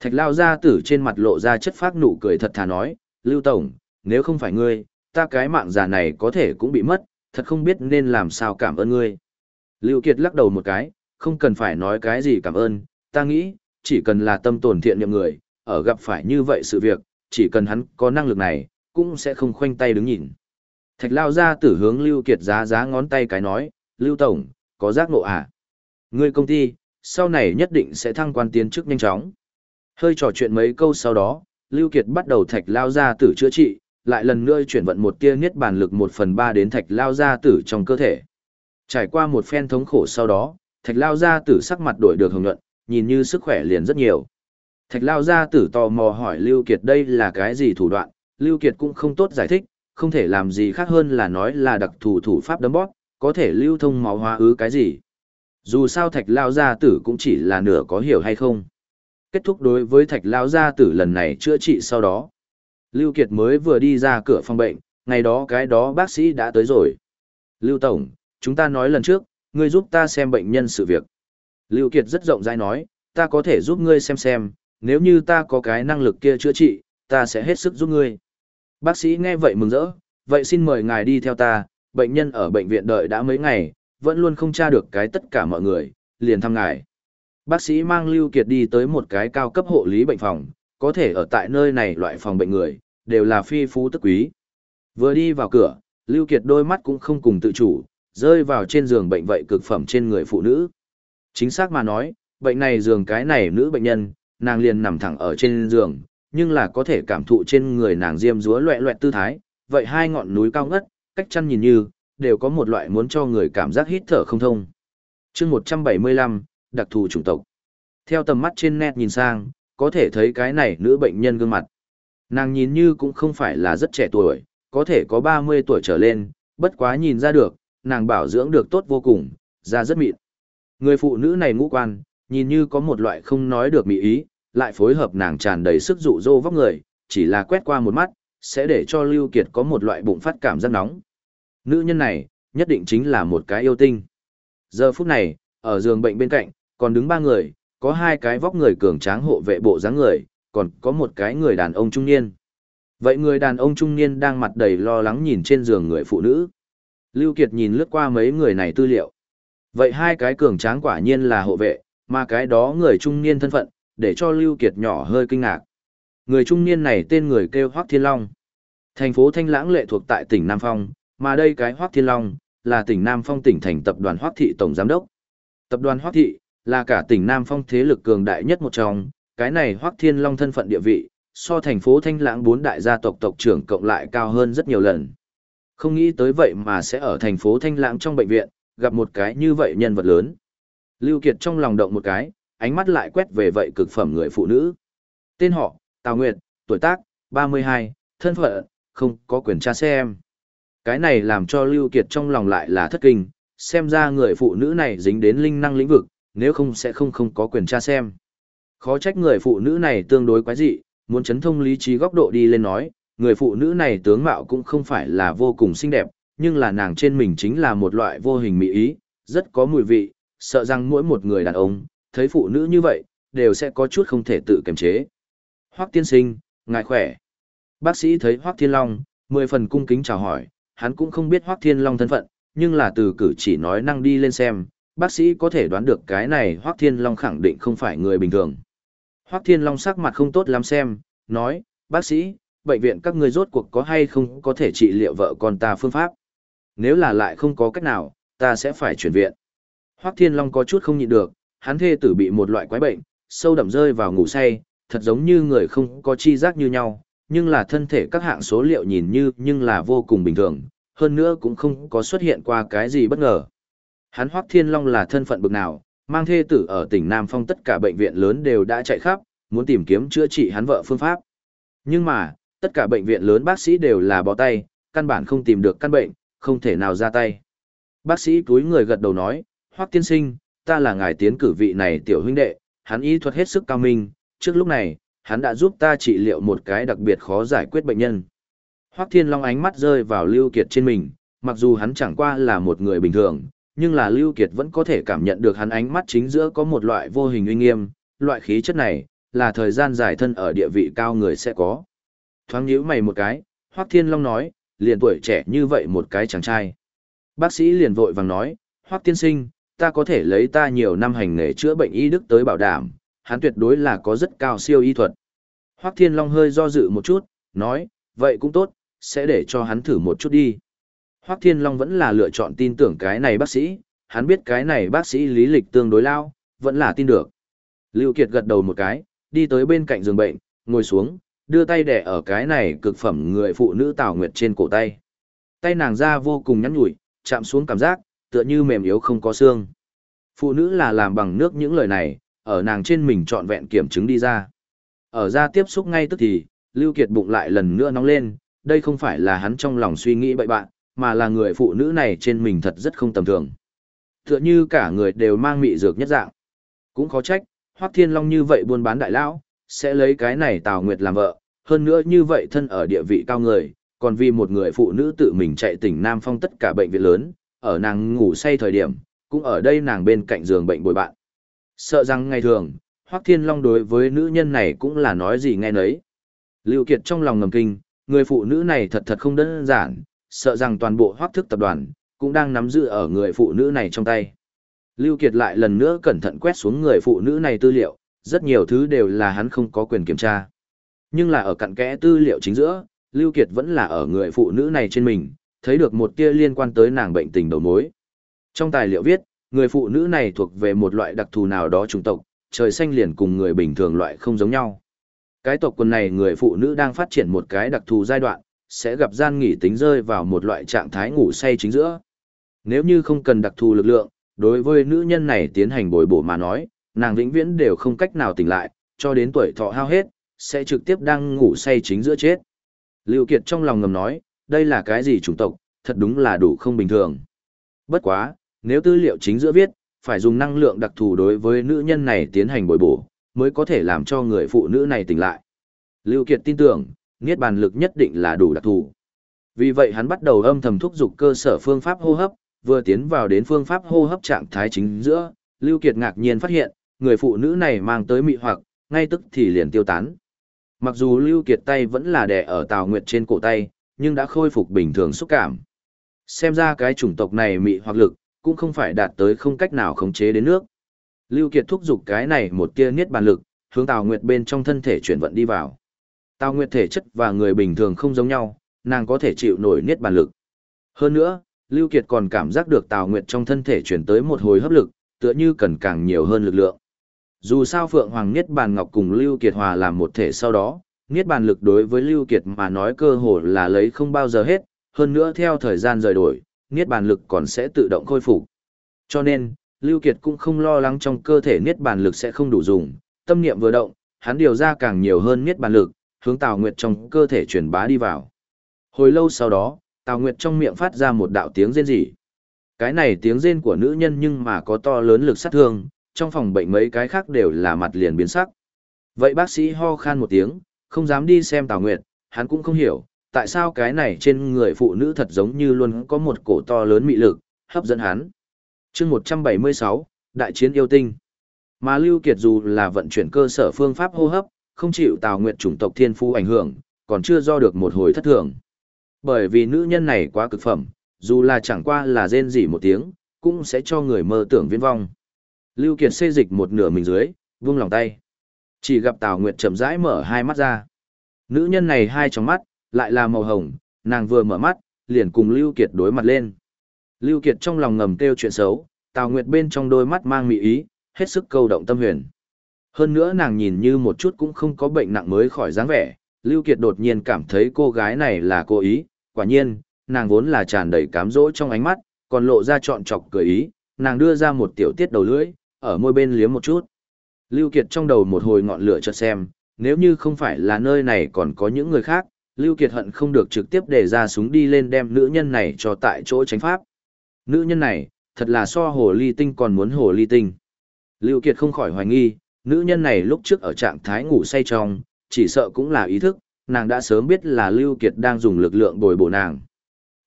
Thạch Lão gia tử trên mặt lộ ra chất phác nụ cười thật thà nói, Lưu Tổng, nếu không phải ngươi, ta cái mạng già này có thể cũng bị mất, thật không biết nên làm sao cảm ơn ngươi. Lưu Kiệt lắc đầu một cái, không cần phải nói cái gì cảm ơn, ta nghĩ, chỉ cần là tâm tổn thiện niệm người, ở gặp phải như vậy sự việc, chỉ cần hắn có năng lực này, cũng sẽ không khoanh tay đứng nhìn. Thạch lao ra tử hướng Lưu Kiệt giá giá ngón tay cái nói, Lưu Tổng, có giác ngộ à? Ngươi công ty, sau này nhất định sẽ thăng quan tiến chức nhanh chóng. Hơi trò chuyện mấy câu sau đó, Lưu Kiệt bắt đầu thạch lao ra tử chữa trị, lại lần nữa chuyển vận một tia niết bàn lực một phần ba đến thạch lao ra tử trong cơ thể. Trải qua một phen thống khổ sau đó, thạch lao ra tử sắc mặt đổi được hồng nhuận, nhìn như sức khỏe liền rất nhiều. Thạch lao ra tử tò mò hỏi Lưu Kiệt đây là cái gì thủ đoạn, Lưu Kiệt cũng không tốt giải thích, không thể làm gì khác hơn là nói là đặc thù thủ pháp đấm bóp, có thể lưu thông máu hóa ứ cái gì. Dù sao thạch lao gia tử cũng chỉ là nửa có hiểu hay không. Kết thúc đối với thạch lao gia tử lần này chữa trị sau đó. Lưu Kiệt mới vừa đi ra cửa phòng bệnh, ngày đó cái đó bác sĩ đã tới rồi. Lưu Tổng, chúng ta nói lần trước, ngươi giúp ta xem bệnh nhân sự việc. Lưu Kiệt rất rộng rãi nói, ta có thể giúp ngươi xem xem, nếu như ta có cái năng lực kia chữa trị, ta sẽ hết sức giúp ngươi. Bác sĩ nghe vậy mừng rỡ, vậy xin mời ngài đi theo ta, bệnh nhân ở bệnh viện đợi đã mấy ngày, vẫn luôn không tra được cái tất cả mọi người, liền thăm ngài. Bác sĩ mang Lưu Kiệt đi tới một cái cao cấp hộ lý bệnh phòng, có thể ở tại nơi này loại phòng bệnh người, đều là phi phú tức quý. Vừa đi vào cửa, Lưu Kiệt đôi mắt cũng không cùng tự chủ, rơi vào trên giường bệnh vậy cực phẩm trên người phụ nữ. Chính xác mà nói, bệnh này giường cái này nữ bệnh nhân, nàng liền nằm thẳng ở trên giường, nhưng là có thể cảm thụ trên người nàng diêm dúa loẹ loẹt tư thái, vậy hai ngọn núi cao ngất, cách chăn nhìn như, đều có một loại muốn cho người cảm giác hít thở không thông. chương 175, đặc thù chủng tộc. Theo tầm mắt trên nét nhìn sang, có thể thấy cái này nữ bệnh nhân gương mặt. Nàng nhìn như cũng không phải là rất trẻ tuổi, có thể có 30 tuổi trở lên, bất quá nhìn ra được, nàng bảo dưỡng được tốt vô cùng, da rất mịn. Người phụ nữ này ngũ quan, nhìn như có một loại không nói được mỹ ý, lại phối hợp nàng tràn đầy sức dụ dỗ vóc người, chỉ là quét qua một mắt, sẽ để cho Lưu Kiệt có một loại bụng phát cảm giác nóng. Nữ nhân này, nhất định chính là một cái yêu tinh. Giờ phút này, ở giường bệnh bên cạnh, còn đứng ba người, có hai cái vóc người cường tráng hộ vệ bộ dáng người, còn có một cái người đàn ông trung niên. Vậy người đàn ông trung niên đang mặt đầy lo lắng nhìn trên giường người phụ nữ. Lưu Kiệt nhìn lướt qua mấy người này tư liệu. Vậy hai cái cường tráng quả nhiên là hộ vệ, mà cái đó người trung niên thân phận, để cho Lưu Kiệt nhỏ hơi kinh ngạc. Người trung niên này tên người kêu Hoắc Thiên Long. Thành phố Thanh Lãng lệ thuộc tại tỉnh Nam Phong, mà đây cái Hoắc Thiên Long, là tỉnh Nam Phong tỉnh thành tập đoàn Hoắc Thị Tổng Giám đốc. Tập đoàn Hoắc Thị, là cả tỉnh Nam Phong thế lực cường đại nhất một trong, cái này Hoắc Thiên Long thân phận địa vị, so thành phố Thanh Lãng bốn đại gia tộc tộc trưởng cộng lại cao hơn rất nhiều lần. Không nghĩ tới vậy mà sẽ ở thành phố Thanh Lãng trong bệnh viện, gặp một cái như vậy nhân vật lớn. Lưu Kiệt trong lòng động một cái, ánh mắt lại quét về vậy cực phẩm người phụ nữ. Tên họ, Tào Nguyệt, tuổi tác, 32, thân phận, không có quyền tra xem. Cái này làm cho Lưu Kiệt trong lòng lại là thất kinh, xem ra người phụ nữ này dính đến linh năng lĩnh vực, nếu không sẽ không không có quyền tra xem. Khó trách người phụ nữ này tương đối quái dị, muốn chấn thông lý trí góc độ đi lên nói, người phụ nữ này tướng mạo cũng không phải là vô cùng xinh đẹp, nhưng là nàng trên mình chính là một loại vô hình mỹ ý, rất có mùi vị, sợ rằng mỗi một người đàn ông, thấy phụ nữ như vậy, đều sẽ có chút không thể tự kiềm chế. Hoắc tiên sinh, ngài khỏe. Bác sĩ thấy Hoắc Thiên Long, mười phần cung kính chào hỏi, hắn cũng không biết Hoắc Thiên Long thân phận, nhưng là từ cử chỉ nói năng đi lên xem, bác sĩ có thể đoán được cái này Hoắc Thiên Long khẳng định không phải người bình thường. Hoắc Thiên Long sắc mặt không tốt lắm xem, nói, bác sĩ, bệnh viện các ngươi rốt cuộc có hay không có thể trị liệu vợ con ta phương pháp. Nếu là lại không có cách nào, ta sẽ phải chuyển viện. Hoắc Thiên Long có chút không nhịn được, hắn thê tử bị một loại quái bệnh, sâu đậm rơi vào ngủ say, thật giống như người không có chi giác như nhau, nhưng là thân thể các hạng số liệu nhìn như nhưng là vô cùng bình thường, hơn nữa cũng không có xuất hiện qua cái gì bất ngờ. Hắn Hoắc Thiên Long là thân phận bực nào, mang thê tử ở tỉnh Nam Phong tất cả bệnh viện lớn đều đã chạy khắp, muốn tìm kiếm chữa trị hắn vợ phương pháp. Nhưng mà, tất cả bệnh viện lớn bác sĩ đều là bó tay, căn bản không tìm được căn bệnh, không thể nào ra tay. Bác sĩ túi người gật đầu nói, Hoắc tiên sinh, ta là ngài tiến cử vị này tiểu huynh đệ, hắn y thuật hết sức cao minh, trước lúc này, hắn đã giúp ta trị liệu một cái đặc biệt khó giải quyết bệnh nhân. Hoắc Thiên Long ánh mắt rơi vào Lưu Kiệt trên mình, mặc dù hắn chẳng qua là một người bình thường, nhưng là Lưu Kiệt vẫn có thể cảm nhận được hắn ánh mắt chính giữa có một loại vô hình uy nghiêm, loại khí chất này, là thời gian dài thân ở địa vị cao người sẽ có. Thoáng nhíu mày một cái, Hoắc Thiên Long nói, liền tuổi trẻ như vậy một cái chàng trai. Bác sĩ liền vội vàng nói, Hoắc tiên sinh, ta có thể lấy ta nhiều năm hành nghề chữa bệnh y đức tới bảo đảm, hắn tuyệt đối là có rất cao siêu y thuật. Hoắc Thiên Long hơi do dự một chút, nói, vậy cũng tốt, sẽ để cho hắn thử một chút đi. Hoắc Thiên Long vẫn là lựa chọn tin tưởng cái này bác sĩ, hắn biết cái này bác sĩ lý lịch tương đối lao, vẫn là tin được. Lưu Kiệt gật đầu một cái, đi tới bên cạnh giường bệnh, ngồi xuống, đưa tay đẻ ở cái này cực phẩm người phụ nữ Tào Nguyệt trên cổ tay. Tay nàng ra vô cùng nhắn nhủi, chạm xuống cảm giác, tựa như mềm yếu không có xương. Phụ nữ là làm bằng nước những lời này, ở nàng trên mình trọn vẹn kiểm chứng đi ra. Ở ra tiếp xúc ngay tức thì, Lưu Kiệt bụng lại lần nữa nóng lên, đây không phải là hắn trong lòng suy nghĩ bậy bạn, mà là người phụ nữ này trên mình thật rất không tầm thường. Tựa như cả người đều mang mị dược nhất dạng. Cũng khó trách, Hoắc Thiên Long như vậy buôn bán đại lão, sẽ lấy cái này Tào Nguyệt làm vợ, hơn nữa như vậy thân ở địa vị cao người, còn vì một người phụ nữ tự mình chạy tỉnh Nam Phong tất cả bệnh viện lớn, ở nàng ngủ say thời điểm, cũng ở đây nàng bên cạnh giường bệnh bồi bạn. Sợ rằng ngày thường, Hoắc Thiên Long đối với nữ nhân này cũng là nói gì nghe nấy. Lưu Kiệt trong lòng ngầm kinh, người phụ nữ này thật thật không đơn giản, sợ rằng toàn bộ Hoắc thức tập đoàn, cũng đang nắm giữ ở người phụ nữ này trong tay. Lưu Kiệt lại lần nữa cẩn thận quét xuống người phụ nữ này tư liệu, rất nhiều thứ đều là hắn không có quyền kiểm tra. Nhưng là ở cặn kẽ tư liệu chính giữa, Lưu Kiệt vẫn là ở người phụ nữ này trên mình, thấy được một tia liên quan tới nàng bệnh tình đầu mối. Trong tài liệu viết, người phụ nữ này thuộc về một loại đặc thù nào đó chủng tộc, trời xanh liền cùng người bình thường loại không giống nhau. Cái tộc quần này người phụ nữ đang phát triển một cái đặc thù giai đoạn, sẽ gặp gian nghỉ tính rơi vào một loại trạng thái ngủ say chính giữa. Nếu như không cần đặc thù lực lượng, đối với nữ nhân này tiến hành bồi bổ mà nói, nàng vĩnh viễn đều không cách nào tỉnh lại, cho đến tuổi thọ hao hết, sẽ trực tiếp đang ngủ say chính giữa chết. Lưu Kiệt trong lòng ngầm nói, đây là cái gì chủng tộc, thật đúng là đủ không bình thường. Bất quá, nếu tư liệu chính giữa viết, phải dùng năng lượng đặc thù đối với nữ nhân này tiến hành bồi bổ, mới có thể làm cho người phụ nữ này tỉnh lại. Lưu Kiệt tin tưởng, niết bàn lực nhất định là đủ đặc thù. Vì vậy hắn bắt đầu âm thầm thúc dục cơ sở phương pháp hô hấp, vừa tiến vào đến phương pháp hô hấp trạng thái chính giữa, Lưu Kiệt ngạc nhiên phát hiện, người phụ nữ này mang tới mị hoặc, ngay tức thì liền tiêu tán. Mặc dù Lưu Kiệt tay vẫn là đè ở Tào Nguyệt trên cổ tay, nhưng đã khôi phục bình thường xúc cảm. Xem ra cái chủng tộc này mị hoặc lực, cũng không phải đạt tới không cách nào khống chế đến nước. Lưu Kiệt thúc giục cái này một tia niết bàn lực, hướng Tào Nguyệt bên trong thân thể chuyển vận đi vào. Tào Nguyệt thể chất và người bình thường không giống nhau, nàng có thể chịu nổi niết bàn lực. Hơn nữa, Lưu Kiệt còn cảm giác được Tào Nguyệt trong thân thể chuyển tới một hồi hấp lực, tựa như cần càng nhiều hơn lực lượng. Dù sao Phượng Hoàng Niết Bàn Ngọc cùng Lưu Kiệt hòa làm một thể sau đó, Niết Bàn lực đối với Lưu Kiệt mà nói cơ hồ là lấy không bao giờ hết, hơn nữa theo thời gian rời đổi, Niết Bàn lực còn sẽ tự động khôi phục. Cho nên, Lưu Kiệt cũng không lo lắng trong cơ thể Niết Bàn lực sẽ không đủ dùng, tâm niệm vừa động, hắn điều ra càng nhiều hơn Niết Bàn lực, hướng Tào Nguyệt trong cơ thể truyền bá đi vào. Hồi lâu sau đó, Tào Nguyệt trong miệng phát ra một đạo tiếng rên rỉ. Cái này tiếng rên của nữ nhân nhưng mà có to lớn lực sát thương, trong phòng bệnh mấy cái khác đều là mặt liền biến sắc. Vậy bác sĩ ho khan một tiếng, không dám đi xem Tào Nguyệt, hắn cũng không hiểu, tại sao cái này trên người phụ nữ thật giống như luôn có một cổ to lớn mị lực, hấp dẫn hắn. chương 176, Đại chiến yêu tinh. Mà Lưu Kiệt dù là vận chuyển cơ sở phương pháp hô hấp, không chịu Tào Nguyệt chủng tộc thiên phu ảnh hưởng, còn chưa do được một hồi thất thường. Bởi vì nữ nhân này quá cực phẩm, dù là chẳng qua là rên rỉ một tiếng, cũng sẽ cho người mơ tưởng viên vong. Lưu Kiệt xê dịch một nửa mình dưới, vung lòng tay. Chỉ gặp Tào Nguyệt chậm rãi mở hai mắt ra. Nữ nhân này hai tròng mắt, lại là màu hồng, nàng vừa mở mắt, liền cùng Lưu Kiệt đối mặt lên. Lưu Kiệt trong lòng ngầm kêu chuyện xấu, Tào Nguyệt bên trong đôi mắt mang mị ý, hết sức câu động tâm huyền. Hơn nữa nàng nhìn như một chút cũng không có bệnh nặng mới khỏi dáng vẻ, Lưu Kiệt đột nhiên cảm thấy cô gái này là cô ý, quả nhiên, nàng vốn là tràn đầy cám dỗ trong ánh mắt, còn lộ ra trọn trọc cười ý, nàng đưa ra một tiểu tiết đầu lưỡi, ở môi bên liếm một chút. Lưu Kiệt trong đầu một hồi ngọn lửa chợt xem, nếu như không phải là nơi này còn có những người khác, Lưu Kiệt hận không được trực tiếp để ra súng đi lên đem nữ nhân này cho tại chỗ tránh pháp. Nữ nhân này, thật là so hồ ly tinh còn muốn hồ ly tinh. Lưu Kiệt không khỏi hoài nghi, nữ nhân này lúc trước ở trạng thái ngủ say trong, chỉ sợ cũng là ý thức, nàng đã sớm biết là Lưu Kiệt đang dùng lực lượng bồi bổ nàng.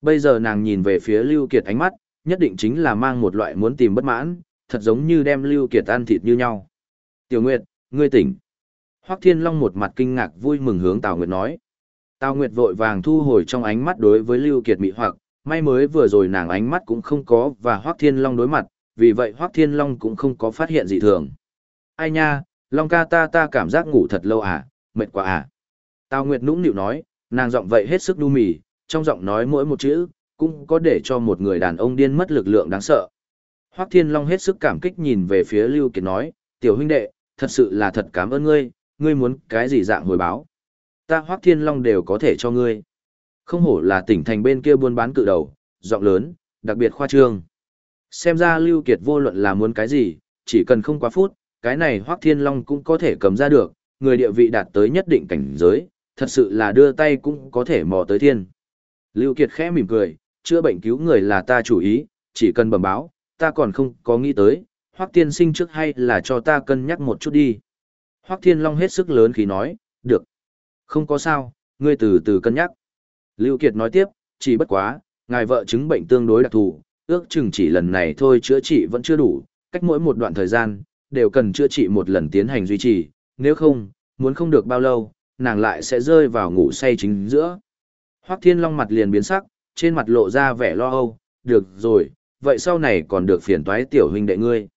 Bây giờ nàng nhìn về phía Lưu Kiệt ánh mắt, nhất định chính là mang một loại muốn tìm bất mãn, thật giống như đem Lưu Kiệt ăn thịt như nhau. Tiểu Nguyệt, ngươi tỉnh. Hoắc Thiên Long một mặt kinh ngạc vui mừng hướng Tào Nguyệt nói. Tào Nguyệt vội vàng thu hồi trong ánh mắt đối với Lưu Kiệt mị hoặc, may mới vừa rồi nàng ánh mắt cũng không có và Hoắc Thiên Long đối mặt, vì vậy Hoắc Thiên Long cũng không có phát hiện gì thường. Ai nha, Long ca ta ta cảm giác ngủ thật lâu à, mệt quá à. Tào Nguyệt nũng nịu nói, nàng giọng vậy hết sức đu mì, trong giọng nói mỗi một chữ, cũng có để cho một người đàn ông điên mất lực lượng đáng sợ. Hoắc Thiên Long hết sức cảm kích nhìn về phía Lưu Kiệt nói, tiểu huynh đệ, thật sự là thật cảm ơn ngươi, ngươi muốn cái gì dạng hồi báo. Ta Hoắc Thiên Long đều có thể cho ngươi. Không hổ là tỉnh thành bên kia buôn bán cự đầu, giọng lớn, đặc biệt khoa trương. Xem ra Lưu Kiệt vô luận là muốn cái gì, chỉ cần không quá phút, cái này Hoắc Thiên Long cũng có thể cầm ra được, người địa vị đạt tới nhất định cảnh giới, thật sự là đưa tay cũng có thể mò tới thiên. Lưu Kiệt khẽ mỉm cười, chữa bệnh cứu người là ta chủ ý, chỉ cần bẩm báo, ta còn không có nghĩ tới, Hoắc Tiên Sinh trước hay là cho ta cân nhắc một chút đi. Hoắc Thiên Long hết sức lớn khí nói, được. Không có sao, ngươi từ từ cân nhắc. Lưu Kiệt nói tiếp, chỉ bất quá, ngài vợ chứng bệnh tương đối đặc thù, ước chừng chỉ lần này thôi chữa trị vẫn chưa đủ, cách mỗi một đoạn thời gian, đều cần chữa trị một lần tiến hành duy trì, nếu không, muốn không được bao lâu, nàng lại sẽ rơi vào ngủ say chính giữa. Hoắc Thiên Long mặt liền biến sắc, trên mặt lộ ra vẻ lo âu, được rồi, vậy sau này còn được phiền toái tiểu huynh đệ ngươi.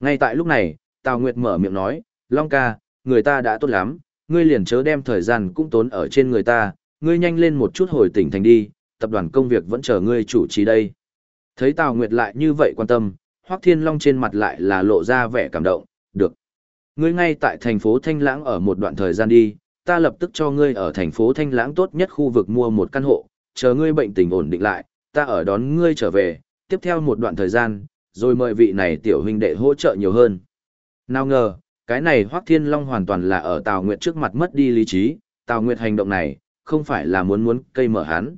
Ngay tại lúc này, Tào Nguyệt mở miệng nói, Long ca, người ta đã tốt lắm, ngươi liền chớ đem thời gian cũng tốn ở trên người ta, ngươi nhanh lên một chút hồi tỉnh thành đi, tập đoàn công việc vẫn chờ ngươi chủ trì đây. Thấy Tào Nguyệt lại như vậy quan tâm, Hoắc Thiên Long trên mặt lại là lộ ra vẻ cảm động, được. Ngươi ngay tại thành phố Thanh Lãng ở một đoạn thời gian đi, ta lập tức cho ngươi ở thành phố Thanh Lãng tốt nhất khu vực mua một căn hộ, chờ ngươi bệnh tình ổn định lại, ta ở đón ngươi trở về, tiếp theo một đoạn thời gian, rồi mời vị này tiểu huynh đệ hỗ trợ nhiều hơn. Nào ngờ, cái này Hoắc Thiên Long hoàn toàn là ở Tào Nguyệt trước mặt mất đi lý trí, Tào Nguyệt hành động này, không phải là muốn muốn cây mở hắn.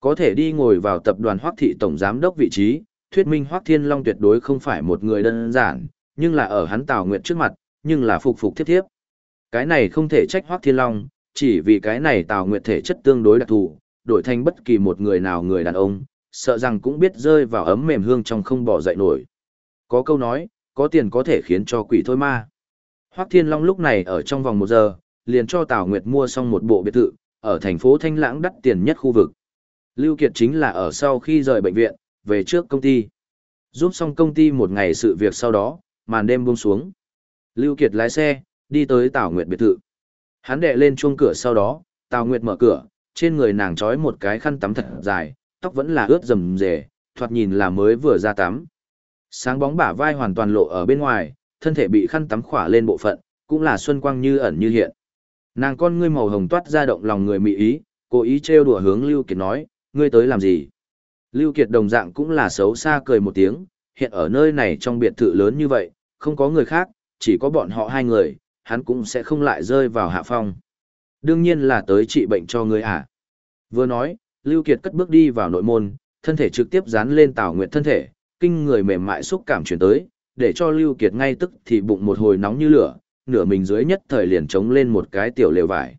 Có thể đi ngồi vào tập đoàn Hoắc Thị Tổng Giám đốc vị trí, thuyết minh Hoắc Thiên Long tuyệt đối không phải một người đơn giản, nhưng là ở hắn Tào Nguyệt trước mặt, nhưng là phục phục thiết thiếp. Cái này không thể trách Hoắc Thiên Long, chỉ vì cái này Tào Nguyệt thể chất tương đối đặc thù, đổi thành bất kỳ một người nào người đàn ông, sợ rằng cũng biết rơi vào ấm mềm hương trong không bỏ dậy nổi. Có câu nói, có tiền có thể khiến cho quỷ thôi ma. Hoắc Thiên Long lúc này ở trong vòng một giờ, liền cho Tào Nguyệt mua xong một bộ biệt thự, ở thành phố Thanh Lãng đắt tiền nhất khu vực. Lưu Kiệt chính là ở sau khi rời bệnh viện, về trước công ty. Giúp xong công ty một ngày sự việc sau đó, màn đêm buông xuống. Lưu Kiệt lái xe, đi tới Tào Nguyệt biệt thự. Hắn đệ lên chuông cửa sau đó, Tào Nguyệt mở cửa, trên người nàng trói một cái khăn tắm thật dài, tóc vẫn là ướt rầm rề, thoạt nhìn là mới vừa ra tắm. Sáng bóng bả vai hoàn toàn lộ ở bên ngoài, thân thể bị khăn tắm khỏa lên bộ phận, cũng là xuân quang như ẩn như hiện. Nàng con ngươi màu hồng toát ra động lòng người mỹ ý, cố ý trêu đùa hướng Lưu Kiệt nói, ngươi tới làm gì? Lưu Kiệt đồng dạng cũng là xấu xa cười một tiếng, hiện ở nơi này trong biệt thự lớn như vậy, không có người khác, chỉ có bọn họ hai người, hắn cũng sẽ không lại rơi vào hạ phong. Đương nhiên là tới trị bệnh cho ngươi à. Vừa nói, Lưu Kiệt cất bước đi vào nội môn, thân thể trực tiếp dán lên Tào Nguyệt thân thể, kinh người mềm mại xúc cảm truyền tới, để cho Lưu Kiệt ngay tức thì bụng một hồi nóng như lửa, nửa mình dưới nhất thời liền chống lên một cái tiểu lều vải.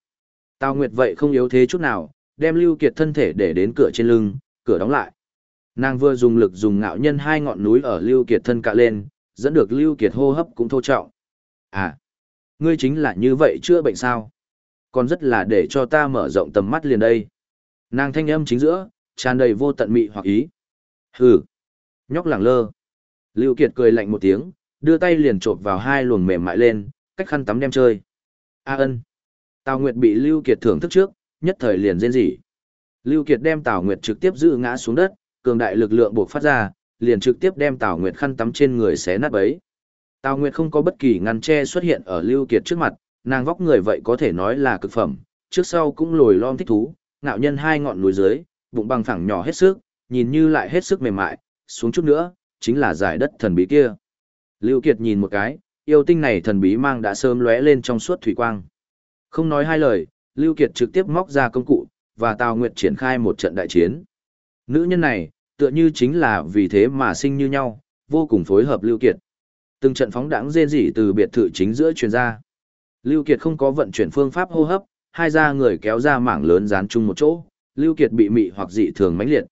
Tào Nguyệt vậy không yếu thế chút nào, đem Lưu Kiệt thân thể để đến cửa trên lưng, cửa đóng lại. Nàng vừa dùng lực dùng ngạo nhân hai ngọn núi ở Lưu Kiệt thân cạ lên, dẫn được Lưu Kiệt hô hấp cũng thô trọng. À, ngươi chính là như vậy chữa bệnh sao? Còn rất là để cho ta mở rộng tầm mắt liền đây. Nàng thanh âm chính giữa, tràn đầy vô tận mị hoặc ý. Hừ, nhóc lẳng lơ. Lưu Kiệt cười lạnh một tiếng, đưa tay liền chộp vào hai luồng mềm mại lên, cách khăn tắm đem chơi. A ân. Tào Nguyệt bị Lưu Kiệt thưởng thức trước, nhất thời liền rên rỉ. Lưu Kiệt đem Tào Nguyệt trực tiếp giữ ngã xuống đất, cường đại lực lượng buộc phát ra, liền trực tiếp đem Tào Nguyệt khăn tắm trên người xé nát bấy. Tào Nguyệt không có bất kỳ ngăn che xuất hiện ở Lưu Kiệt trước mặt, nàng vóc người vậy có thể nói là cực phẩm, trước sau cũng lồi lom thích thú, ngạo nhân hai ngọn núi dưới, bụng bằng phẳng nhỏ hết sức, nhìn như lại hết sức mềm mại, xuống chút nữa, chính là giải đất thần bí kia. Lưu Kiệt nhìn một cái, yêu tinh này thần bí mang đã sớm lóe lên trong suốt thủy quang. Không nói hai lời, Lưu Kiệt trực tiếp móc ra công cụ, và Tào Nguyệt triển khai một trận đại chiến. Nữ nhân này, Tựa như chính là vì thế mà sinh như nhau, vô cùng phối hợp Lưu Kiệt. Từng trận phóng đãng rên rỉ từ biệt thự chính giữa truyền ra. Lưu Kiệt không có vận chuyển phương pháp hô hấp, hai da người kéo ra mảng lớn dán chung một chỗ, Lưu Kiệt bị mị hoặc dị thường mãnh liệt.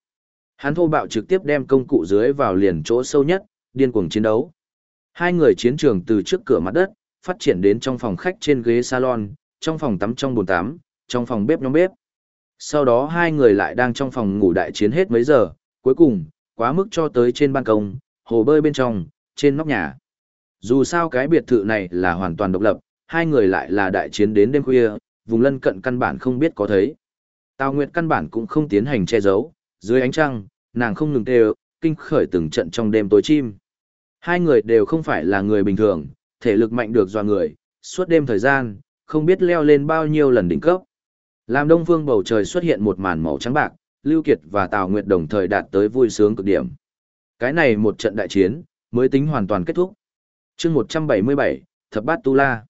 Hắn thô bạo trực tiếp đem công cụ dưới vào liền chỗ sâu nhất, điên cuồng chiến đấu. Hai người chiến trường từ trước cửa mặt đất, phát triển đến trong phòng khách trên ghế salon, trong phòng tắm trong bồn tắm, trong phòng bếp nhóm bếp. Sau đó hai người lại đang trong phòng ngủ đại chiến hết mấy giờ, cuối cùng, quá mức cho tới trên ban công, hồ bơi bên trong, trên nóc nhà. Dù sao cái biệt thự này là hoàn toàn độc lập, hai người lại là đại chiến đến đêm khuya, vùng lân cận căn bản không biết có thấy. Tào Nguyệt căn bản cũng không tiến hành che giấu, dưới ánh trăng, nàng không ngừng đều, kinh khởi từng trận trong đêm tối chim. Hai người đều không phải là người bình thường, thể lực mạnh được do người, suốt đêm thời gian, không biết leo lên bao nhiêu lần đỉnh cấp. Làm đông phương bầu trời xuất hiện một màn màu trắng bạc, Lưu Kiệt và Tào Nguyệt đồng thời đạt tới vui sướng cực điểm. Cái này một trận đại chiến, mới tính hoàn toàn kết thúc. Chương 177, Thập Bát Tu La.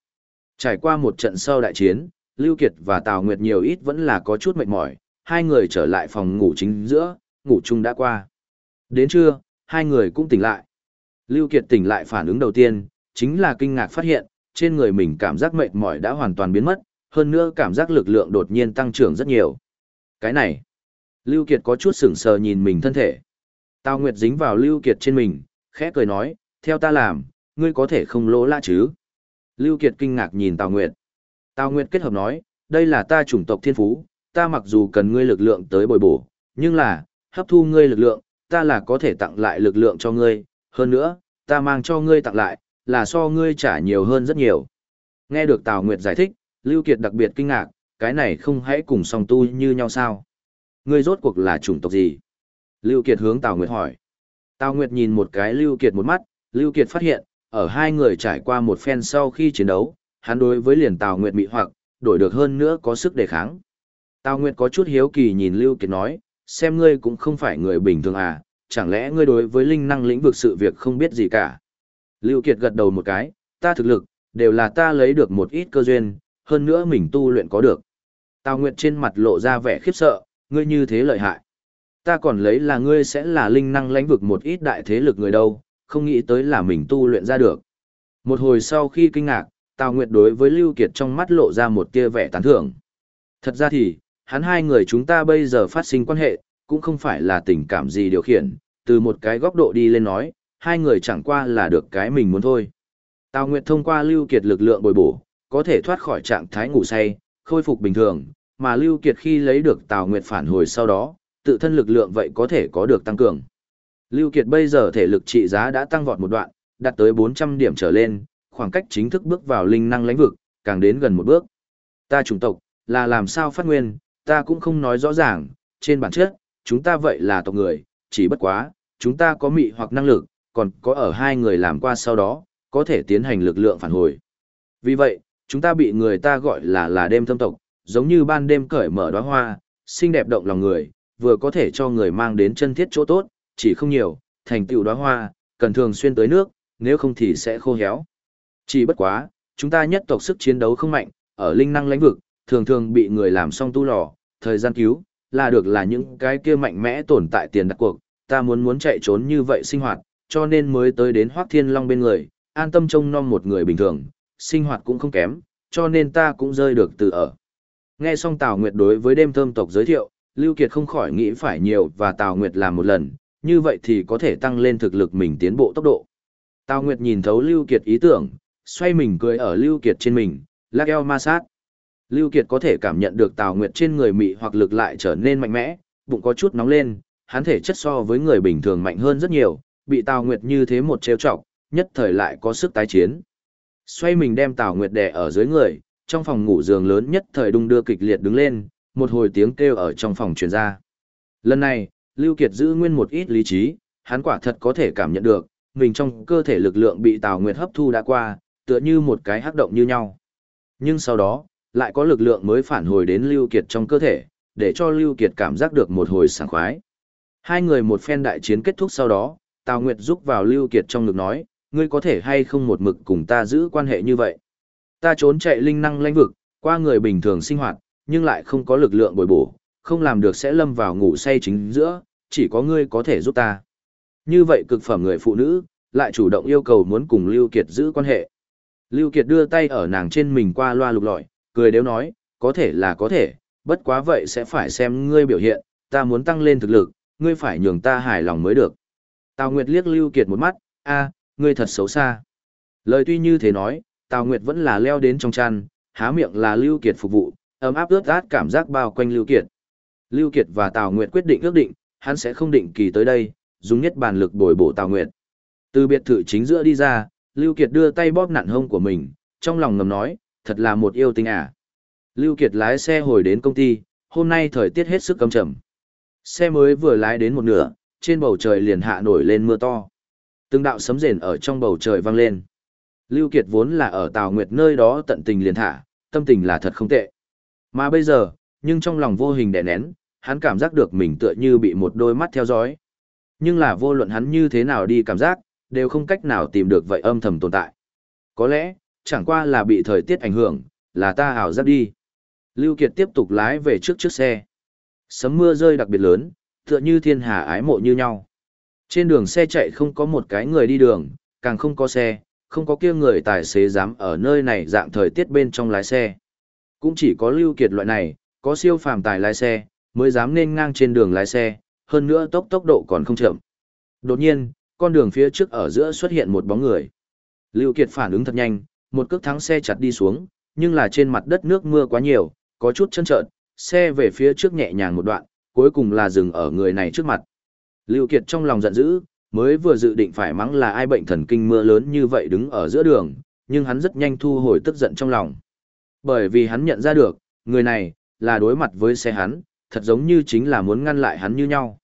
Trải qua một trận sau đại chiến, Lưu Kiệt và Tào Nguyệt nhiều ít vẫn là có chút mệt mỏi, hai người trở lại phòng ngủ chính giữa, ngủ chung đã qua. Đến trưa, hai người cũng tỉnh lại. Lưu Kiệt tỉnh lại phản ứng đầu tiên, chính là kinh ngạc phát hiện, trên người mình cảm giác mệt mỏi đã hoàn toàn biến mất, hơn nữa cảm giác lực lượng đột nhiên tăng trưởng rất nhiều. Cái này, Lưu Kiệt có chút sững sờ nhìn mình thân thể. Tào Nguyệt dính vào Lưu Kiệt trên mình, khẽ cười nói, theo ta làm, ngươi có thể không lỗ lã chứ. Lưu Kiệt kinh ngạc nhìn Tào Nguyệt. Tào Nguyệt kết hợp nói, đây là ta chủng tộc thiên phú, ta mặc dù cần ngươi lực lượng tới bồi bổ, nhưng là, hấp thu ngươi lực lượng, ta là có thể tặng lại lực lượng cho ngươi, hơn nữa, ta mang cho ngươi tặng lại, là so ngươi trả nhiều hơn rất nhiều. Nghe được Tào Nguyệt giải thích, Lưu Kiệt đặc biệt kinh ngạc, cái này không hãy cùng song tu như nhau sao? Ngươi rốt cuộc là chủng tộc gì? Lưu Kiệt hướng Tào Nguyệt hỏi. Tào Nguyệt nhìn một cái Lưu Kiệt một mắt, Lưu Kiệt phát hiện, ở hai người trải qua một phen sau khi chiến đấu, hắn đối với liền Tào Nguyệt bị hoặc, đổi được hơn nữa có sức đề kháng. Tào Nguyệt có chút hiếu kỳ nhìn Lưu Kiệt nói, xem ngươi cũng không phải người bình thường à, chẳng lẽ ngươi đối với linh năng lĩnh vực sự việc không biết gì cả. Lưu Kiệt gật đầu một cái, ta thực lực, đều là ta lấy được một ít cơ duyên, hơn nữa mình tu luyện có được. Tào Nguyệt trên mặt lộ ra vẻ khiếp sợ, ngươi như thế lợi hại. Ta còn lấy là ngươi sẽ là linh năng lãnh vực một ít đại thế lực người đâu, không nghĩ tới là mình tu luyện ra được. Một hồi sau khi kinh ngạc, Tào Nguyệt đối với Lưu Kiệt trong mắt lộ ra một tia vẻ tán thưởng. Thật ra thì, hắn hai người chúng ta bây giờ phát sinh quan hệ, cũng không phải là tình cảm gì điều khiển, từ một cái góc độ đi lên nói, hai người chẳng qua là được cái mình muốn thôi. Tào Nguyệt thông qua Lưu Kiệt lực lượng bồi bổ, có thể thoát khỏi trạng thái ngủ say, khôi phục bình thường, mà Lưu Kiệt khi lấy được Tào Nguyệt phản hồi sau đó, tự thân lực lượng vậy có thể có được tăng cường. Lưu Kiệt bây giờ thể lực trị giá đã tăng vọt một đoạn, đạt tới 400 điểm trở lên, khoảng cách chính thức bước vào linh năng lãnh vực, càng đến gần một bước. Ta chủng tộc, là làm sao phát nguyên, ta cũng không nói rõ ràng, trên bản chất, chúng ta vậy là tộc người, chỉ bất quá, chúng ta có mị hoặc năng lực, còn có ở hai người làm qua sau đó, có thể tiến hành lực lượng phản hồi. Vì vậy, chúng ta bị người ta gọi là là đêm thâm tộc, giống như ban đêm cởi mở đóa hoa, xinh đẹp động lòng người, vừa có thể cho người mang đến chân thiết chỗ tốt, chỉ không nhiều, thành tựu đóa hoa, cần thường xuyên tới nước, nếu không thì sẽ khô héo. Chỉ bất quá, chúng ta nhất tộc sức chiến đấu không mạnh, ở linh năng lãnh vực, thường thường bị người làm xong tu lò, thời gian cứu, là được là những cái kia mạnh mẽ tồn tại tiền đặt cuộc, ta muốn muốn chạy trốn như vậy sinh hoạt, cho nên mới tới đến Hoác Thiên Long bên người, an tâm trông nom một người bình thường, sinh hoạt cũng không kém, cho nên ta cũng rơi được từ ở. Nghe xong Tào Nguyệt đối với đêm thơm tộc giới thiệu, Lưu Kiệt không khỏi nghĩ phải nhiều và Tào Nguyệt làm một lần, như vậy thì có thể tăng lên thực lực mình tiến bộ tốc độ. Tào Nguyệt nhìn thấu Lưu Kiệt ý tưởng, xoay mình cười ở Lưu Kiệt trên mình, lắc eo ma sát. Lưu Kiệt có thể cảm nhận được Tào Nguyệt trên người mị hoặc lực lại trở nên mạnh mẽ, bụng có chút nóng lên, hắn thể chất so với người bình thường mạnh hơn rất nhiều, bị Tào Nguyệt như thế một trêu chọc, nhất thời lại có sức tái chiến. Xoay mình đem Tào Nguyệt đè ở dưới người, trong phòng ngủ giường lớn nhất thời đung đưa kịch liệt đứng lên, một hồi tiếng kêu ở trong phòng truyền ra. Lần này, Lưu Kiệt giữ nguyên một ít lý trí, hắn quả thật có thể cảm nhận được, mình trong cơ thể lực lượng bị Tào Nguyệt hấp thu đã qua, tựa như một cái hắc động như nhau. Nhưng sau đó, lại có lực lượng mới phản hồi đến Lưu Kiệt trong cơ thể, để cho Lưu Kiệt cảm giác được một hồi sảng khoái. Hai người một phen đại chiến kết thúc sau đó, Tào Nguyệt giúp vào Lưu Kiệt trong ngực nói, ngươi có thể hay không một mực cùng ta giữ quan hệ như vậy. Ta trốn chạy linh năng lãnh vực, qua người bình thường sinh hoạt, nhưng lại không có lực lượng bồi bổ, không làm được sẽ lâm vào ngủ say chính giữa, chỉ có ngươi có thể giúp ta. Như vậy cực phẩm người phụ nữ, lại chủ động yêu cầu muốn cùng Lưu Kiệt giữ quan hệ. Lưu Kiệt đưa tay ở nàng trên mình qua loa lục lọi, cười đều nói, có thể là có thể, bất quá vậy sẽ phải xem ngươi biểu hiện, ta muốn tăng lên thực lực, ngươi phải nhường ta hài lòng mới được. Tào Nguyệt liếc Lưu Kiệt một mắt, a, ngươi thật xấu xa. Lời tuy như thế nói, Tào Nguyệt vẫn là leo đến trong chăn, há miệng là Lưu Kiệt phục vụ, ấm áp ướt át cảm giác bao quanh Lưu Kiệt. Lưu Kiệt và Tào Nguyệt quyết định ước định, hắn sẽ không định kỳ tới đây, dùng nhất bản lực bồi bổ Tào Nguyệt. Từ biệt thự chính giữa đi ra, Lưu Kiệt đưa tay bóp nặn hông của mình, trong lòng ngầm nói, thật là một yêu tinh à. Lưu Kiệt lái xe hồi đến công ty, hôm nay thời tiết hết sức căm trầm. Xe mới vừa lái đến một nửa, trên bầu trời liền hạ nổi lên mưa to. Từng đạo sấm rền ở trong bầu trời vang lên. Lưu Kiệt vốn là ở Tào Nguyệt nơi đó tận tình liền thả, tâm tình là thật không tệ. Mà bây giờ, nhưng trong lòng vô hình đè nén, hắn cảm giác được mình tựa như bị một đôi mắt theo dõi. Nhưng là vô luận hắn như thế nào đi cảm giác, đều không cách nào tìm được vậy âm thầm tồn tại. Có lẽ, chẳng qua là bị thời tiết ảnh hưởng, là ta ảo giác đi. Lưu Kiệt tiếp tục lái về trước chiếc xe. Sấm mưa rơi đặc biệt lớn, tựa như thiên hà ái mộ như nhau. Trên đường xe chạy không có một cái người đi đường, càng không có xe, không có kia người tài xế dám ở nơi này dạng thời tiết bên trong lái xe. Cũng chỉ có Lưu Kiệt loại này, có siêu phàm tài lái xe, mới dám nên ngang trên đường lái xe, hơn nữa tốc tốc độ còn không chậm. Đột nhiên, con đường phía trước ở giữa xuất hiện một bóng người. Lưu Kiệt phản ứng thật nhanh, một cước thắng xe chặt đi xuống, nhưng là trên mặt đất nước mưa quá nhiều, có chút chân trợn, xe về phía trước nhẹ nhàng một đoạn, cuối cùng là dừng ở người này trước mặt. Lưu Kiệt trong lòng giận dữ, mới vừa dự định phải mắng là ai bệnh thần kinh mưa lớn như vậy đứng ở giữa đường, nhưng hắn rất nhanh thu hồi tức giận trong lòng. Bởi vì hắn nhận ra được, người này, là đối mặt với xe hắn, thật giống như chính là muốn ngăn lại hắn như nhau.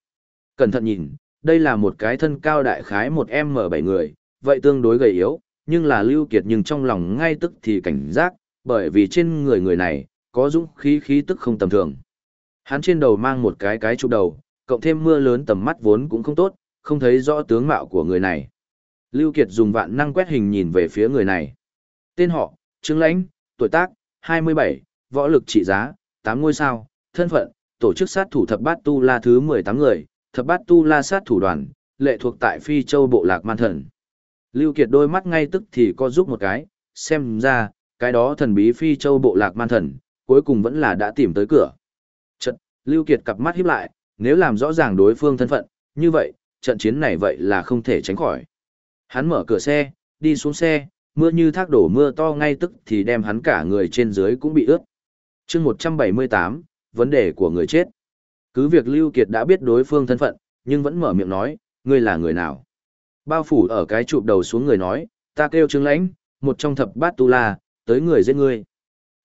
Cẩn thận nhìn, đây là một cái thân cao đại khái một m bảy người, vậy tương đối gầy yếu, nhưng là Lưu Kiệt nhưng trong lòng ngay tức thì cảnh giác, bởi vì trên người người này, có dũng khí khí tức không tầm thường. Hắn trên đầu mang một cái cái chụp đầu, cộng thêm mưa lớn tầm mắt vốn cũng không tốt, không thấy rõ tướng mạo của người này. Lưu Kiệt dùng vạn năng quét hình nhìn về phía người này. Tên họ, Trương Lãnh, tuổi tác, 27, võ lực trị giá, 8 ngôi sao, thân phận, tổ chức sát thủ thập bát tu la thứ 18 người, thập bát tu la sát thủ đoàn, lệ thuộc tại Phi Châu Bộ Lạc Man Thần. Lưu Kiệt đôi mắt ngay tức thì co giúp một cái, xem ra, cái đó thần bí Phi Châu Bộ Lạc Man Thần, cuối cùng vẫn là đã tìm tới cửa. Chật, Lưu Kiệt cặp mắt híp lại, nếu làm rõ ràng đối phương thân phận, như vậy, trận chiến này vậy là không thể tránh khỏi. Hắn mở cửa xe, đi xuống xe, mưa như thác đổ mưa to ngay tức thì đem hắn cả người trên dưới cũng bị ướt. chương 178, vấn đề của người chết. Cứ việc Lưu Kiệt đã biết đối phương thân phận, nhưng vẫn mở miệng nói, ngươi là người nào? Bao phủ ở cái chụp đầu xuống người nói, ta kêu Trương Lãnh, một trong thập bát tu la, tới người giết ngươi.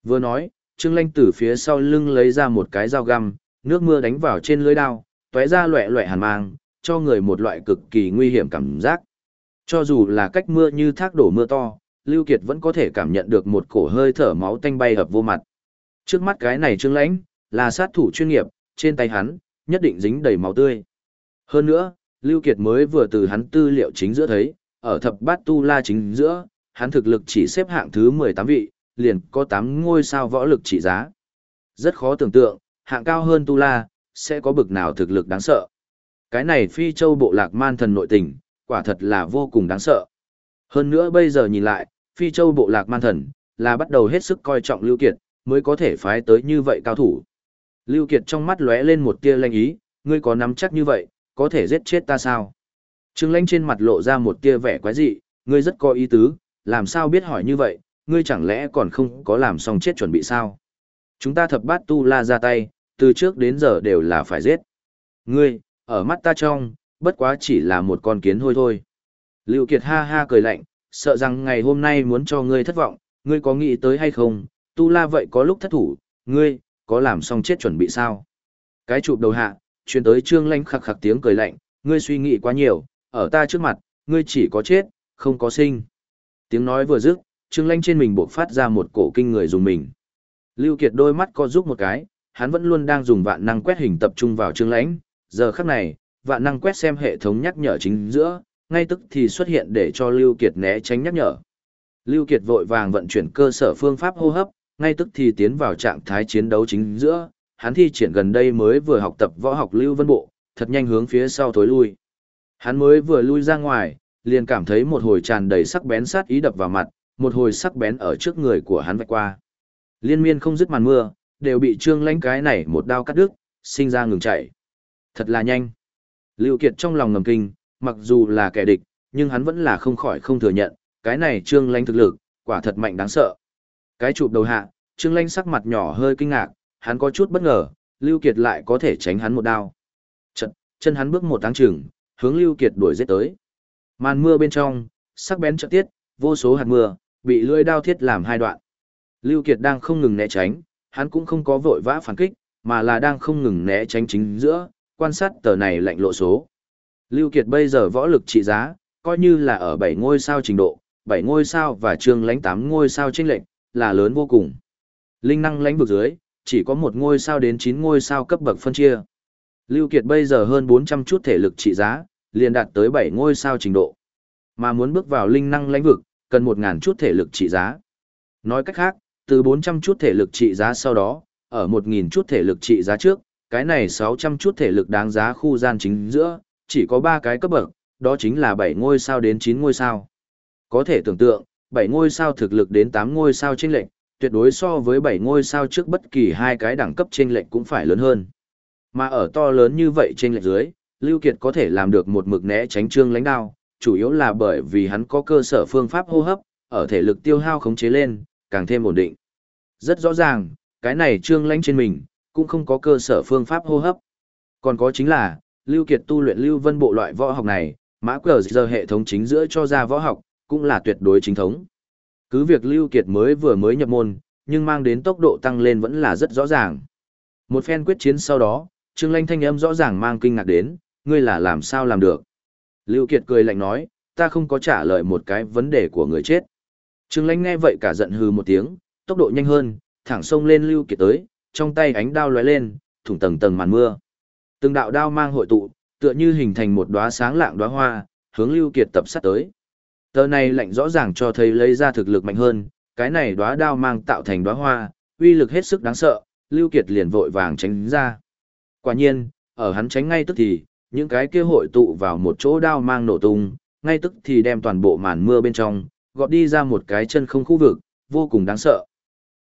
Vừa nói, Trương Lãnh từ phía sau lưng lấy ra một cái dao găm, nước mưa đánh vào trên lưới đao, tóe ra loẻ loẻ hàn mang, cho người một loại cực kỳ nguy hiểm cảm giác. Cho dù là cách mưa như thác đổ mưa to, Lưu Kiệt vẫn có thể cảm nhận được một cổ hơi thở máu tanh bay hợp vô mặt. Trước mắt cái này Trương Lãnh, là sát thủ chuyên nghiệp, trên tay hắn, nhất định dính đầy máu tươi. Hơn nữa, Lưu Kiệt mới vừa từ hắn tư liệu chính giữa thấy, ở thập bát tu la chính giữa, hắn thực lực chỉ xếp hạng thứ 18 vị, liền có 8 ngôi sao võ lực trị giá. Rất khó tưởng tượng, hạng cao hơn tu la, sẽ có bực nào thực lực đáng sợ. Cái này phi châu bộ lạc man thần nội tình, quả thật là vô cùng đáng sợ. Hơn nữa bây giờ nhìn lại, phi châu bộ lạc man thần, là bắt đầu hết sức coi trọng Lưu Kiệt, mới có thể phái tới như vậy cao thủ. Lưu Kiệt trong mắt lóe lên một tia lanh ý, ngươi có nắm chắc như vậy, có thể giết chết ta sao? Trương Lãnh trên mặt lộ ra một tia vẻ quái dị, ngươi rất có ý tứ, làm sao biết hỏi như vậy, ngươi chẳng lẽ còn không có làm xong chết chuẩn bị sao? Chúng ta thập bát tu la ra tay, từ trước đến giờ đều là phải giết. Ngươi, ở mắt ta trong, bất quá chỉ là một con kiến hôi thôi. Lưu Kiệt ha ha cười lạnh, sợ rằng ngày hôm nay muốn cho ngươi thất vọng, ngươi có nghĩ tới hay không, tu la vậy có lúc thất thủ, ngươi, có làm xong chết chuẩn bị sao? Cái chụp đầu hạ, truyền tới trương lanh khặc khặc tiếng cười lạnh, ngươi suy nghĩ quá nhiều, ở ta trước mặt, ngươi chỉ có chết, không có sinh. Tiếng nói vừa dứt, trương lanh trên mình buộc phát ra một cổ kinh người dùng mình. Lưu Kiệt đôi mắt co giúp một cái, hắn vẫn luôn đang dùng vạn năng quét hình tập trung vào trương lãnh, giờ khắc này, vạn năng quét xem hệ thống nhắc nhở chính giữa, ngay tức thì xuất hiện để cho Lưu Kiệt né tránh nhắc nhở. Lưu Kiệt vội vàng vận chuyển cơ sở phương pháp hô hấp, ngay tức thì tiến vào trạng thái chiến đấu chính giữa, hắn thi triển gần đây mới vừa học tập võ học Lưu Vân Bộ, thật nhanh hướng phía sau thối lui. Hắn mới vừa lui ra ngoài, liền cảm thấy một hồi tràn đầy sắc bén sát ý đập vào mặt, một hồi sắc bén ở trước người của hắn vạch qua. Liên miên không dứt màn mưa, đều bị trương lãnh cái này một đao cắt đứt, sinh ra ngừng chạy. Thật là nhanh. Lưu Kiệt trong lòng ngầm kinh, mặc dù là kẻ địch, nhưng hắn vẫn là không khỏi không thừa nhận, cái này trương lãnh thực lực, quả thật mạnh đáng sợ. Cái chụp đầu hạ, trương lãnh sắc mặt nhỏ hơi kinh ngạc, hắn có chút bất ngờ, Lưu Kiệt lại có thể tránh hắn một đao. Chật, chân hắn bước một tháng trường, hướng Lưu Kiệt đuổi giết tới. Màn mưa bên trong, sắc bén trợ tiết, vô số hạt mưa, bị lưỡi đao thiết làm hai đoạn. Lưu Kiệt đang không ngừng né tránh, hắn cũng không có vội vã phản kích, mà là đang không ngừng né tránh chính giữa, quan sát tờ này lạnh lộ số. Lưu Kiệt bây giờ võ lực trị giá, coi như là ở 7 ngôi sao trình độ, 7 ngôi sao và trương lãnh 8 ngôi sao chênh lệnh, là lớn vô cùng. Linh năng lãnh vực dưới, chỉ có một ngôi sao đến 9 ngôi sao cấp bậc phân chia. Lưu Kiệt bây giờ hơn 400 chút thể lực trị giá, liền đạt tới 7 ngôi sao trình độ. Mà muốn bước vào linh năng lãnh vực, cần 1000 chút thể lực trị giá. Nói cách khác, từ 400 chút thể lực trị giá sau đó, ở 1000 chút thể lực trị giá trước, cái này 600 chút thể lực đáng giá khu gian chính giữa, chỉ có 3 cái cấp bậc, đó chính là 7 ngôi sao đến 9 ngôi sao. Có thể tưởng tượng, 7 ngôi sao thực lực đến 8 ngôi sao chênh lệnh, tuyệt đối so với 7 ngôi sao trước bất kỳ hai cái đẳng cấp chênh lệnh cũng phải lớn hơn. Mà ở to lớn như vậy chênh lệnh dưới, Lưu Kiệt có thể làm được một mực né tránh trương lãnh đao, chủ yếu là bởi vì hắn có cơ sở phương pháp hô hấp, ở thể lực tiêu hao khống chế lên, càng thêm ổn định. Rất rõ ràng, cái này trương lãnh trên mình, cũng không có cơ sở phương pháp hô hấp. Còn có chính là, Lưu Kiệt tu luyện Lưu Vân bộ loại võ học này, mã cờ giờ hệ thống chính giữa cho ra võ học, cũng là tuyệt đối chính thống. Cứ việc Lưu Kiệt mới vừa mới nhập môn, nhưng mang đến tốc độ tăng lên vẫn là rất rõ ràng. Một phen quyết chiến sau đó, Trương Lanh thanh âm rõ ràng mang kinh ngạc đến, ngươi là làm sao làm được. Lưu Kiệt cười lạnh nói, ta không có trả lời một cái vấn đề của người chết. Trương Lanh nghe vậy cả giận hừ một tiếng, tốc độ nhanh hơn, thẳng xông lên Lưu Kiệt tới, trong tay ánh đao lóe lên, thủng tầng tầng màn mưa. Từng đạo đao mang hội tụ, tựa như hình thành một đóa sáng lạng đóa hoa, hướng Lưu Kiệt tập sát tới. Tờ này lạnh rõ ràng cho thấy lấy ra thực lực mạnh hơn, cái này đóa đao mang tạo thành đóa hoa, uy lực hết sức đáng sợ, Lưu Kiệt liền vội vàng tránh ra. Quả nhiên, ở hắn tránh ngay tức thì, những cái kia hội tụ vào một chỗ đao mang nổ tung, ngay tức thì đem toàn bộ màn mưa bên trong, gọt đi ra một cái chân không khu vực, vô cùng đáng sợ.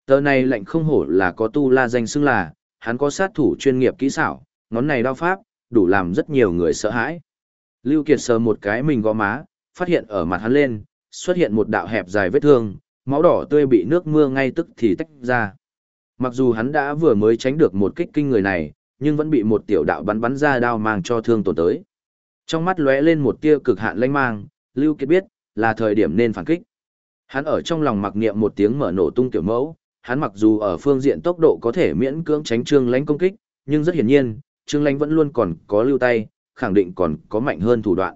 Tờ này lạnh không hổ là có tu la danh xưng là, hắn có sát thủ chuyên nghiệp kỹ xảo, ngón này đao pháp, đủ làm rất nhiều người sợ hãi. Lưu Kiệt sờ một cái mình gõ má, phát hiện ở mặt hắn lên, xuất hiện một đạo hẹp dài vết thương, máu đỏ tươi bị nước mưa ngay tức thì tách ra. Mặc dù hắn đã vừa mới tránh được một kích kinh người này, nhưng vẫn bị một tiểu đạo bắn bắn ra đao mang cho thương tổn tới. Trong mắt lóe lên một tia cực hạn lanh mang, Lưu Kiệt biết, là thời điểm nên phản kích. Hắn ở trong lòng mặc niệm một tiếng mở nổ tung tiểu mẫu, hắn mặc dù ở phương diện tốc độ có thể miễn cưỡng tránh Trương Lãnh công kích, nhưng rất hiển nhiên, Trương Lãnh vẫn luôn còn có lưu tay, khẳng định còn có mạnh hơn thủ đoạn.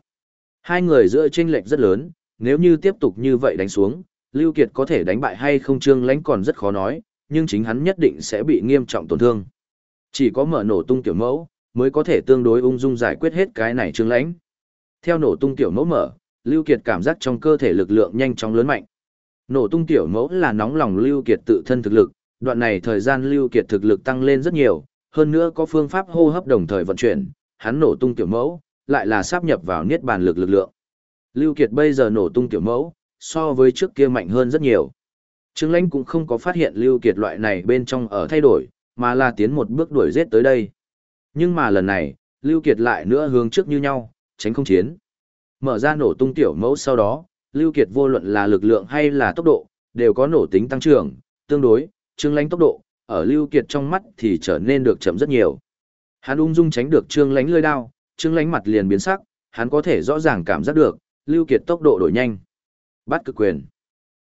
Hai người giữa chênh lệch rất lớn, nếu như tiếp tục như vậy đánh xuống, Lưu Kiệt có thể đánh bại hay không Trương Lãnh còn rất khó nói, nhưng chính hắn nhất định sẽ bị nghiêm trọng tổn thương. Chỉ có mở nổ tung tiểu mẫu, mới có thể tương đối ung dung giải quyết hết cái này Trương Lãnh. Theo nổ tung tiểu mẫu mở, Lưu Kiệt cảm giác trong cơ thể lực lượng nhanh chóng lớn mạnh. Nổ tung tiểu mẫu là nóng lòng Lưu Kiệt tự thân thực lực, đoạn này thời gian Lưu Kiệt thực lực tăng lên rất nhiều, hơn nữa có phương pháp hô hấp đồng thời vận chuyển, hắn nổ tung tiểu mẫu, lại là sáp nhập vào niết bàn lực lực lượng. Lưu Kiệt bây giờ nổ tung tiểu mẫu, so với trước kia mạnh hơn rất nhiều. Trương Lãnh cũng không có phát hiện Lưu Kiệt loại này bên trong ở thay đổi, mà là tiến một bước đuổi giết tới đây. Nhưng mà lần này, Lưu Kiệt lại nữa hướng trước như nhau, tránh không chiến. Mở ra nổ tung tiểu mẫu sau đó, Lưu Kiệt vô luận là lực lượng hay là tốc độ, đều có nổ tính tăng trưởng, tương đối, Trương Lãnh tốc độ, ở Lưu Kiệt trong mắt thì trở nên được chậm rất nhiều. Hắn ung dung tránh được Trương Lãnh lưỡi đao, Trương Lánh mặt liền biến sắc, hắn có thể rõ ràng cảm giác được, Lưu Kiệt tốc độ đổi nhanh. Bắt cực quyền.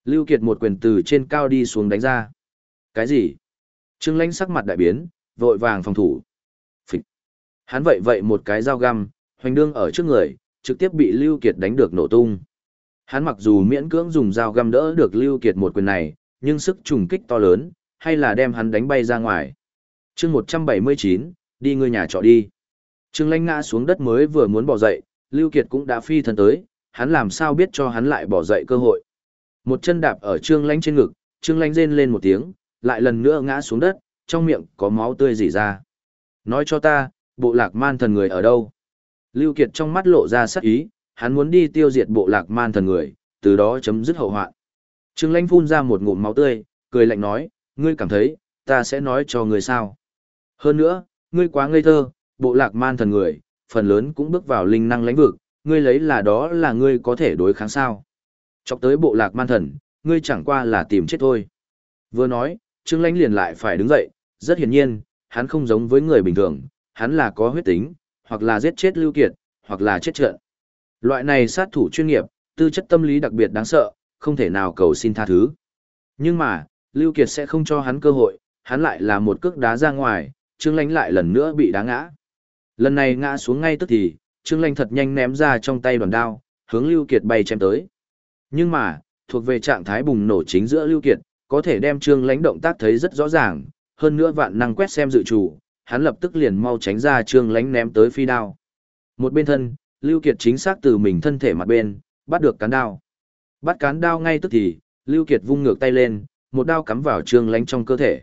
Lưu Kiệt một quyền từ trên cao đi xuống đánh ra. Cái gì? Trương Lánh sắc mặt đại biến, vội vàng phòng thủ. Phịch. Hắn vậy vậy một cái dao găm, hoành đương ở trước người, trực tiếp bị Lưu Kiệt đánh được nổ tung. Hắn mặc dù miễn cưỡng dùng dao găm đỡ được Lưu Kiệt một quyền này, nhưng sức trùng kích to lớn, hay là đem hắn đánh bay ra ngoài. Chương 179, đi người nhà trọ đi. Trương Lanh ngã xuống đất mới vừa muốn bỏ dậy, Lưu Kiệt cũng đã phi thân tới, hắn làm sao biết cho hắn lại bỏ dậy cơ hội. Một chân đạp ở Trương Lanh trên ngực, Trương Lanh rên lên một tiếng, lại lần nữa ngã xuống đất, trong miệng có máu tươi rỉ ra. Nói cho ta, bộ lạc man thần người ở đâu? Lưu Kiệt trong mắt lộ ra sắc ý, hắn muốn đi tiêu diệt bộ lạc man thần người, từ đó chấm dứt hậu hoạn. Trương Lanh phun ra một ngụm máu tươi, cười lạnh nói, ngươi cảm thấy, ta sẽ nói cho ngươi sao. Hơn nữa, ngươi quá ngây thơ, bộ lạc man thần người, phần lớn cũng bước vào linh năng lãnh vực, ngươi lấy là đó là ngươi có thể đối kháng sao. Chọc tới bộ lạc man thần, ngươi chẳng qua là tìm chết thôi. Vừa nói, Trương Lãnh liền lại phải đứng dậy, rất hiển nhiên, hắn không giống với người bình thường, hắn là có huyết tính, hoặc là giết chết Lưu Kiệt, hoặc là chết trận. Loại này sát thủ chuyên nghiệp, tư chất tâm lý đặc biệt đáng sợ, không thể nào cầu xin tha thứ. Nhưng mà, Lưu Kiệt sẽ không cho hắn cơ hội, hắn lại là một cước đá ra ngoài, Trương Lãnh lại lần nữa bị đá ngã. Lần này ngã xuống ngay tức thì, Trương Lãnh thật nhanh ném ra trong tay đoàn đao, hướng Lưu Kiệt bay chém tới. Nhưng mà, thuộc về trạng thái bùng nổ chính giữa Lưu Kiệt, có thể đem Trương Lãnh động tác thấy rất rõ ràng, hơn nữa vạn năng quét xem dự chủ, hắn lập tức liền mau tránh ra Trương Lãnh ném tới phi đao. Một bên thân, Lưu Kiệt chính xác từ mình thân thể mặt bên, bắt được cán đao. Bắt cán đao ngay tức thì, Lưu Kiệt vung ngược tay lên, một đao cắm vào Trương Lánh trong cơ thể.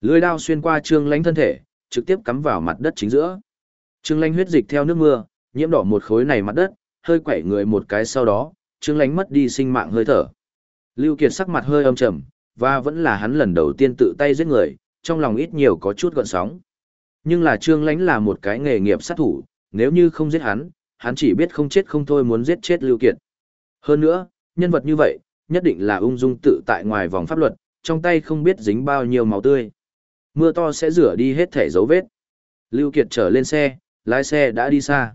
Lưỡi đao xuyên qua Trương Lánh thân thể, trực tiếp cắm vào mặt đất chính giữa. Trương Lánh huyết dịch theo nước mưa, nhiễm đỏ một khối này mặt đất, hơi quẩy người một cái sau đó, Trương Lánh mất đi sinh mạng hơi thở. Lưu Kiệt sắc mặt hơi âm trầm, và vẫn là hắn lần đầu tiên tự tay giết người, trong lòng ít nhiều có chút gợn sóng. Nhưng là Trương Lánh là một cái nghề nghiệp sát thủ, nếu như không giết hắn, hắn chỉ biết không chết không thôi muốn giết chết Lưu Kiệt. Hơn nữa, nhân vật như vậy, nhất định là ung dung tự tại ngoài vòng pháp luật, trong tay không biết dính bao nhiêu máu tươi. Mưa to sẽ rửa đi hết thể dấu vết. Lưu Kiệt trở lên xe, lái xe đã đi xa.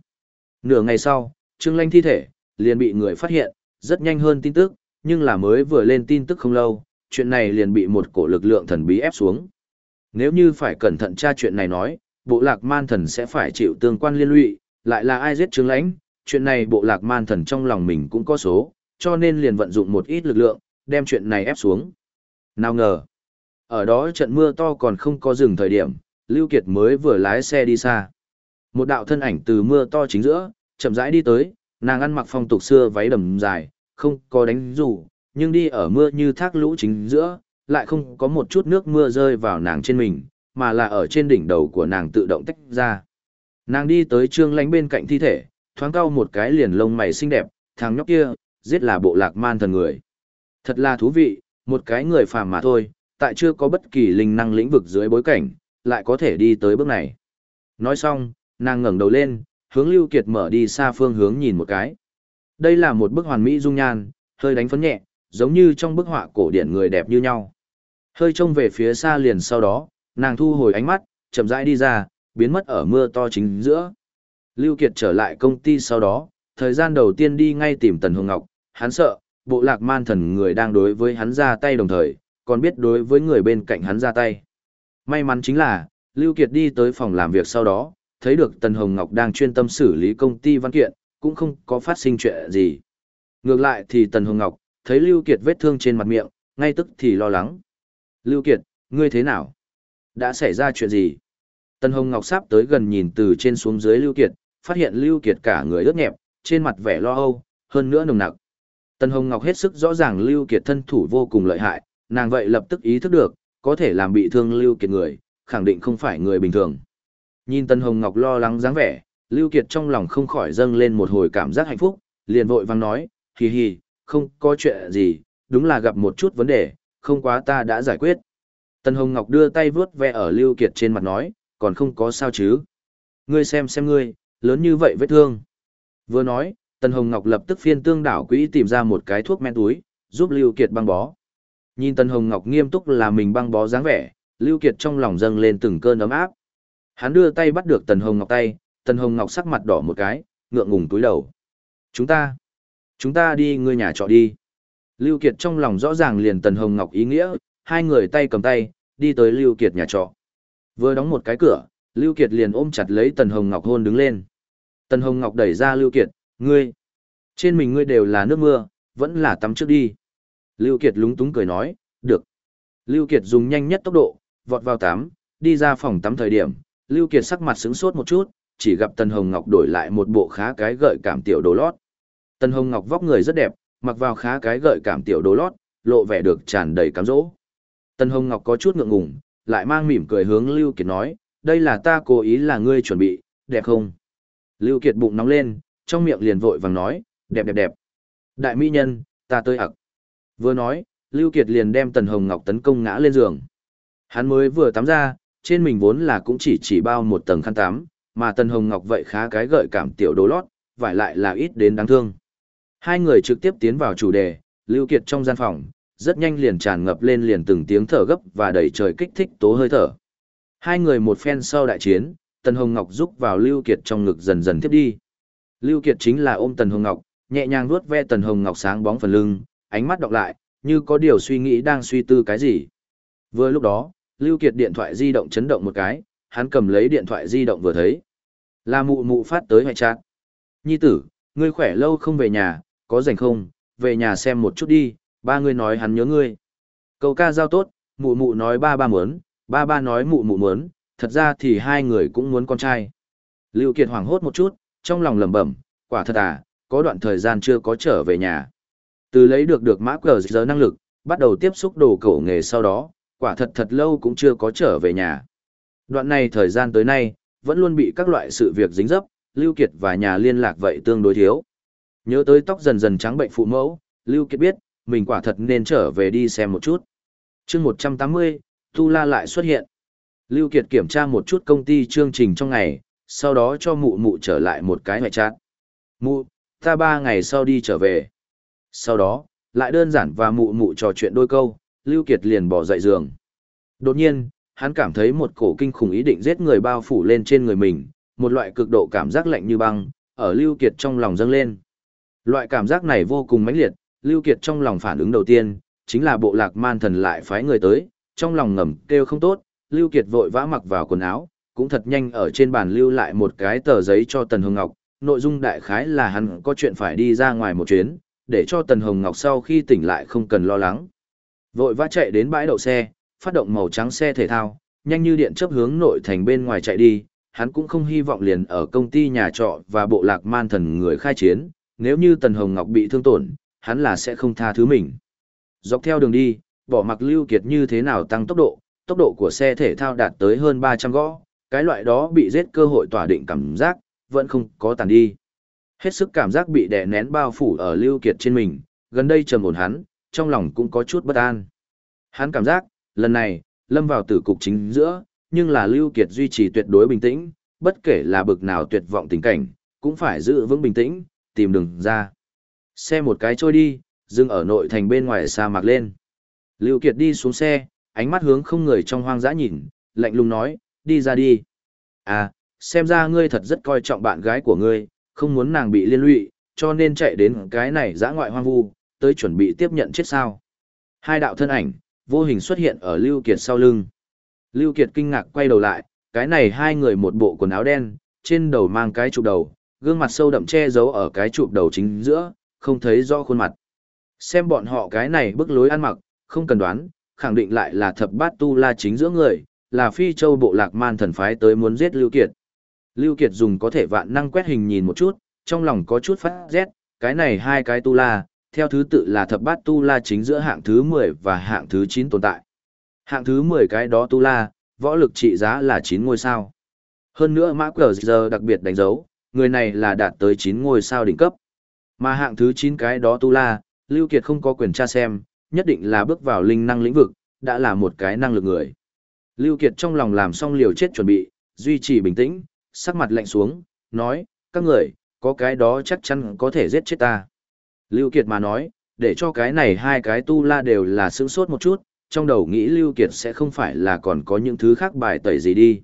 Nửa ngày sau, Trương Lanh thi thể, liền bị người phát hiện, rất nhanh hơn tin tức, nhưng là mới vừa lên tin tức không lâu, chuyện này liền bị một cổ lực lượng thần bí ép xuống. Nếu như phải cẩn thận tra chuyện này nói, bộ lạc man thần sẽ phải chịu tương quan liên lụy, lại là ai giết Trương Lãnh, chuyện này bộ lạc man thần trong lòng mình cũng có số, cho nên liền vận dụng một ít lực lượng, đem chuyện này ép xuống. Nào ngờ, ở đó trận mưa to còn không có dừng thời điểm, Lưu Kiệt mới vừa lái xe đi xa. Một đạo thân ảnh từ mưa to chính giữa, chậm rãi đi tới, nàng ăn mặc phong tục xưa váy đầm dài, không có đánh dù, nhưng đi ở mưa như thác lũ chính giữa, lại không có một chút nước mưa rơi vào nàng trên mình, mà là ở trên đỉnh đầu của nàng tự động tách ra. Nàng đi tới trương lánh bên cạnh thi thể, thoáng cau một cái liền lông mày xinh đẹp, thằng nhóc kia, giết là bộ lạc man thần người. Thật là thú vị, một cái người phàm mà thôi, tại chưa có bất kỳ linh năng lĩnh vực dưới bối cảnh, lại có thể đi tới bước này. Nói xong, nàng ngẩng đầu lên, hướng Lưu Kiệt mở đi xa phương hướng nhìn một cái. Đây là một bức hoàn mỹ dung nhan, hơi đánh phấn nhẹ, giống như trong bức họa cổ điển người đẹp như nhau. Hơi trông về phía xa liền sau đó, nàng thu hồi ánh mắt, chậm rãi đi ra, biến mất ở mưa to chính giữa. Lưu Kiệt trở lại công ty sau đó, thời gian đầu tiên đi ngay tìm Tần Hồng Ngọc, hắn sợ, bộ lạc man thần người đang đối với hắn ra tay đồng thời, còn biết đối với người bên cạnh hắn ra tay. May mắn chính là, Lưu Kiệt đi tới phòng làm việc sau đó, thấy được Tần Hồng Ngọc đang chuyên tâm xử lý công ty văn kiện, cũng không có phát sinh chuyện gì. Ngược lại thì Tần Hồng Ngọc, thấy Lưu Kiệt vết thương trên mặt miệng, ngay tức thì lo lắng. Lưu Kiệt, ngươi thế nào? Đã xảy ra chuyện gì? Tần Hồng Ngọc sắp tới gần nhìn từ trên xuống dưới Lưu Kiệt, phát hiện Lưu Kiệt cả người ướt nhẹp, trên mặt vẻ lo âu, hơn nữa nồng nặc. Tần Hồng Ngọc hết sức rõ ràng Lưu Kiệt thân thủ vô cùng lợi hại, nàng vậy lập tức ý thức được, có thể làm bị thương Lưu Kiệt người, khẳng định không phải người bình thường. Nhìn tân Hồng Ngọc lo lắng dáng vẻ, Lưu Kiệt trong lòng không khỏi dâng lên một hồi cảm giác hạnh phúc, liền vội vang nói, hì hì, không có chuyện gì, đúng là gặp một chút vấn đề, không quá ta đã giải quyết. tân Hồng Ngọc đưa tay vuốt ve ở Lưu Kiệt trên mặt nói, còn không có sao chứ. Ngươi xem xem ngươi, lớn như vậy vết thương. Vừa nói, tân Hồng Ngọc lập tức phiên tương đảo quỹ tìm ra một cái thuốc men túi, giúp Lưu Kiệt băng bó. Nhìn tân Hồng Ngọc nghiêm túc là mình băng bó dáng vẻ, Lưu Kiệt trong lòng dâng lên từng cơn ấm áp. Hắn đưa tay bắt được Tần Hồng Ngọc tay, Tần Hồng Ngọc sắc mặt đỏ một cái, ngượng ngùng túi đầu. Chúng ta, chúng ta đi ngươi nhà trọ đi. Lưu Kiệt trong lòng rõ ràng liền Tần Hồng Ngọc ý nghĩa, hai người tay cầm tay, đi tới Lưu Kiệt nhà trọ. Vừa đóng một cái cửa, Lưu Kiệt liền ôm chặt lấy Tần Hồng Ngọc hôn đứng lên. Tần Hồng Ngọc đẩy ra Lưu Kiệt, ngươi, trên mình ngươi đều là nước mưa, vẫn là tắm trước đi. Lưu Kiệt lúng túng cười nói, được. Lưu Kiệt dùng nhanh nhất tốc độ, vọt vào tắm, đi ra phòng tắm thời điểm, Lưu Kiệt sắc mặt sững sốt một chút, chỉ gặp Tần Hồng Ngọc đổi lại một bộ khá cái gợi cảm tiểu đồ lót. Tần Hồng Ngọc vóc người rất đẹp, mặc vào khá cái gợi cảm tiểu đồ lót, lộ vẻ được tràn đầy cám dỗ. Tần Hồng Ngọc có chút ngượng ngùng, lại mang mỉm cười hướng Lưu Kiệt nói, đây là ta cố ý là ngươi chuẩn bị, đẹp không? Lưu Kiệt bụng nóng lên, trong miệng liền vội vàng nói, đẹp đẹp đẹp. Đại mỹ nhân, ta tới ặc. Vừa nói, Lưu Kiệt liền đem Tần Hồng Ngọc tấn công ngã lên giường. Hắn mới vừa tắm ra, trên mình vốn là cũng chỉ chỉ bao một tầng khăn tắm, mà Tần Hồng Ngọc vậy khá cái gợi cảm tiểu đồ lót, vải lại là ít đến đáng thương. Hai người trực tiếp tiến vào chủ đề, Lưu Kiệt trong gian phòng, rất nhanh liền tràn ngập lên liền từng tiếng thở gấp và đẩy trời kích thích tố hơi thở. Hai người một phen sau đại chiến, Tần Hồng Ngọc giúp vào Lưu Kiệt trong ngực dần dần tiếp đi. Lưu Kiệt chính là ôm Tần Hồng Ngọc, nhẹ nhàng vuốt ve Tần Hồng Ngọc sáng bóng phần lưng, ánh mắt đọc lại, như có điều suy nghĩ đang suy tư cái gì. Vừa lúc đó, Lưu Kiệt điện thoại di động chấn động một cái, hắn cầm lấy điện thoại di động vừa thấy. Là mụ mụ phát tới hoại trạng. Nhi tử, ngươi khỏe lâu không về nhà, có rảnh không, về nhà xem một chút đi, ba ngươi nói hắn nhớ ngươi. Cậu ca giao tốt, mụ mụ nói ba ba muốn, ba ba nói mụ mụ muốn, thật ra thì hai người cũng muốn con trai. Lưu Kiệt hoảng hốt một chút, trong lòng lẩm bẩm, quả thật à, có đoạn thời gian chưa có trở về nhà. Từ lấy được được mã cờ giờ năng lực, bắt đầu tiếp xúc đồ cổ nghề sau đó, quả thật thật lâu cũng chưa có trở về nhà. Đoạn này thời gian tới nay, vẫn luôn bị các loại sự việc dính dấp, Lưu Kiệt và nhà liên lạc vậy tương đối thiếu. Nhớ tới tóc dần dần trắng bệnh phụ mẫu, Lưu Kiệt biết, mình quả thật nên trở về đi xem một chút. Chương 180, Tu La lại xuất hiện. Lưu Kiệt kiểm tra một chút công ty chương trình trong ngày, sau đó cho mụ mụ trở lại một cái ngoại trạng. Mụ, ta ba ngày sau đi trở về. Sau đó, lại đơn giản và mụ mụ trò chuyện đôi câu, Lưu Kiệt liền bỏ dậy giường. Đột nhiên, hắn cảm thấy một cổ kinh khủng ý định giết người bao phủ lên trên người mình, một loại cực độ cảm giác lạnh như băng, ở Lưu Kiệt trong lòng dâng lên. Loại cảm giác này vô cùng mãnh liệt, Lưu Kiệt trong lòng phản ứng đầu tiên, chính là bộ lạc man thần lại phái người tới, trong lòng ngầm kêu không tốt, Lưu Kiệt vội vã mặc vào quần áo, cũng thật nhanh ở trên bàn lưu lại một cái tờ giấy cho Tần Hồng Ngọc, nội dung đại khái là hắn có chuyện phải đi ra ngoài một chuyến, để cho Tần Hồng Ngọc sau khi tỉnh lại không cần lo lắng. Vội vã chạy đến bãi đậu xe, phát động màu trắng xe thể thao, nhanh như điện chớp hướng nội thành bên ngoài chạy đi, hắn cũng không hy vọng liền ở công ty nhà trọ và bộ lạc man thần người khai chiến, nếu như Tần Hồng Ngọc bị thương tổn, hắn là sẽ không tha thứ mình. Dọc theo đường đi, bỏ mặc Lưu Kiệt như thế nào tăng tốc độ, tốc độ của xe thể thao đạt tới hơn 300 gõ, cái loại đó bị giết cơ hội tỏa định cảm giác, vẫn không có tàn đi. Hết sức cảm giác bị đè nén bao phủ ở Lưu Kiệt trên mình, gần đây trầm ổn hắn, trong lòng cũng có chút bất an. Hắn cảm giác, lần này, lâm vào tử cục chính giữa, nhưng là Lưu Kiệt duy trì tuyệt đối bình tĩnh, bất kể là bực nào tuyệt vọng tình cảnh, cũng phải giữ vững bình tĩnh, tìm đường ra. Xe một cái trôi đi, dừng ở nội thành bên ngoài sa mạc lên. Lưu Kiệt đi xuống xe, ánh mắt hướng không người trong hoang dã nhìn, lạnh lùng nói, đi ra đi. À, xem ra ngươi thật rất coi trọng bạn gái của ngươi, không muốn nàng bị liên lụy, cho nên chạy đến cái này dã ngoại hoang vu, tới chuẩn bị tiếp nhận chết sao. Hai đạo thân ảnh, vô hình xuất hiện ở Lưu Kiệt sau lưng. Lưu Kiệt kinh ngạc quay đầu lại, cái này hai người một bộ quần áo đen, trên đầu mang cái chụp đầu, gương mặt sâu đậm che giấu ở cái chụp đầu chính giữa, không thấy rõ khuôn mặt. Xem bọn họ cái này bức lối ăn mặc, không cần đoán, khẳng định lại là thập bát tu la chính giữa người, là phi châu bộ lạc man thần phái tới muốn giết Lưu Kiệt. Lưu Kiệt dùng có thể vạn năng quét hình nhìn một chút, trong lòng có chút phát rét, cái này hai cái tu la, theo thứ tự là thập bát tu la chính giữa hạng thứ 10 và hạng thứ 9 tồn tại. Hạng thứ 10 cái đó tu la, võ lực trị giá là 9 ngôi sao. Hơn nữa mã cờ giờ đặc biệt đánh dấu, người này là đạt tới 9 ngôi sao đỉnh cấp. Mà hạng thứ 9 cái đó tu la, Lưu Kiệt không có quyền tra xem, nhất định là bước vào linh năng lĩnh vực, đã là một cái năng lực người. Lưu Kiệt trong lòng làm xong liều chết chuẩn bị, duy trì bình tĩnh, sắc mặt lạnh xuống, nói, các người, có cái đó chắc chắn có thể giết chết ta. Lưu Kiệt mà nói, để cho cái này hai cái tu la đều là sướng sốt một chút, trong đầu nghĩ Lưu Kiệt sẽ không phải là còn có những thứ khác bài tẩy gì đi.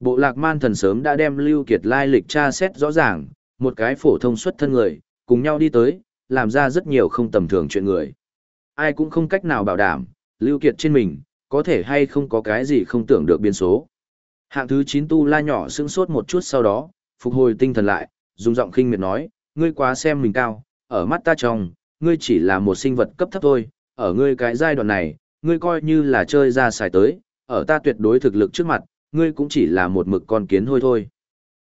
Bộ lạc man thần sớm đã đem Lưu Kiệt lai lịch tra xét rõ ràng, một cái phổ thông xuất thân người, cùng nhau đi tới, làm ra rất nhiều không tầm thường chuyện người. Ai cũng không cách nào bảo đảm, Lưu Kiệt trên mình, có thể hay không có cái gì không tưởng được biến số. Hạng thứ 9 tu la nhỏ sững sốt một chút sau đó, phục hồi tinh thần lại, dùng giọng khinh miệt nói, ngươi quá xem mình cao, ở mắt ta trong, ngươi chỉ là một sinh vật cấp thấp thôi, ở ngươi cái giai đoạn này, ngươi coi như là chơi ra xài tới, ở ta tuyệt đối thực lực trước mặt, ngươi cũng chỉ là một mực con kiến thôi thôi.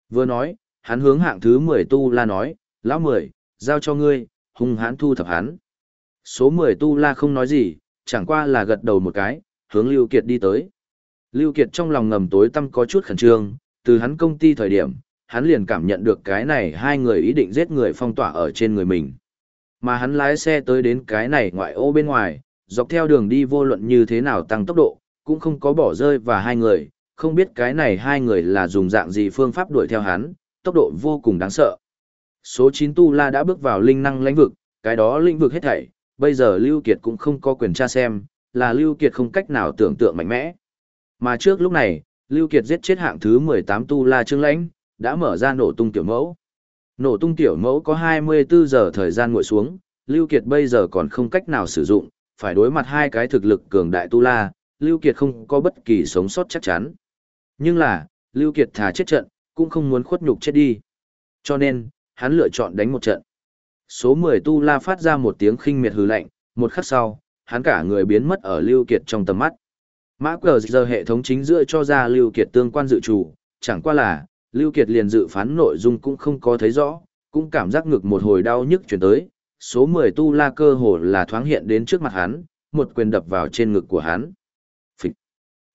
Vừa nói, hắn hướng hạng thứ 10 tu la nói, lão 10, giao cho ngươi, hung hãn thu thập hắn. Số 10 tu la không nói gì, chẳng qua là gật đầu một cái, hướng Lưu Kiệt đi tới. Lưu Kiệt trong lòng ngầm tối tâm có chút khẩn trương, từ hắn công ty thời điểm, hắn liền cảm nhận được cái này hai người ý định giết người phong tỏa ở trên người mình. Mà hắn lái xe tới đến cái này ngoại ô bên ngoài, dọc theo đường đi vô luận như thế nào tăng tốc độ, cũng không có bỏ rơi và hai người, không biết cái này hai người là dùng dạng gì phương pháp đuổi theo hắn, tốc độ vô cùng đáng sợ. Số 9 Tu La đã bước vào linh năng lãnh vực, cái đó lĩnh vực hết thảy, bây giờ Lưu Kiệt cũng không có quyền tra xem, là Lưu Kiệt không cách nào tưởng tượng mạnh mẽ. Mà trước lúc này, Lưu Kiệt giết chết hạng thứ 18 Tu La Trương Lãnh, đã mở ra nổ tung tiểu mẫu. Nổ tung tiểu mẫu có 24 giờ thời gian nguội xuống, Lưu Kiệt bây giờ còn không cách nào sử dụng, phải đối mặt hai cái thực lực cường đại Tu La, Lưu Kiệt không có bất kỳ sống sót chắc chắn. Nhưng là, Lưu Kiệt thà chết trận, cũng không muốn khuất nhục chết đi. Cho nên, hắn lựa chọn đánh một trận. Số 10 Tu La phát ra một tiếng khinh miệt hừ lạnh, một khắc sau, hắn cả người biến mất ở Lưu Kiệt trong tầm mắt. Mã cờ giờ hệ thống chính giữa cho ra Lưu Kiệt tương quan dự chủ, chẳng qua là, Lưu Kiệt liền dự phán nội dung cũng không có thấy rõ, cũng cảm giác ngực một hồi đau nhức chuyển tới, số 10 tu la cơ hồ là thoáng hiện đến trước mặt hắn, một quyền đập vào trên ngực của hắn. Phịch.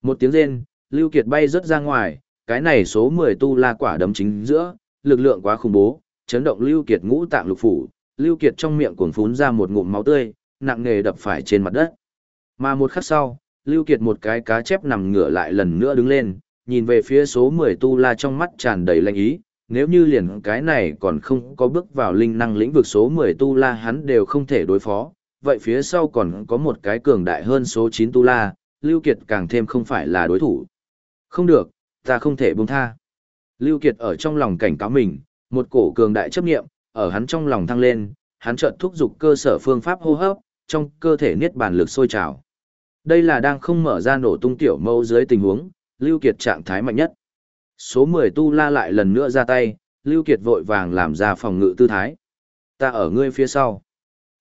Một tiếng rên, Lưu Kiệt bay rất ra ngoài, cái này số 10 tu la quả đấm chính giữa, lực lượng quá khủng bố, chấn động Lưu Kiệt ngũ tạng lục phủ, Lưu Kiệt trong miệng cuồng phún ra một ngụm máu tươi, nặng nề đập phải trên mặt đất. Mà một khắc sau, Lưu Kiệt một cái cá chép nằm ngửa lại lần nữa đứng lên, nhìn về phía số 10 tu la trong mắt tràn đầy lạnh ý, nếu như liền cái này còn không có bước vào linh năng lĩnh vực số 10 tu la hắn đều không thể đối phó, vậy phía sau còn có một cái cường đại hơn số 9 tu la, Lưu Kiệt càng thêm không phải là đối thủ. Không được, ta không thể buông tha. Lưu Kiệt ở trong lòng cảnh cáo mình, một cổ cường đại chấp niệm, ở hắn trong lòng thăng lên, hắn chợt thúc giục cơ sở phương pháp hô hấp, trong cơ thể niết bàn lực sôi trào. Đây là đang không mở ra nổ tung tiểu mâu dưới tình huống, Lưu Kiệt trạng thái mạnh nhất. Số 10 tu la lại lần nữa ra tay, Lưu Kiệt vội vàng làm ra phòng ngự tư thái. Ta ở ngươi phía sau.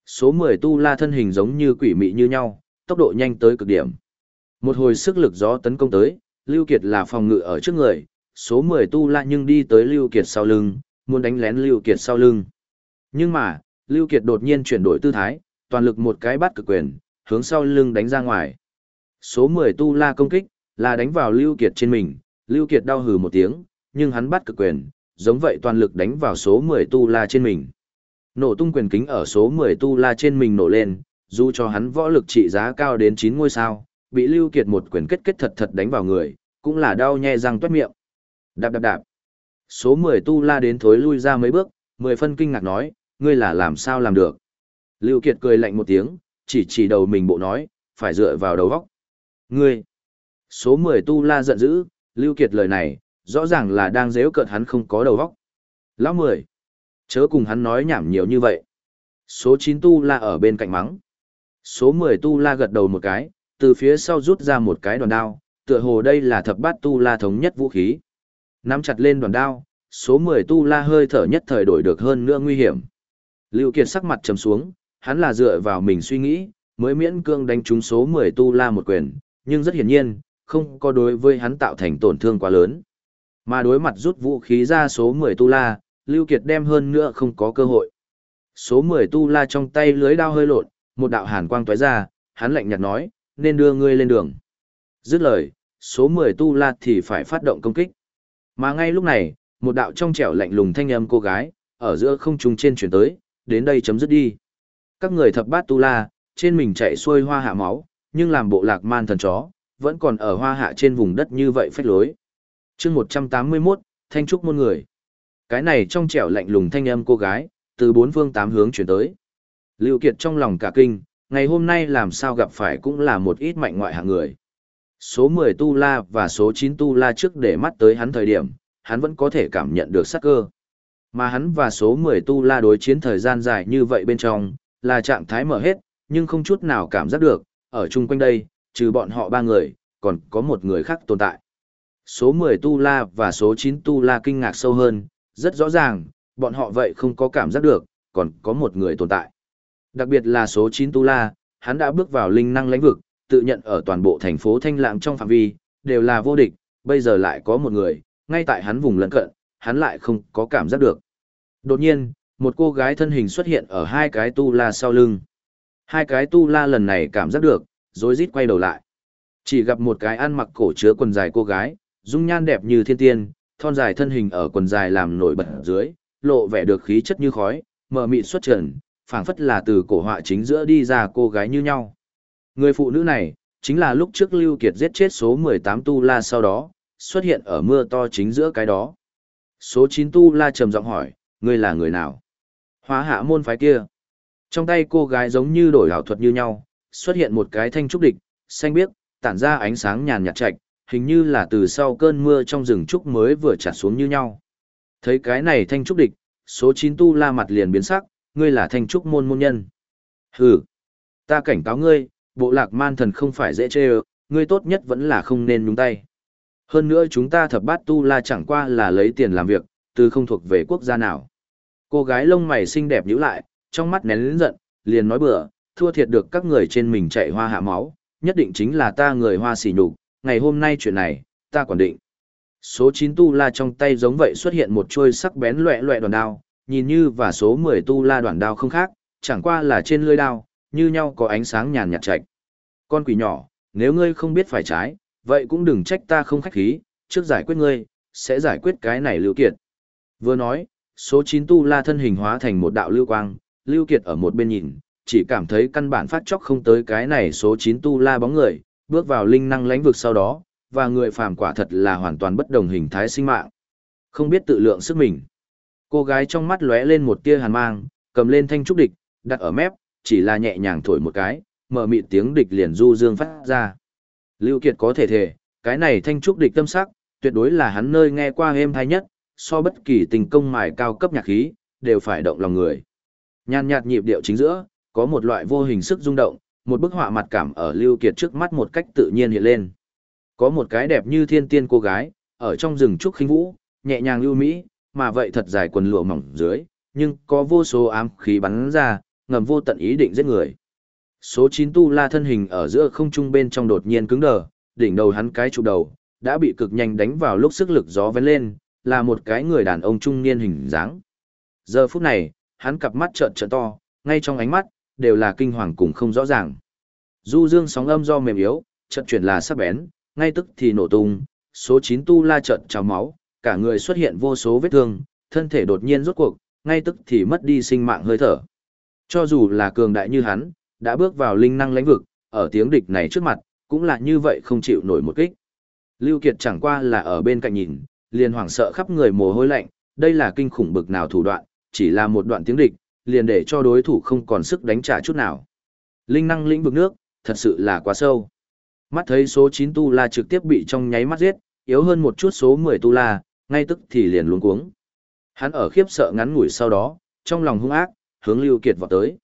Số 10 tu la thân hình giống như quỷ mị như nhau, tốc độ nhanh tới cực điểm. Một hồi sức lực gió tấn công tới, Lưu Kiệt là phòng ngự ở trước người, số 10 tu la nhưng đi tới Lưu Kiệt sau lưng, muốn đánh lén Lưu Kiệt sau lưng. Nhưng mà, Lưu Kiệt đột nhiên chuyển đổi tư thái, toàn lực một cái bắt cực quyền, hướng sau lưng đánh ra ngoài. Số 10 tu la công kích, là đánh vào Lưu Kiệt trên mình, Lưu Kiệt đau hừ một tiếng, nhưng hắn bắt cực quyền, giống vậy toàn lực đánh vào số 10 tu la trên mình. Nổ tung quyền kính ở số 10 tu la trên mình nổ lên, dù cho hắn võ lực trị giá cao đến 9 ngôi sao, bị Lưu Kiệt một quyền kết kết thật thật đánh vào người, cũng là đau nhè răng toát miệng. Đạp đạp đạp. Số 10 tu la đến thối lui ra mấy bước, mười phân kinh ngạc nói, ngươi là làm sao làm được. Lưu Kiệt cười lạnh một tiếng, chỉ chỉ đầu mình bộ nói, phải dựa vào đầu góc. Ngươi. Số 10 tu la giận dữ, Lưu Kiệt lời này, rõ ràng là đang dễu cợt hắn không có đầu óc. Lão 10. Chớ cùng hắn nói nhảm nhiều như vậy. Số 9 tu la ở bên cạnh mắng. Số 10 tu la gật đầu một cái, từ phía sau rút ra một cái đoàn đao, tựa hồ đây là thập bát tu la thống nhất vũ khí. Nắm chặt lên đoàn đao, số 10 tu la hơi thở nhất thời đổi được hơn nữa nguy hiểm. Lưu Kiệt sắc mặt trầm xuống, hắn là dựa vào mình suy nghĩ, mới miễn cương đánh trúng số 10 tu la một quyền, nhưng rất hiển nhiên, không có đối với hắn tạo thành tổn thương quá lớn. Mà đối mặt rút vũ khí ra số 10 tu la, Lưu Kiệt đem hơn nữa không có cơ hội. Số 10 tu la trong tay lưới đao hơi lộn, một đạo hàn quang tóe ra, hắn lạnh nhạt nói, nên đưa ngươi lên đường. Dứt lời, số 10 tu la thì phải phát động công kích. Mà ngay lúc này, một đạo trong trẻo lạnh lùng thanh âm cô gái, ở giữa không trung trên chuyển tới, đến đây chấm dứt đi. Các người thập bát tu la, trên mình chạy xuôi hoa hạ máu, nhưng làm bộ lạc man thần chó, vẫn còn ở hoa hạ trên vùng đất như vậy phách lối. chương 181, Thanh Trúc môn người. Cái này trong trẻo lạnh lùng thanh âm cô gái, từ bốn phương tám hướng chuyển tới. Lưu Kiệt trong lòng cả kinh, ngày hôm nay làm sao gặp phải cũng là một ít mạnh ngoại hạng người. Số 10 tu la và số 9 tu la trước để mắt tới hắn thời điểm, hắn vẫn có thể cảm nhận được sắc cơ. Mà hắn và số 10 tu la đối chiến thời gian dài như vậy bên trong, là trạng thái mở hết, nhưng không chút nào cảm giác được, ở chung quanh đây, trừ bọn họ ba người, còn có một người khác tồn tại. Số 10 tu la và số 9 tu la kinh ngạc sâu hơn, rất rõ ràng, bọn họ vậy không có cảm giác được, còn có một người tồn tại. Đặc biệt là số 9 tu la, hắn đã bước vào linh năng lãnh vực, tự nhận ở toàn bộ thành phố Thanh Lạng trong phạm vi, đều là vô địch, bây giờ lại có một người, ngay tại hắn vùng lân cận, hắn lại không có cảm giác được. Đột nhiên, một cô gái thân hình xuất hiện ở hai cái tu la sau lưng. Hai cái tu la lần này cảm giác được, rối rít quay đầu lại. Chỉ gặp một cái ăn mặc cổ chứa quần dài cô gái, dung nhan đẹp như thiên tiên, thon dài thân hình ở quần dài làm nổi bật dưới, lộ vẻ được khí chất như khói, mờ mịn xuất trần, phảng phất là từ cổ họa chính giữa đi ra cô gái như nhau. Người phụ nữ này, chính là lúc trước Lưu Kiệt giết chết số 18 Tu La sau đó, xuất hiện ở mưa to chính giữa cái đó. Số 9 Tu La trầm giọng hỏi, ngươi là người nào? Hóa hạ môn phái kia. Trong tay cô gái giống như đổi ảo thuật như nhau, xuất hiện một cái thanh trúc địch, xanh biếc, tản ra ánh sáng nhàn nhạt chạch, hình như là từ sau cơn mưa trong rừng trúc mới vừa trả xuống như nhau. Thấy cái này thanh trúc địch, số 9 tu la mặt liền biến sắc, ngươi là thanh trúc môn môn nhân. Hừ, ta cảnh cáo ngươi, bộ lạc man thần không phải dễ chê ơ, ngươi tốt nhất vẫn là không nên nhúng tay. Hơn nữa chúng ta thập bát tu la chẳng qua là lấy tiền làm việc, từ không thuộc về quốc gia nào. Cô gái lông mày xinh đẹp nhíu lại, trong mắt nén lớn giận, liền nói bừa, thua thiệt được các người trên mình chạy hoa hạ máu, nhất định chính là ta người hoa xỉ nhục, ngày hôm nay chuyện này, ta quản định. Số 9 tu la trong tay giống vậy xuất hiện một chuôi sắc bén loẹ loẹ đoàn đao, nhìn như và số 10 tu la đoàn đao không khác, chẳng qua là trên lưỡi đao, như nhau có ánh sáng nhàn nhạt chạch. Con quỷ nhỏ, nếu ngươi không biết phải trái, vậy cũng đừng trách ta không khách khí, trước giải quyết ngươi, sẽ giải quyết cái này lưu kiệt. Vừa nói, số 9 tu la thân hình hóa thành một đạo lưu quang, lưu kiệt ở một bên nhìn, chỉ cảm thấy căn bản phát chóc không tới cái này số 9 tu la bóng người, bước vào linh năng lãnh vực sau đó, và người phàm quả thật là hoàn toàn bất đồng hình thái sinh mạng. Không biết tự lượng sức mình. Cô gái trong mắt lóe lên một tia hàn mang, cầm lên thanh trúc địch, đặt ở mép, chỉ là nhẹ nhàng thổi một cái, mở mịn tiếng địch liền du dương phát ra. Lưu Kiệt có thể thể, cái này thanh trúc địch tâm sắc, tuyệt đối là hắn nơi nghe qua êm hay nhất, so bất kỳ tình công mài cao cấp nhạc khí, đều phải động lòng người. Nhàn nhạt nhịp điệu chính giữa, có một loại vô hình sức rung động, một bức họa mặt cảm ở Lưu Kiệt trước mắt một cách tự nhiên hiện lên. Có một cái đẹp như thiên tiên cô gái, ở trong rừng trúc khinh vũ, nhẹ nhàng lưu mỹ, mà vậy thật dài quần lụa mỏng dưới, nhưng có vô số ám khí bắn ra, ngầm vô tận ý định giết người. Số 9 tu la thân hình ở giữa không trung bên trong đột nhiên cứng đờ, đỉnh đầu hắn cái trụ đầu, đã bị cực nhanh đánh vào lúc sức lực gió vén lên, là một cái người đàn ông trung niên hình dáng. Giờ phút này, hắn cặp mắt trợn trợn to, ngay trong ánh mắt, đều là kinh hoàng cùng không rõ ràng. Du dương sóng âm do mềm yếu, chợt chuyển là sắc bén, ngay tức thì nổ tung, số 9 tu la trận trào máu, cả người xuất hiện vô số vết thương, thân thể đột nhiên rốt cuộc, ngay tức thì mất đi sinh mạng hơi thở. Cho dù là cường đại như hắn, đã bước vào linh năng lãnh vực, ở tiếng địch này trước mặt, cũng là như vậy không chịu nổi một kích. Lưu Kiệt chẳng qua là ở bên cạnh nhìn, liền hoảng sợ khắp người mồ hôi lạnh, đây là kinh khủng bực nào thủ đoạn, chỉ là một đoạn tiếng địch, liền để cho đối thủ không còn sức đánh trả chút nào. Linh năng lĩnh vực nước, thật sự là quá sâu. Mắt thấy số 9 tu la trực tiếp bị trong nháy mắt giết, yếu hơn một chút số 10 tu la, ngay tức thì liền luống cuống. Hắn ở khiếp sợ ngắn ngủi sau đó, trong lòng hung ác, hướng Lưu Kiệt vọt tới.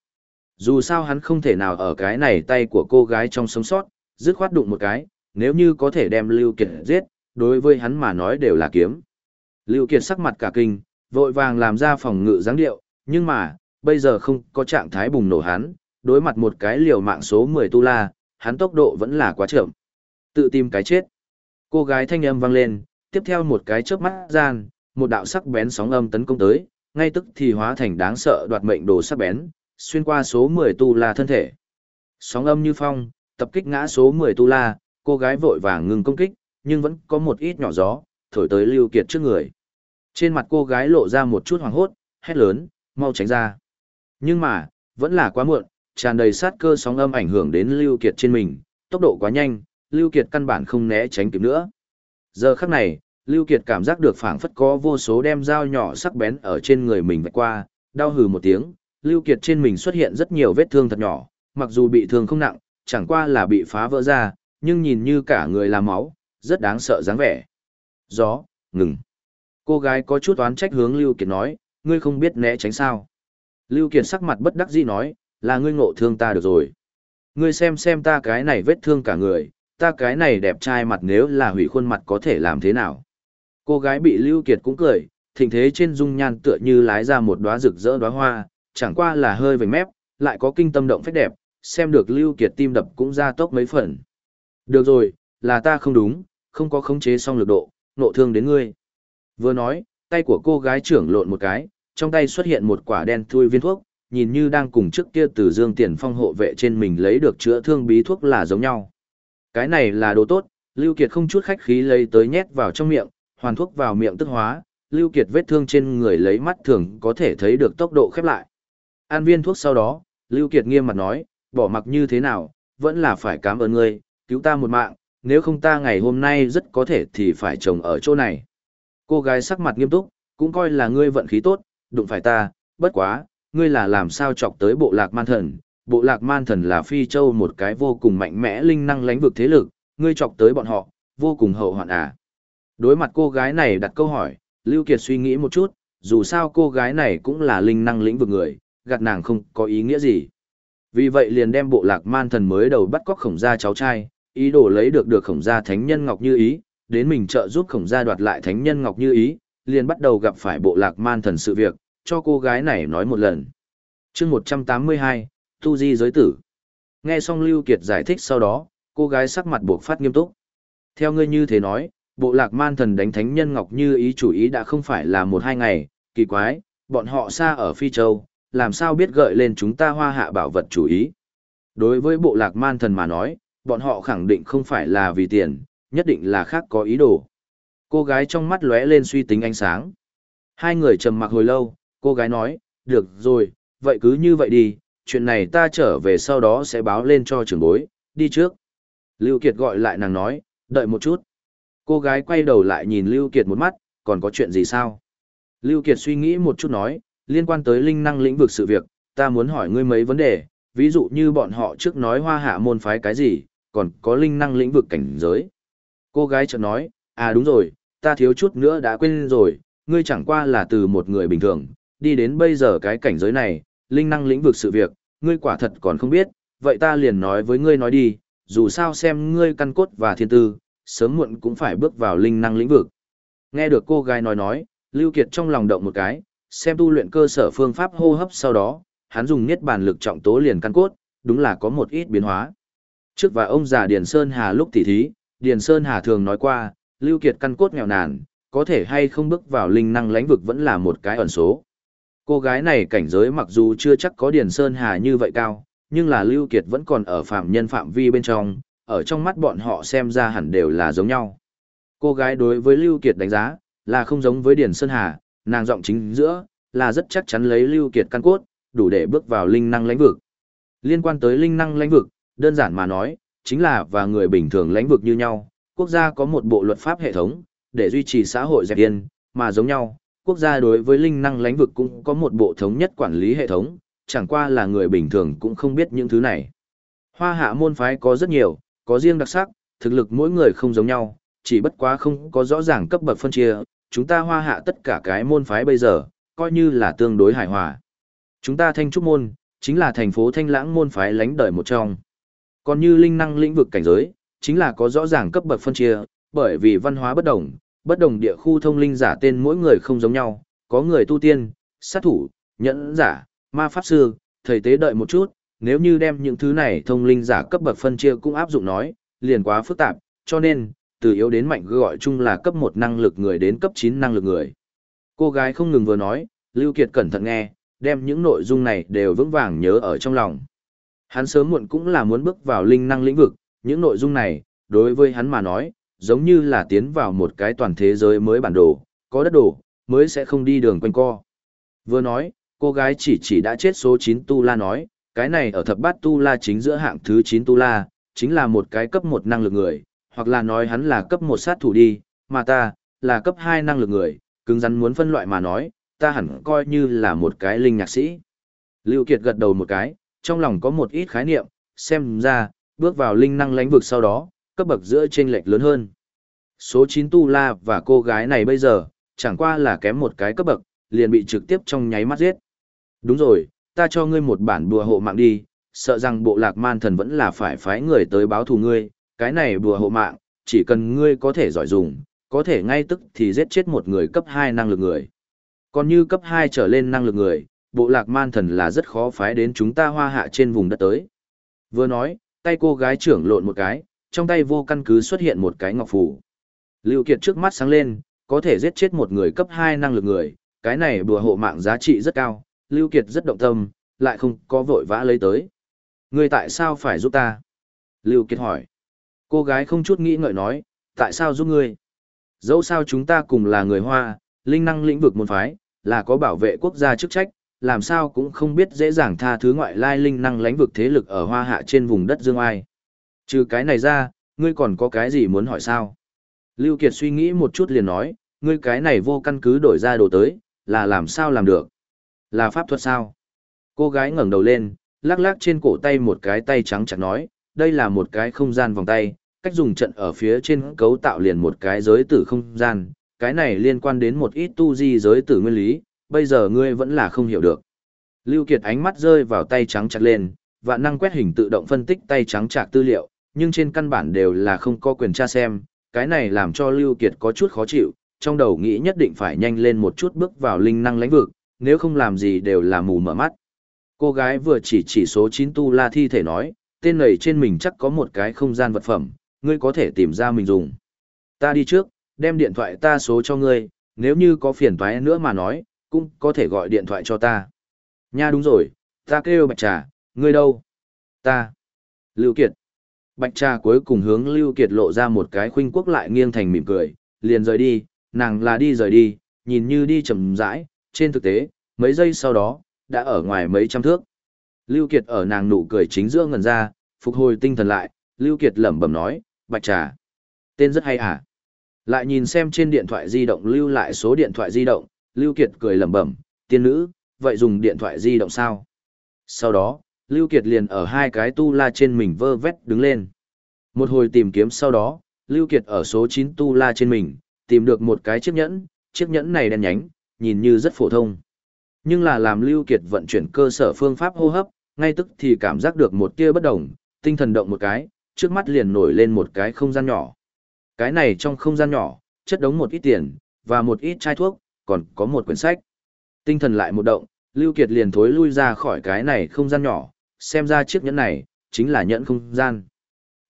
Dù sao hắn không thể nào ở cái này tay của cô gái trong sống sót, dứt khoát đụng một cái, nếu như có thể đem Lưu Kiệt giết, đối với hắn mà nói đều là kiếm. Lưu Kiệt sắc mặt cả kinh, vội vàng làm ra phòng ngự dáng điệu, nhưng mà, bây giờ không có trạng thái bùng nổ hắn, đối mặt một cái liều mạng số 10 tu la, hắn tốc độ vẫn là quá chậm. Tự tìm cái chết. Cô gái thanh âm vang lên, tiếp theo một cái chớp mắt gian, một đạo sắc bén sóng âm tấn công tới, ngay tức thì hóa thành đáng sợ đoạt mệnh đồ sắc bén, xuyên qua số 10 tu la thân thể. Sóng âm như phong, tập kích ngã số 10 tu la, cô gái vội vàng ngừng công kích, nhưng vẫn có một ít nhỏ gió, thổi tới Lưu Kiệt trước người. Trên mặt cô gái lộ ra một chút hoảng hốt, hét lớn, mau tránh ra. Nhưng mà, vẫn là quá muộn, tràn đầy sát cơ sóng âm ảnh hưởng đến Lưu Kiệt trên mình, tốc độ quá nhanh, Lưu Kiệt căn bản không né tránh kịp nữa. Giờ khắc này, Lưu Kiệt cảm giác được phảng phất có vô số đem dao nhỏ sắc bén ở trên người mình vạch qua, đau hừ một tiếng, Lưu Kiệt trên mình xuất hiện rất nhiều vết thương thật nhỏ, mặc dù bị thương không nặng, chẳng qua là bị phá vỡ ra, nhưng nhìn như cả người là máu, rất đáng sợ dáng vẻ. Gió, ngừng. Cô gái có chút oán trách hướng Lưu Kiệt nói, ngươi không biết né tránh sao. Lưu Kiệt sắc mặt bất đắc dĩ nói, là ngươi ngộ thương ta được rồi. Ngươi xem xem ta cái này vết thương cả người, ta cái này đẹp trai mặt nếu là hủy khuôn mặt có thể làm thế nào. Cô gái bị Lưu Kiệt cũng cười, thình thế trên dung nhan tựa như lái ra một đóa rực rỡ đóa hoa, chẳng qua là hơi vành mép, lại có kinh tâm động phách đẹp, xem được Lưu Kiệt tim đập cũng ra tốc mấy phần. Được rồi, là ta không đúng, không có khống chế xong lực độ, nộ thương đến ngươi. Vừa nói, tay của cô gái trưởng lộn một cái, trong tay xuất hiện một quả đen thui viên thuốc, nhìn như đang cùng trước kia từ dương tiền phong hộ vệ trên mình lấy được chữa thương bí thuốc là giống nhau. Cái này là đồ tốt, Lưu Kiệt không chút khách khí lấy tới nhét vào trong miệng, hoàn thuốc vào miệng tức hóa, Lưu Kiệt vết thương trên người lấy mắt thường có thể thấy được tốc độ khép lại. An viên thuốc sau đó, Lưu Kiệt nghiêm mặt nói, bỏ mặc như thế nào, vẫn là phải cảm ơn ngươi, cứu ta một mạng, nếu không ta ngày hôm nay rất có thể thì phải chồng ở chỗ này. Cô gái sắc mặt nghiêm túc, cũng coi là ngươi vận khí tốt, đụng phải ta, bất quá, ngươi là làm sao chọc tới bộ lạc man thần. Bộ lạc man thần là phi châu một cái vô cùng mạnh mẽ linh năng lãnh vực thế lực, ngươi chọc tới bọn họ, vô cùng hậu hoạn à. Đối mặt cô gái này đặt câu hỏi, Lưu Kiệt suy nghĩ một chút, dù sao cô gái này cũng là linh năng lĩnh vực người, gạt nàng không có ý nghĩa gì. Vì vậy liền đem bộ lạc man thần mới đầu bắt cóc khổng gia cháu trai, ý đồ lấy được được khổng gia thánh nhân ngọc như ý, đến mình trợ giúp khổng gia đoạt lại thánh nhân ngọc như ý, liền bắt đầu gặp phải bộ lạc man thần sự việc, cho cô gái này nói một lần. chương 182, Tu Di giới tử. Nghe xong Lưu Kiệt giải thích sau đó, cô gái sắc mặt buộc phát nghiêm túc. Theo ngươi như thế nói, bộ lạc man thần đánh thánh nhân ngọc như ý chủ ý đã không phải là một hai ngày, kỳ quái, bọn họ xa ở Phi Châu, làm sao biết gợi lên chúng ta hoa hạ bảo vật chủ ý. Đối với bộ lạc man thần mà nói, bọn họ khẳng định không phải là vì tiền, nhất định là khác có ý đồ. Cô gái trong mắt lóe lên suy tính ánh sáng. Hai người trầm mặc hồi lâu, cô gái nói, được rồi, vậy cứ như vậy đi, chuyện này ta trở về sau đó sẽ báo lên cho trưởng bối, đi trước. Lưu Kiệt gọi lại nàng nói, đợi một chút. Cô gái quay đầu lại nhìn Lưu Kiệt một mắt, còn có chuyện gì sao? Lưu Kiệt suy nghĩ một chút nói, liên quan tới linh năng lĩnh vực sự việc, ta muốn hỏi ngươi mấy vấn đề, ví dụ như bọn họ trước nói hoa hạ môn phái cái gì, còn có linh năng lĩnh vực cảnh giới. Cô gái chợt nói, à đúng rồi, ta thiếu chút nữa đã quên rồi, ngươi chẳng qua là từ một người bình thường, đi đến bây giờ cái cảnh giới này, linh năng lĩnh vực sự việc, ngươi quả thật còn không biết, vậy ta liền nói với ngươi nói đi, dù sao xem ngươi căn cốt và thiên tư, sớm muộn cũng phải bước vào linh năng lĩnh vực. Nghe được cô gái nói nói, Lưu Kiệt trong lòng động một cái, xem tu luyện cơ sở phương pháp hô hấp sau đó, hắn dùng niết bàn lực trọng tố liền căn cốt, đúng là có một ít biến hóa. Trước và ông già Điền Sơn Hà lúc tỉ thí, Điền Sơn Hà thường nói qua, Lưu Kiệt căn cốt nghèo nàn, có thể hay không bước vào linh năng lãnh vực vẫn là một cái ẩn số. Cô gái này cảnh giới mặc dù chưa chắc có Điền Sơn Hà như vậy cao, nhưng là Lưu Kiệt vẫn còn ở phạm nhân phạm vi bên trong, ở trong mắt bọn họ xem ra hẳn đều là giống nhau. Cô gái đối với Lưu Kiệt đánh giá, là không giống với Điền Sơn Hà, nàng giọng chính giữa, là rất chắc chắn lấy Lưu Kiệt căn cốt, đủ để bước vào linh năng lãnh vực. Liên quan tới linh năng lãnh vực, đơn giản mà nói, chính là và người bình thường lãnh vực như nhau, quốc gia có một bộ luật pháp hệ thống, để duy trì xã hội dẹp yên, mà giống nhau, quốc gia đối với linh năng lãnh vực cũng có một bộ thống nhất quản lý hệ thống, chẳng qua là người bình thường cũng không biết những thứ này. Hoa hạ môn phái có rất nhiều, có riêng đặc sắc, thực lực mỗi người không giống nhau, chỉ bất quá không có rõ ràng cấp bậc phân chia, chúng ta hoa hạ tất cả cái môn phái bây giờ, coi như là tương đối hài hòa. Chúng ta thanh trúc môn, chính là thành phố thanh lãng môn phái lánh đời một trong. Còn như linh năng lĩnh vực cảnh giới, chính là có rõ ràng cấp bậc phân chia, bởi vì văn hóa bất đồng, bất đồng địa khu thông linh giả tên mỗi người không giống nhau, có người tu tiên, sát thủ, nhẫn giả, ma pháp sư, thầy tế đợi một chút, nếu như đem những thứ này thông linh giả cấp bậc phân chia cũng áp dụng nói, liền quá phức tạp, cho nên, từ yếu đến mạnh gọi chung là cấp 1 năng lực người đến cấp 9 năng lực người. Cô gái không ngừng vừa nói, Lưu Kiệt cẩn thận nghe, đem những nội dung này đều vững vàng nhớ ở trong lòng. Hắn sớm muộn cũng là muốn bước vào linh năng lĩnh vực, những nội dung này, đối với hắn mà nói, giống như là tiến vào một cái toàn thế giới mới bản đồ, có đất đồ, mới sẽ không đi đường quanh co. Vừa nói, cô gái chỉ chỉ đã chết số 9 Tu La nói, cái này ở thập bát Tu La chính giữa hạng thứ 9 Tu La, chính là một cái cấp 1 năng lực người, hoặc là nói hắn là cấp 1 sát thủ đi, mà ta, là cấp 2 năng lực người, cứng rắn muốn phân loại mà nói, ta hẳn coi như là một cái linh nhạc sĩ. Lưu Kiệt gật đầu một cái, trong lòng có một ít khái niệm, xem ra, bước vào linh năng lãnh vực sau đó, cấp bậc giữa chênh lệch lớn hơn. Số 9 Tu La và cô gái này bây giờ, chẳng qua là kém một cái cấp bậc, liền bị trực tiếp trong nháy mắt giết. Đúng rồi, ta cho ngươi một bản bùa hộ mạng đi, sợ rằng bộ lạc man thần vẫn là phải phái người tới báo thù ngươi, cái này bùa hộ mạng, chỉ cần ngươi có thể giỏi dùng, có thể ngay tức thì giết chết một người cấp 2 năng lực người. Còn như cấp 2 trở lên năng lực người, bộ lạc man thần là rất khó phái đến chúng ta hoa hạ trên vùng đất tới. Vừa nói, tay cô gái trưởng lộn một cái, trong tay vô căn cứ xuất hiện một cái ngọc phù. Lưu Kiệt trước mắt sáng lên, có thể giết chết một người cấp 2 năng lực người, cái này bùa hộ mạng giá trị rất cao, Lưu Kiệt rất động tâm, lại không có vội vã lấy tới. Ngươi tại sao phải giúp ta? Lưu Kiệt hỏi. Cô gái không chút nghĩ ngợi nói, tại sao giúp ngươi? Dẫu sao chúng ta cùng là người Hoa, linh năng lĩnh vực môn phái, là có bảo vệ quốc gia chức trách, làm sao cũng không biết dễ dàng tha thứ ngoại lai linh năng lãnh vực thế lực ở Hoa Hạ trên vùng đất Dương Ai. Trừ cái này ra, ngươi còn có cái gì muốn hỏi sao? Lưu Kiệt suy nghĩ một chút liền nói, ngươi cái này vô căn cứ đổi ra đồ tới, là làm sao làm được? Là pháp thuật sao? Cô gái ngẩng đầu lên, lắc lắc trên cổ tay một cái tay trắng chặt nói, đây là một cái không gian vòng tay, cách dùng trận ở phía trên cấu tạo liền một cái giới tử không gian, cái này liên quan đến một ít tu di giới tử nguyên lý, bây giờ ngươi vẫn là không hiểu được. Lưu Kiệt ánh mắt rơi vào tay trắng chặt lên, và năng quét hình tự động phân tích tay trắng chặt tư liệu, nhưng trên căn bản đều là không có quyền tra xem, cái này làm cho Lưu Kiệt có chút khó chịu, trong đầu nghĩ nhất định phải nhanh lên một chút bước vào linh năng lãnh vực, nếu không làm gì đều là mù mở mắt. Cô gái vừa chỉ chỉ số 9 tu la thi thể nói, tên này trên mình chắc có một cái không gian vật phẩm, ngươi có thể tìm ra mình dùng. Ta đi trước, đem điện thoại ta số cho ngươi, nếu như có phiền toái nữa mà nói, cũng có thể gọi điện thoại cho ta. Nha đúng rồi, ta kêu Bạch Trà, ngươi đâu? Ta. Lưu Kiệt. Bạch Trà cuối cùng hướng Lưu Kiệt lộ ra một cái khuynh quốc lại nghiêng thành mỉm cười, liền rời đi, nàng là đi rời đi, nhìn như đi chậm rãi, trên thực tế, mấy giây sau đó, đã ở ngoài mấy trăm thước. Lưu Kiệt ở nàng nụ cười chính giữa ngần ra, phục hồi tinh thần lại, Lưu Kiệt lẩm bẩm nói, Bạch Trà. Tên rất hay à? Lại nhìn xem trên điện thoại di động lưu lại số điện thoại di động, Lưu Kiệt cười lẩm bẩm, tiên nữ, vậy dùng điện thoại di động sao? Sau đó, Lưu Kiệt liền ở hai cái tu la trên mình vơ vét đứng lên. Một hồi tìm kiếm sau đó, Lưu Kiệt ở số 9 tu la trên mình, tìm được một cái chiếc nhẫn, chiếc nhẫn này đen nhánh, nhìn như rất phổ thông. Nhưng là làm Lưu Kiệt vận chuyển cơ sở phương pháp hô hấp, ngay tức thì cảm giác được một tia bất động, tinh thần động một cái, trước mắt liền nổi lên một cái không gian nhỏ. Cái này trong không gian nhỏ, chất đống một ít tiền, và một ít chai thuốc, còn có một quyển sách. Tinh thần lại một động, Lưu Kiệt liền thối lui ra khỏi cái này không gian nhỏ, xem ra chiếc nhẫn này, chính là nhẫn không gian.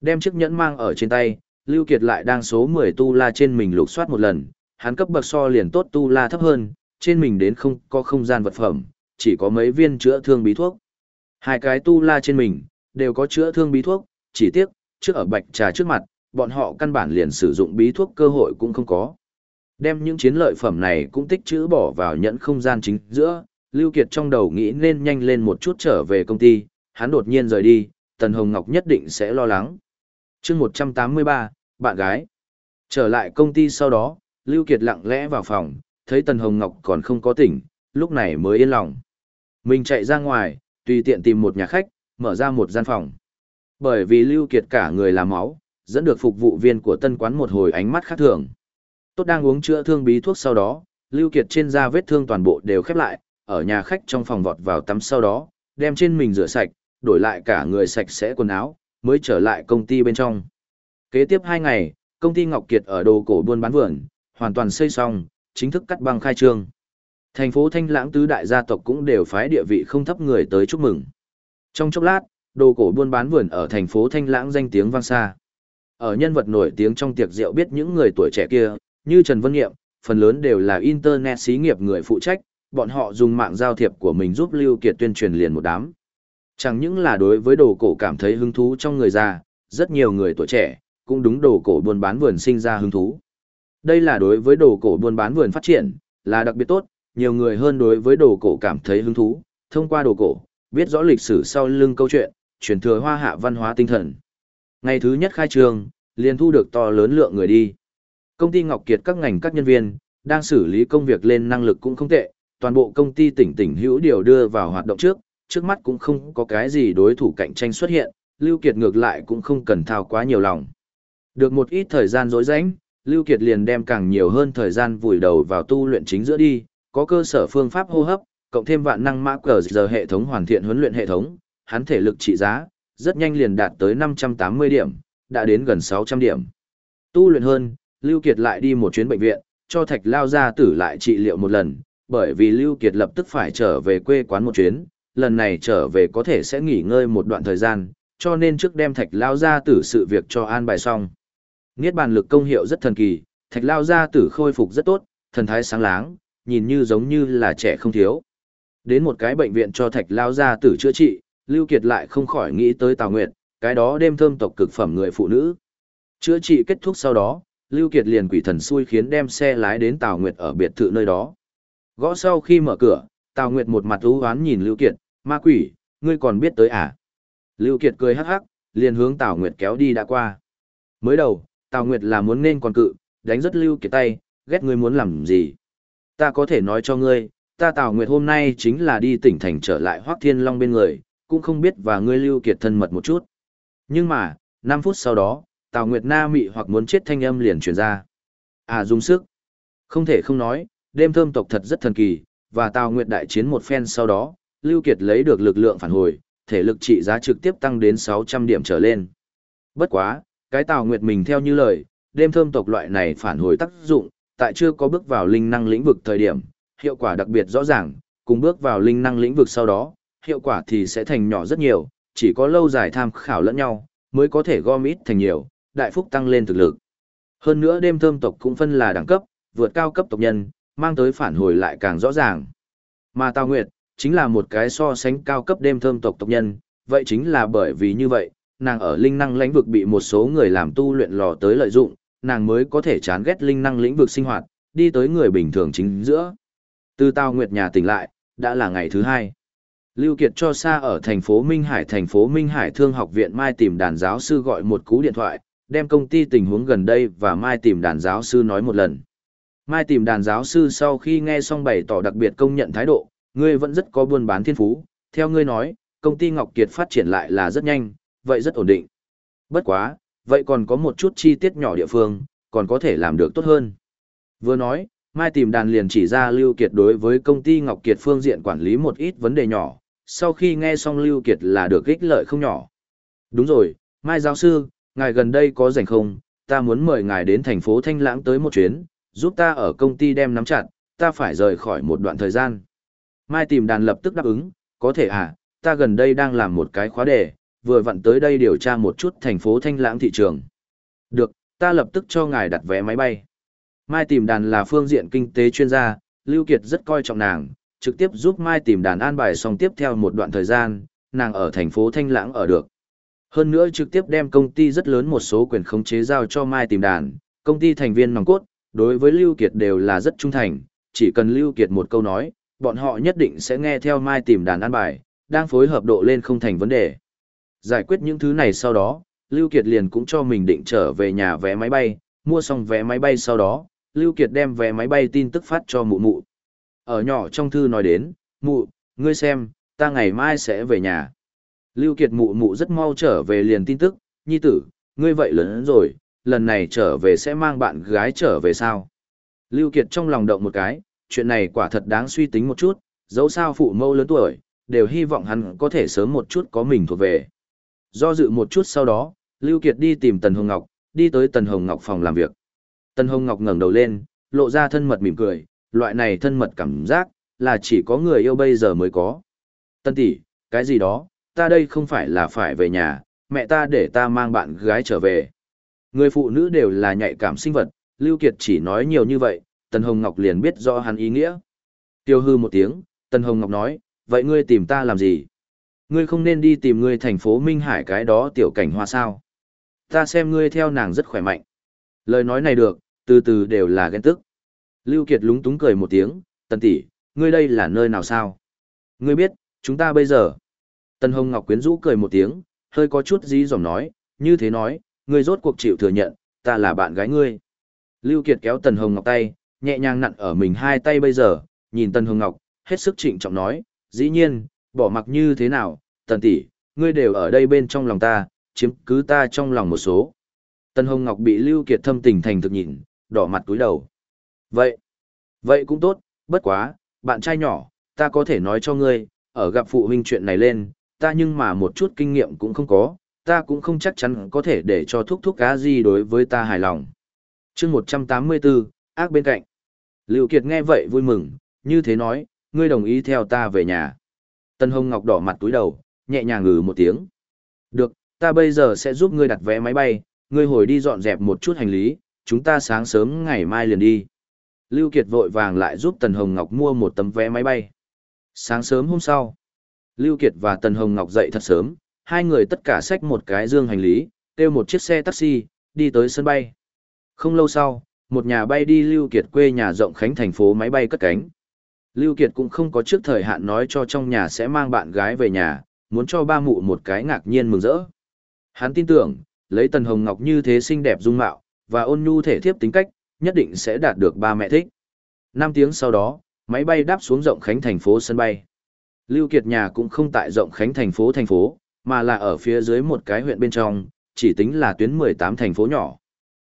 Đem chiếc nhẫn mang ở trên tay, Lưu Kiệt lại đang số 10 tu la trên mình lục soát một lần, hắn cấp bậc so liền tốt tu la thấp hơn, trên mình đến không có không gian vật phẩm, chỉ có mấy viên chữa thương bí thuốc. Hai cái tu la trên mình, đều có chữa thương bí thuốc, chỉ tiếc, trước ở bạch trà trước mặt, bọn họ căn bản liền sử dụng bí thuốc cơ hội cũng không có. Đem những chiến lợi phẩm này cũng tích trữ bỏ vào nhẫn không gian chính giữa, Lưu Kiệt trong đầu nghĩ nên nhanh lên một chút trở về công ty, hắn đột nhiên rời đi, Tần Hồng Ngọc nhất định sẽ lo lắng. Chương 183, bạn gái. Trở lại công ty sau đó, Lưu Kiệt lặng lẽ vào phòng, thấy Tần Hồng Ngọc còn không có tỉnh, lúc này mới yên lòng. Mình chạy ra ngoài, tùy tiện tìm một nhà khách, mở ra một gian phòng. Bởi vì Lưu Kiệt cả người là máu, dẫn được phục vụ viên của tân quán một hồi ánh mắt khác thường. Tốt đang uống chữa thương bí thuốc sau đó, Lưu Kiệt trên da vết thương toàn bộ đều khép lại, ở nhà khách trong phòng vọt vào tắm sau đó, đem trên mình rửa sạch, đổi lại cả người sạch sẽ quần áo, mới trở lại công ty bên trong. Kế tiếp 2 ngày, công ty Ngọc Kiệt ở đồ cổ buôn bán vườn, hoàn toàn xây xong, chính thức cắt băng khai trương. Thành phố Thanh Lãng tứ đại gia tộc cũng đều phái địa vị không thấp người tới chúc mừng. Trong chốc lát, đồ cổ buôn bán vườn ở thành phố Thanh Lãng danh tiếng vang xa. Ở nhân vật nổi tiếng trong tiệc rượu biết những người tuổi trẻ kia, như Trần Vân Nghiệm, phần lớn đều là internet xí nghiệp người phụ trách, bọn họ dùng mạng giao thiệp của mình giúp Lưu Kiệt tuyên truyền liền một đám. Chẳng những là đối với đồ cổ cảm thấy hứng thú trong người già, rất nhiều người tuổi trẻ, cũng đúng đồ cổ buôn bán vườn sinh ra hứng thú. Đây là đối với đồ cổ buôn bán vườn phát triển, là đặc biệt tốt, nhiều người hơn đối với đồ cổ cảm thấy hứng thú, thông qua đồ cổ, biết rõ lịch sử sau lưng câu chuyện, truyền thừa hoa hạ văn hóa tinh thần. Ngày thứ nhất khai trường liền thu được to lớn lượng người đi. Công ty Ngọc Kiệt các ngành các nhân viên, đang xử lý công việc lên năng lực cũng không tệ, toàn bộ công ty tỉnh tỉnh hữu điều đưa vào hoạt động trước, trước mắt cũng không có cái gì đối thủ cạnh tranh xuất hiện, Lưu Kiệt ngược lại cũng không cần thao quá nhiều lòng. Được một ít thời gian rỗi rãnh, Lưu Kiệt liền đem càng nhiều hơn thời gian vùi đầu vào tu luyện chính giữa đi, có cơ sở phương pháp hô hấp, cộng thêm vạn năng mã cờ giờ hệ thống hoàn thiện huấn luyện hệ thống, hắn thể lực trị giá, rất nhanh liền đạt tới 580 điểm, đã đến gần 600 điểm. Tu luyện hơn, Lưu Kiệt lại đi một chuyến bệnh viện, cho Thạch Lao gia tử lại trị liệu một lần, bởi vì Lưu Kiệt lập tức phải trở về quê quán một chuyến, lần này trở về có thể sẽ nghỉ ngơi một đoạn thời gian, cho nên trước đem Thạch Lao gia tử sự việc cho an bài xong. Niết bàn lực công hiệu rất thần kỳ, Thạch Lao gia tử khôi phục rất tốt, thần thái sáng láng, nhìn như giống như là trẻ không thiếu. Đến một cái bệnh viện cho Thạch Lao gia tử chữa trị, Lưu Kiệt lại không khỏi nghĩ tới Tào Nguyệt, cái đó đêm thơm tộc cực phẩm người phụ nữ. Chữa trị kết thúc sau đó, Lưu Kiệt liền quỷ thần xui khiến đem xe lái đến Tào Nguyệt ở biệt thự nơi đó. Gõ sau khi mở cửa, Tào Nguyệt một mặt u hoán nhìn Lưu Kiệt, ma quỷ, ngươi còn biết tới à? Lưu Kiệt cười hắc hắc, liền hướng Tào Nguyệt kéo đi đã qua. Mới đầu, Tào Nguyệt là muốn nên còn cự, đánh rất Lưu Kiệt tay, ghét ngươi muốn làm gì. Ta có thể nói cho ngươi, ta Tào Nguyệt hôm nay chính là đi tỉnh thành trở lại Hoắc Thiên Long bên người, cũng không biết và ngươi Lưu Kiệt thân mật một chút. Nhưng mà, 5 phút sau đó, Tào Nguyệt Na mị hoặc muốn chết thanh âm liền truyền ra. À dùng sức. Không thể không nói, đêm thơm tộc thật rất thần kỳ, và Tào Nguyệt đại chiến một phen sau đó, Lưu Kiệt lấy được lực lượng phản hồi, thể lực trị giá trực tiếp tăng đến 600 điểm trở lên. Bất quá, cái Tào Nguyệt mình theo như lời, đêm thơm tộc loại này phản hồi tác dụng, tại chưa có bước vào linh năng lĩnh vực thời điểm, hiệu quả đặc biệt rõ ràng, cùng bước vào linh năng lĩnh vực sau đó, hiệu quả thì sẽ thành nhỏ rất nhiều, chỉ có lâu dài tham khảo lẫn nhau, mới có thể gom ít thành nhiều, đại phúc tăng lên thực lực. Hơn nữa đêm thơm tộc cũng phân là đẳng cấp, vượt cao cấp tộc nhân, mang tới phản hồi lại càng rõ ràng. Mà Tào Nguyệt, chính là một cái so sánh cao cấp đêm thơm tộc tộc nhân, vậy chính là bởi vì như vậy, nàng ở linh năng lĩnh vực bị một số người làm tu luyện lò tới lợi dụng, nàng mới có thể chán ghét linh năng lĩnh vực sinh hoạt, đi tới người bình thường chính giữa. Từ Tào Nguyệt nhà tỉnh lại, đã là ngày thứ hai. Lưu Kiệt cho xa ở thành phố Minh Hải thành phố Minh Hải Thương học viện Mai tìm đàn giáo sư gọi một cú điện thoại, đem công ty tình huống gần đây và Mai tìm đàn giáo sư nói một lần. Mai tìm đàn giáo sư sau khi nghe xong bày tỏ đặc biệt công nhận thái độ, ngươi vẫn rất có buôn bán thiên phú, theo ngươi nói, công ty Ngọc Kiệt phát triển lại là rất nhanh, vậy rất ổn định. Bất quá, vậy còn có một chút chi tiết nhỏ địa phương, còn có thể làm được tốt hơn. Vừa nói, Mai tìm đàn liền chỉ ra Lưu Kiệt đối với công ty Ngọc Kiệt phương diện quản lý một ít vấn đề nhỏ, sau khi nghe xong Lưu Kiệt là được ích lợi không nhỏ. Đúng rồi, Mai giáo sư, ngài gần đây có rảnh không, ta muốn mời ngài đến thành phố Thanh Lãng tới một chuyến, giúp ta ở công ty đem nắm chặt, ta phải rời khỏi một đoạn thời gian. Mai tìm đàn lập tức đáp ứng, có thể à, ta gần đây đang làm một cái khóa đề, vừa vặn tới đây điều tra một chút thành phố Thanh Lãng thị trường. Được, ta lập tức cho ngài đặt vé máy bay. Mai tìm đàn là phương diện kinh tế chuyên gia, Lưu Kiệt rất coi trọng nàng, trực tiếp giúp Mai tìm đàn an bài xong tiếp theo một đoạn thời gian, nàng ở thành phố Thanh Lãng ở được. Hơn nữa trực tiếp đem công ty rất lớn một số quyền khống chế giao cho Mai tìm đàn, công ty thành viên nòng cốt, đối với Lưu Kiệt đều là rất trung thành, chỉ cần Lưu Kiệt một câu nói, bọn họ nhất định sẽ nghe theo Mai tìm đàn an bài, đang phối hợp độ lên không thành vấn đề. Giải quyết những thứ này sau đó, Lưu Kiệt liền cũng cho mình định trở về nhà vé máy bay, mua xong vé máy bay sau đó, Lưu Kiệt đem vé máy bay tin tức phát cho mụ mụ. Ở nhỏ trong thư nói đến, mụ, ngươi xem, ta ngày mai sẽ về nhà. Lưu Kiệt mụ mụ rất mau trở về liền tin tức, nhi tử, ngươi vậy lớn rồi, lần này trở về sẽ mang bạn gái trở về sao? Lưu Kiệt trong lòng động một cái, chuyện này quả thật đáng suy tính một chút, dẫu sao phụ mẫu lớn tuổi, đều hy vọng hắn có thể sớm một chút có mình thuộc về. Do dự một chút sau đó, Lưu Kiệt đi tìm Tần Hồng Ngọc, đi tới Tần Hồng Ngọc phòng làm việc. Tần Hồng Ngọc ngẩng đầu lên, lộ ra thân mật mỉm cười, loại này thân mật cảm giác, là chỉ có người yêu bây giờ mới có. Tân tỷ, cái gì đó, ta đây không phải là phải về nhà, mẹ ta để ta mang bạn gái trở về. Người phụ nữ đều là nhạy cảm sinh vật, Lưu Kiệt chỉ nói nhiều như vậy, Tần Hồng Ngọc liền biết rõ hắn ý nghĩa. Tiêu hư một tiếng, Tần Hồng Ngọc nói, vậy ngươi tìm ta làm gì? Ngươi không nên đi tìm ngươi thành phố Minh Hải cái đó tiểu cảnh hoa sao. Ta xem ngươi theo nàng rất khỏe mạnh. Lời nói này được, từ từ đều là ghen tức. Lưu Kiệt lúng túng cười một tiếng, Tần tỷ, ngươi đây là nơi nào sao? Ngươi biết, chúng ta bây giờ. Tần Hồng Ngọc quyến rũ cười một tiếng, hơi có chút dí dỏm nói, như thế nói, ngươi rốt cuộc chịu thừa nhận, ta là bạn gái ngươi. Lưu Kiệt kéo Tần Hồng Ngọc tay, nhẹ nhàng nặn ở mình hai tay bây giờ, nhìn Tần Hồng Ngọc, hết sức trịnh trọng nói, dĩ nhiên, bỏ mặc như thế nào, Tần tỷ, ngươi đều ở đây bên trong lòng ta, chiếm cứ ta trong lòng một số. Tần Hồng Ngọc bị Lưu Kiệt thâm tình thành thực nhìn, đỏ mặt túi đầu. Vậy, vậy cũng tốt, bất quá, bạn trai nhỏ, ta có thể nói cho ngươi, ở gặp phụ huynh chuyện này lên, ta nhưng mà một chút kinh nghiệm cũng không có, ta cũng không chắc chắn có thể để cho thúc thúc cá gì đối với ta hài lòng. chương 184, ác bên cạnh. Lưu Kiệt nghe vậy vui mừng, như thế nói, ngươi đồng ý theo ta về nhà. Tân Hồng Ngọc đỏ mặt túi đầu, nhẹ nhàng ngừ một tiếng. Được, ta bây giờ sẽ giúp ngươi đặt vé máy bay, ngươi hồi đi dọn dẹp một chút hành lý, chúng ta sáng sớm ngày mai liền đi. Lưu Kiệt vội vàng lại giúp Tần Hồng Ngọc mua một tấm vé máy bay. Sáng sớm hôm sau, Lưu Kiệt và Tần Hồng Ngọc dậy thật sớm, hai người tất cả xách một cái dương hành lý, kêu một chiếc xe taxi, đi tới sân bay. Không lâu sau, một nhà bay đi Lưu Kiệt quê nhà rộng khánh thành phố máy bay cất cánh. Lưu Kiệt cũng không có trước thời hạn nói cho trong nhà sẽ mang bạn gái về nhà, muốn cho ba mụ một cái ngạc nhiên mừng rỡ. Hắn tin tưởng, lấy Tần Hồng Ngọc như thế xinh đẹp dung mạo, và ôn nhu thể thiếp tính cách, nhất định sẽ đạt được ba mẹ thích. Năm tiếng sau đó, máy bay đáp xuống rộng khánh thành phố sân bay. Lưu Kiệt nhà cũng không tại rộng khánh thành phố thành phố, mà là ở phía dưới một cái huyện bên trong, chỉ tính là tuyến 18 thành phố nhỏ.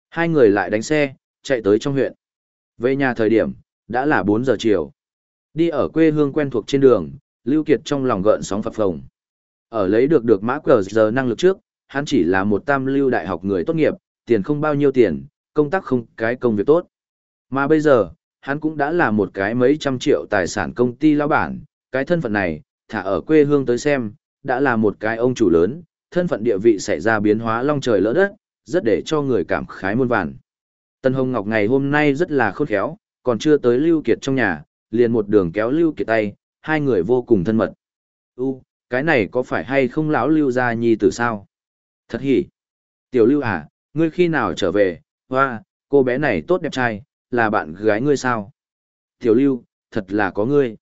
Hai người lại đánh xe, chạy tới trong huyện. Về nhà thời điểm, đã là 4 giờ chiều. Đi ở quê hương quen thuộc trên đường, Lưu Kiệt trong lòng gợn sóng phập phồng. Ở lấy được được mã cờ giờ năng lực trước, hắn chỉ là một tam lưu đại học người tốt nghiệp, tiền không bao nhiêu tiền, công tác không cái công việc tốt. Mà bây giờ, hắn cũng đã là một cái mấy trăm triệu tài sản công ty lão bản, cái thân phận này, thả ở quê hương tới xem, đã là một cái ông chủ lớn, thân phận địa vị xảy ra biến hóa long trời lỡ đất, rất để cho người cảm khái muôn vàn. Tân Hồng Ngọc ngày hôm nay rất là khôn khéo, còn chưa tới Lưu Kiệt trong nhà, liền một đường kéo Lưu Kiệt tay, hai người vô cùng thân mật. U, cái này có phải hay không lão Lưu gia nhi tử sao? Thật hỉ. Tiểu Lưu à, ngươi khi nào trở về? Hoa, cô bé này tốt đẹp trai, là bạn gái ngươi sao? Tiểu Lưu, thật là có ngươi.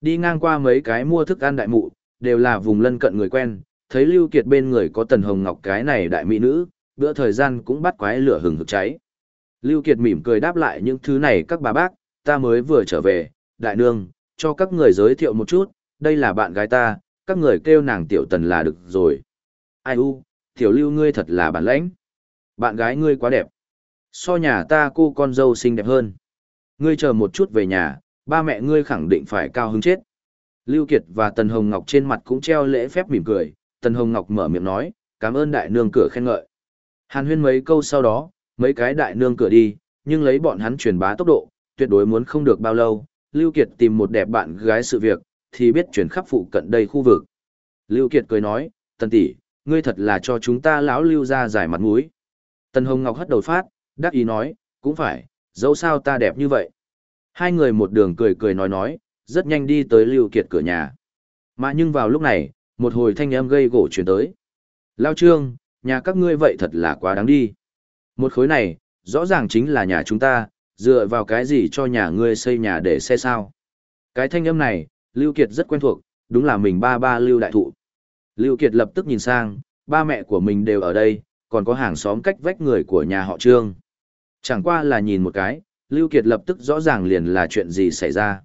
Đi ngang qua mấy cái mua thức ăn đại mụ, đều là vùng lân cận người quen, thấy Lưu Kiệt bên người có Tần Hồng Ngọc cái này đại mỹ nữ, bữa thời gian cũng bắt quái lửa hừng hực cháy. Lưu Kiệt mỉm cười đáp lại những thứ này các bà bác, ta mới vừa trở về, đại nương, cho các người giới thiệu một chút, đây là bạn gái ta, các người kêu nàng tiểu tần là được rồi. Ai u, tiểu lưu ngươi thật là bản lãnh. Bạn gái ngươi quá đẹp. So nhà ta cô con dâu xinh đẹp hơn. Ngươi chờ một chút về nhà, ba mẹ ngươi khẳng định phải cao hứng chết. Lưu Kiệt và Tần Hồng Ngọc trên mặt cũng treo lễ phép mỉm cười, Tần Hồng Ngọc mở miệng nói, cảm ơn đại nương cửa khen ngợi. Hàn huyên mấy câu sau đó, mấy cái đại nương cửa đi, nhưng lấy bọn hắn truyền bá tốc độ, tuyệt đối muốn không được bao lâu, Lưu Kiệt tìm một đẹp bạn gái sự việc, thì biết chuyển khắp phụ cận đây khu vực. Lưu Kiệt cười nói, Tần tỷ, ngươi thật là cho chúng ta lão Lưu ra giải mặt mũi. Tần Hồng Ngọc hất đầu phát, đắc ý nói, cũng phải, dẫu sao ta đẹp như vậy. Hai người một đường cười cười nói nói, rất nhanh đi tới Lưu Kiệt cửa nhà. Mà nhưng vào lúc này, một hồi thanh âm gây gỗ truyền tới. Lao Trương, nhà các ngươi vậy thật là quá đáng đi. Một khối này, rõ ràng chính là nhà chúng ta, dựa vào cái gì cho nhà ngươi xây nhà để xe sao. Cái thanh âm này, Lưu Kiệt rất quen thuộc, đúng là mình ba ba Lưu Đại Thụ. Lưu Kiệt lập tức nhìn sang, ba mẹ của mình đều ở đây, còn có hàng xóm cách vách người của nhà họ Trương. Chẳng qua là nhìn một cái, Lưu Kiệt lập tức rõ ràng liền là chuyện gì xảy ra.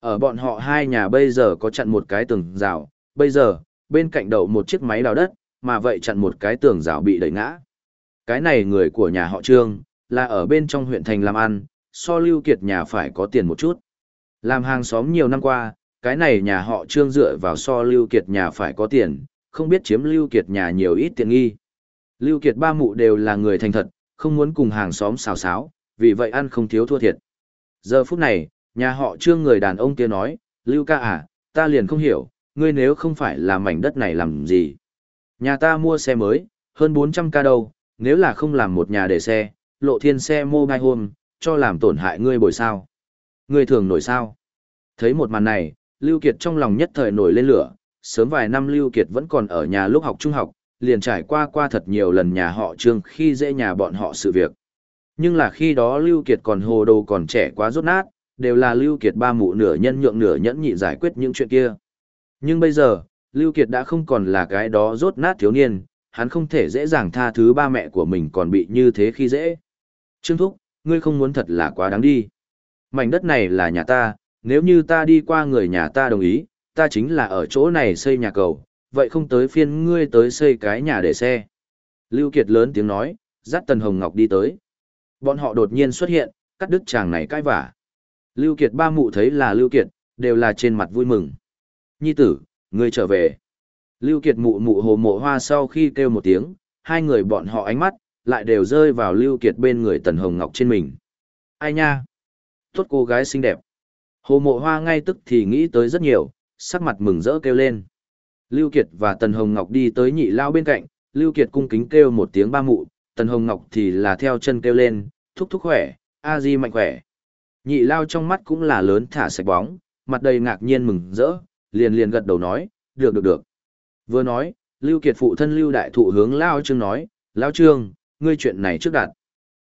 Ở bọn họ hai nhà bây giờ có chặn một cái tường rào, bây giờ, bên cạnh đậu một chiếc máy đào đất, mà vậy chặn một cái tường rào bị đẩy ngã. Cái này người của nhà họ Trương, là ở bên trong huyện thành làm ăn, so Lưu Kiệt nhà phải có tiền một chút. Làm hàng xóm nhiều năm qua, cái này nhà họ Trương dựa vào so Lưu Kiệt nhà phải có tiền, không biết chiếm Lưu Kiệt nhà nhiều ít tiện nghi. Lưu Kiệt ba mụ đều là người thành thật, không muốn cùng hàng xóm xào xáo, vì vậy ăn không thiếu thua thiệt. Giờ phút này, nhà họ Trương người đàn ông kia nói, Lưu ca à, ta liền không hiểu, ngươi nếu không phải là mảnh đất này làm gì. Nhà ta mua xe mới, hơn 400 ca đâu, nếu là không làm một nhà để xe, lộ thiên xe mobile home, cho làm tổn hại ngươi bồi sao. Ngươi thường nổi sao. Thấy một màn này, Lưu Kiệt trong lòng nhất thời nổi lên lửa, sớm vài năm Lưu Kiệt vẫn còn ở nhà lúc học trung học, liền trải qua qua thật nhiều lần nhà họ Trương khi dễ nhà bọn họ sự việc. Nhưng là khi đó Lưu Kiệt còn hồ đồ còn trẻ quá rốt nát, đều là Lưu Kiệt ba mụ nửa nhân nhượng nửa nhẫn nhị giải quyết những chuyện kia. Nhưng bây giờ, Lưu Kiệt đã không còn là cái đó rốt nát thiếu niên, hắn không thể dễ dàng tha thứ ba mẹ của mình còn bị như thế khi dễ. Trương Thúc, ngươi không muốn thật là quá đáng đi. Mảnh đất này là nhà ta, nếu như ta đi qua người nhà ta đồng ý, ta chính là ở chỗ này xây nhà cầu, vậy không tới phiên ngươi tới xây cái nhà để xe. Lưu Kiệt lớn tiếng nói, dắt Tần Hồng Ngọc đi tới. Bọn họ đột nhiên xuất hiện, cắt đứt chàng này cãi vả. Lưu Kiệt ba mụ thấy là Lưu Kiệt, đều là trên mặt vui mừng. Nhi tử, ngươi trở về. Lưu Kiệt mụ mụ hồ mộ hoa sau khi kêu một tiếng, hai người bọn họ ánh mắt, lại đều rơi vào Lưu Kiệt bên người Tần Hồng Ngọc trên mình. Ai nha? Tốt cô gái xinh đẹp. Hồ mộ hoa ngay tức thì nghĩ tới rất nhiều, sắc mặt mừng rỡ kêu lên. Lưu Kiệt và Tần Hồng Ngọc đi tới nhị lao bên cạnh, Lưu Kiệt cung kính kêu một tiếng ba mụ, Tần Hồng Ngọc thì là theo chân kêu lên, thúc thúc khỏe, a di mạnh khỏe. Nhị lao trong mắt cũng là lớn thả sạch bóng, mặt đầy ngạc nhiên mừng rỡ, liền liền gật đầu nói, được được được. Vừa nói, Lưu Kiệt phụ thân Lưu Đại Thụ hướng Lao Trương nói, Lao Trương, ngươi chuyện này trước đặt.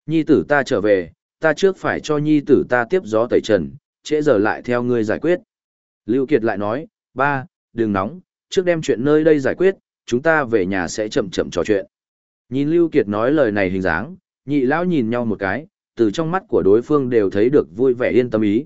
Nhi tử ta trở về, ta trước phải cho nhi tử ta tiếp gió tẩy trần, trễ giờ lại theo ngươi giải quyết. Lưu Kiệt lại nói, ba, đừng nóng, trước đem chuyện nơi đây giải quyết, chúng ta về nhà sẽ chậm chậm trò chuyện. Nhìn Lưu Kiệt nói lời này hình dáng, nhị lão nhìn nhau một cái, từ trong mắt của đối phương đều thấy được vui vẻ yên tâm ý.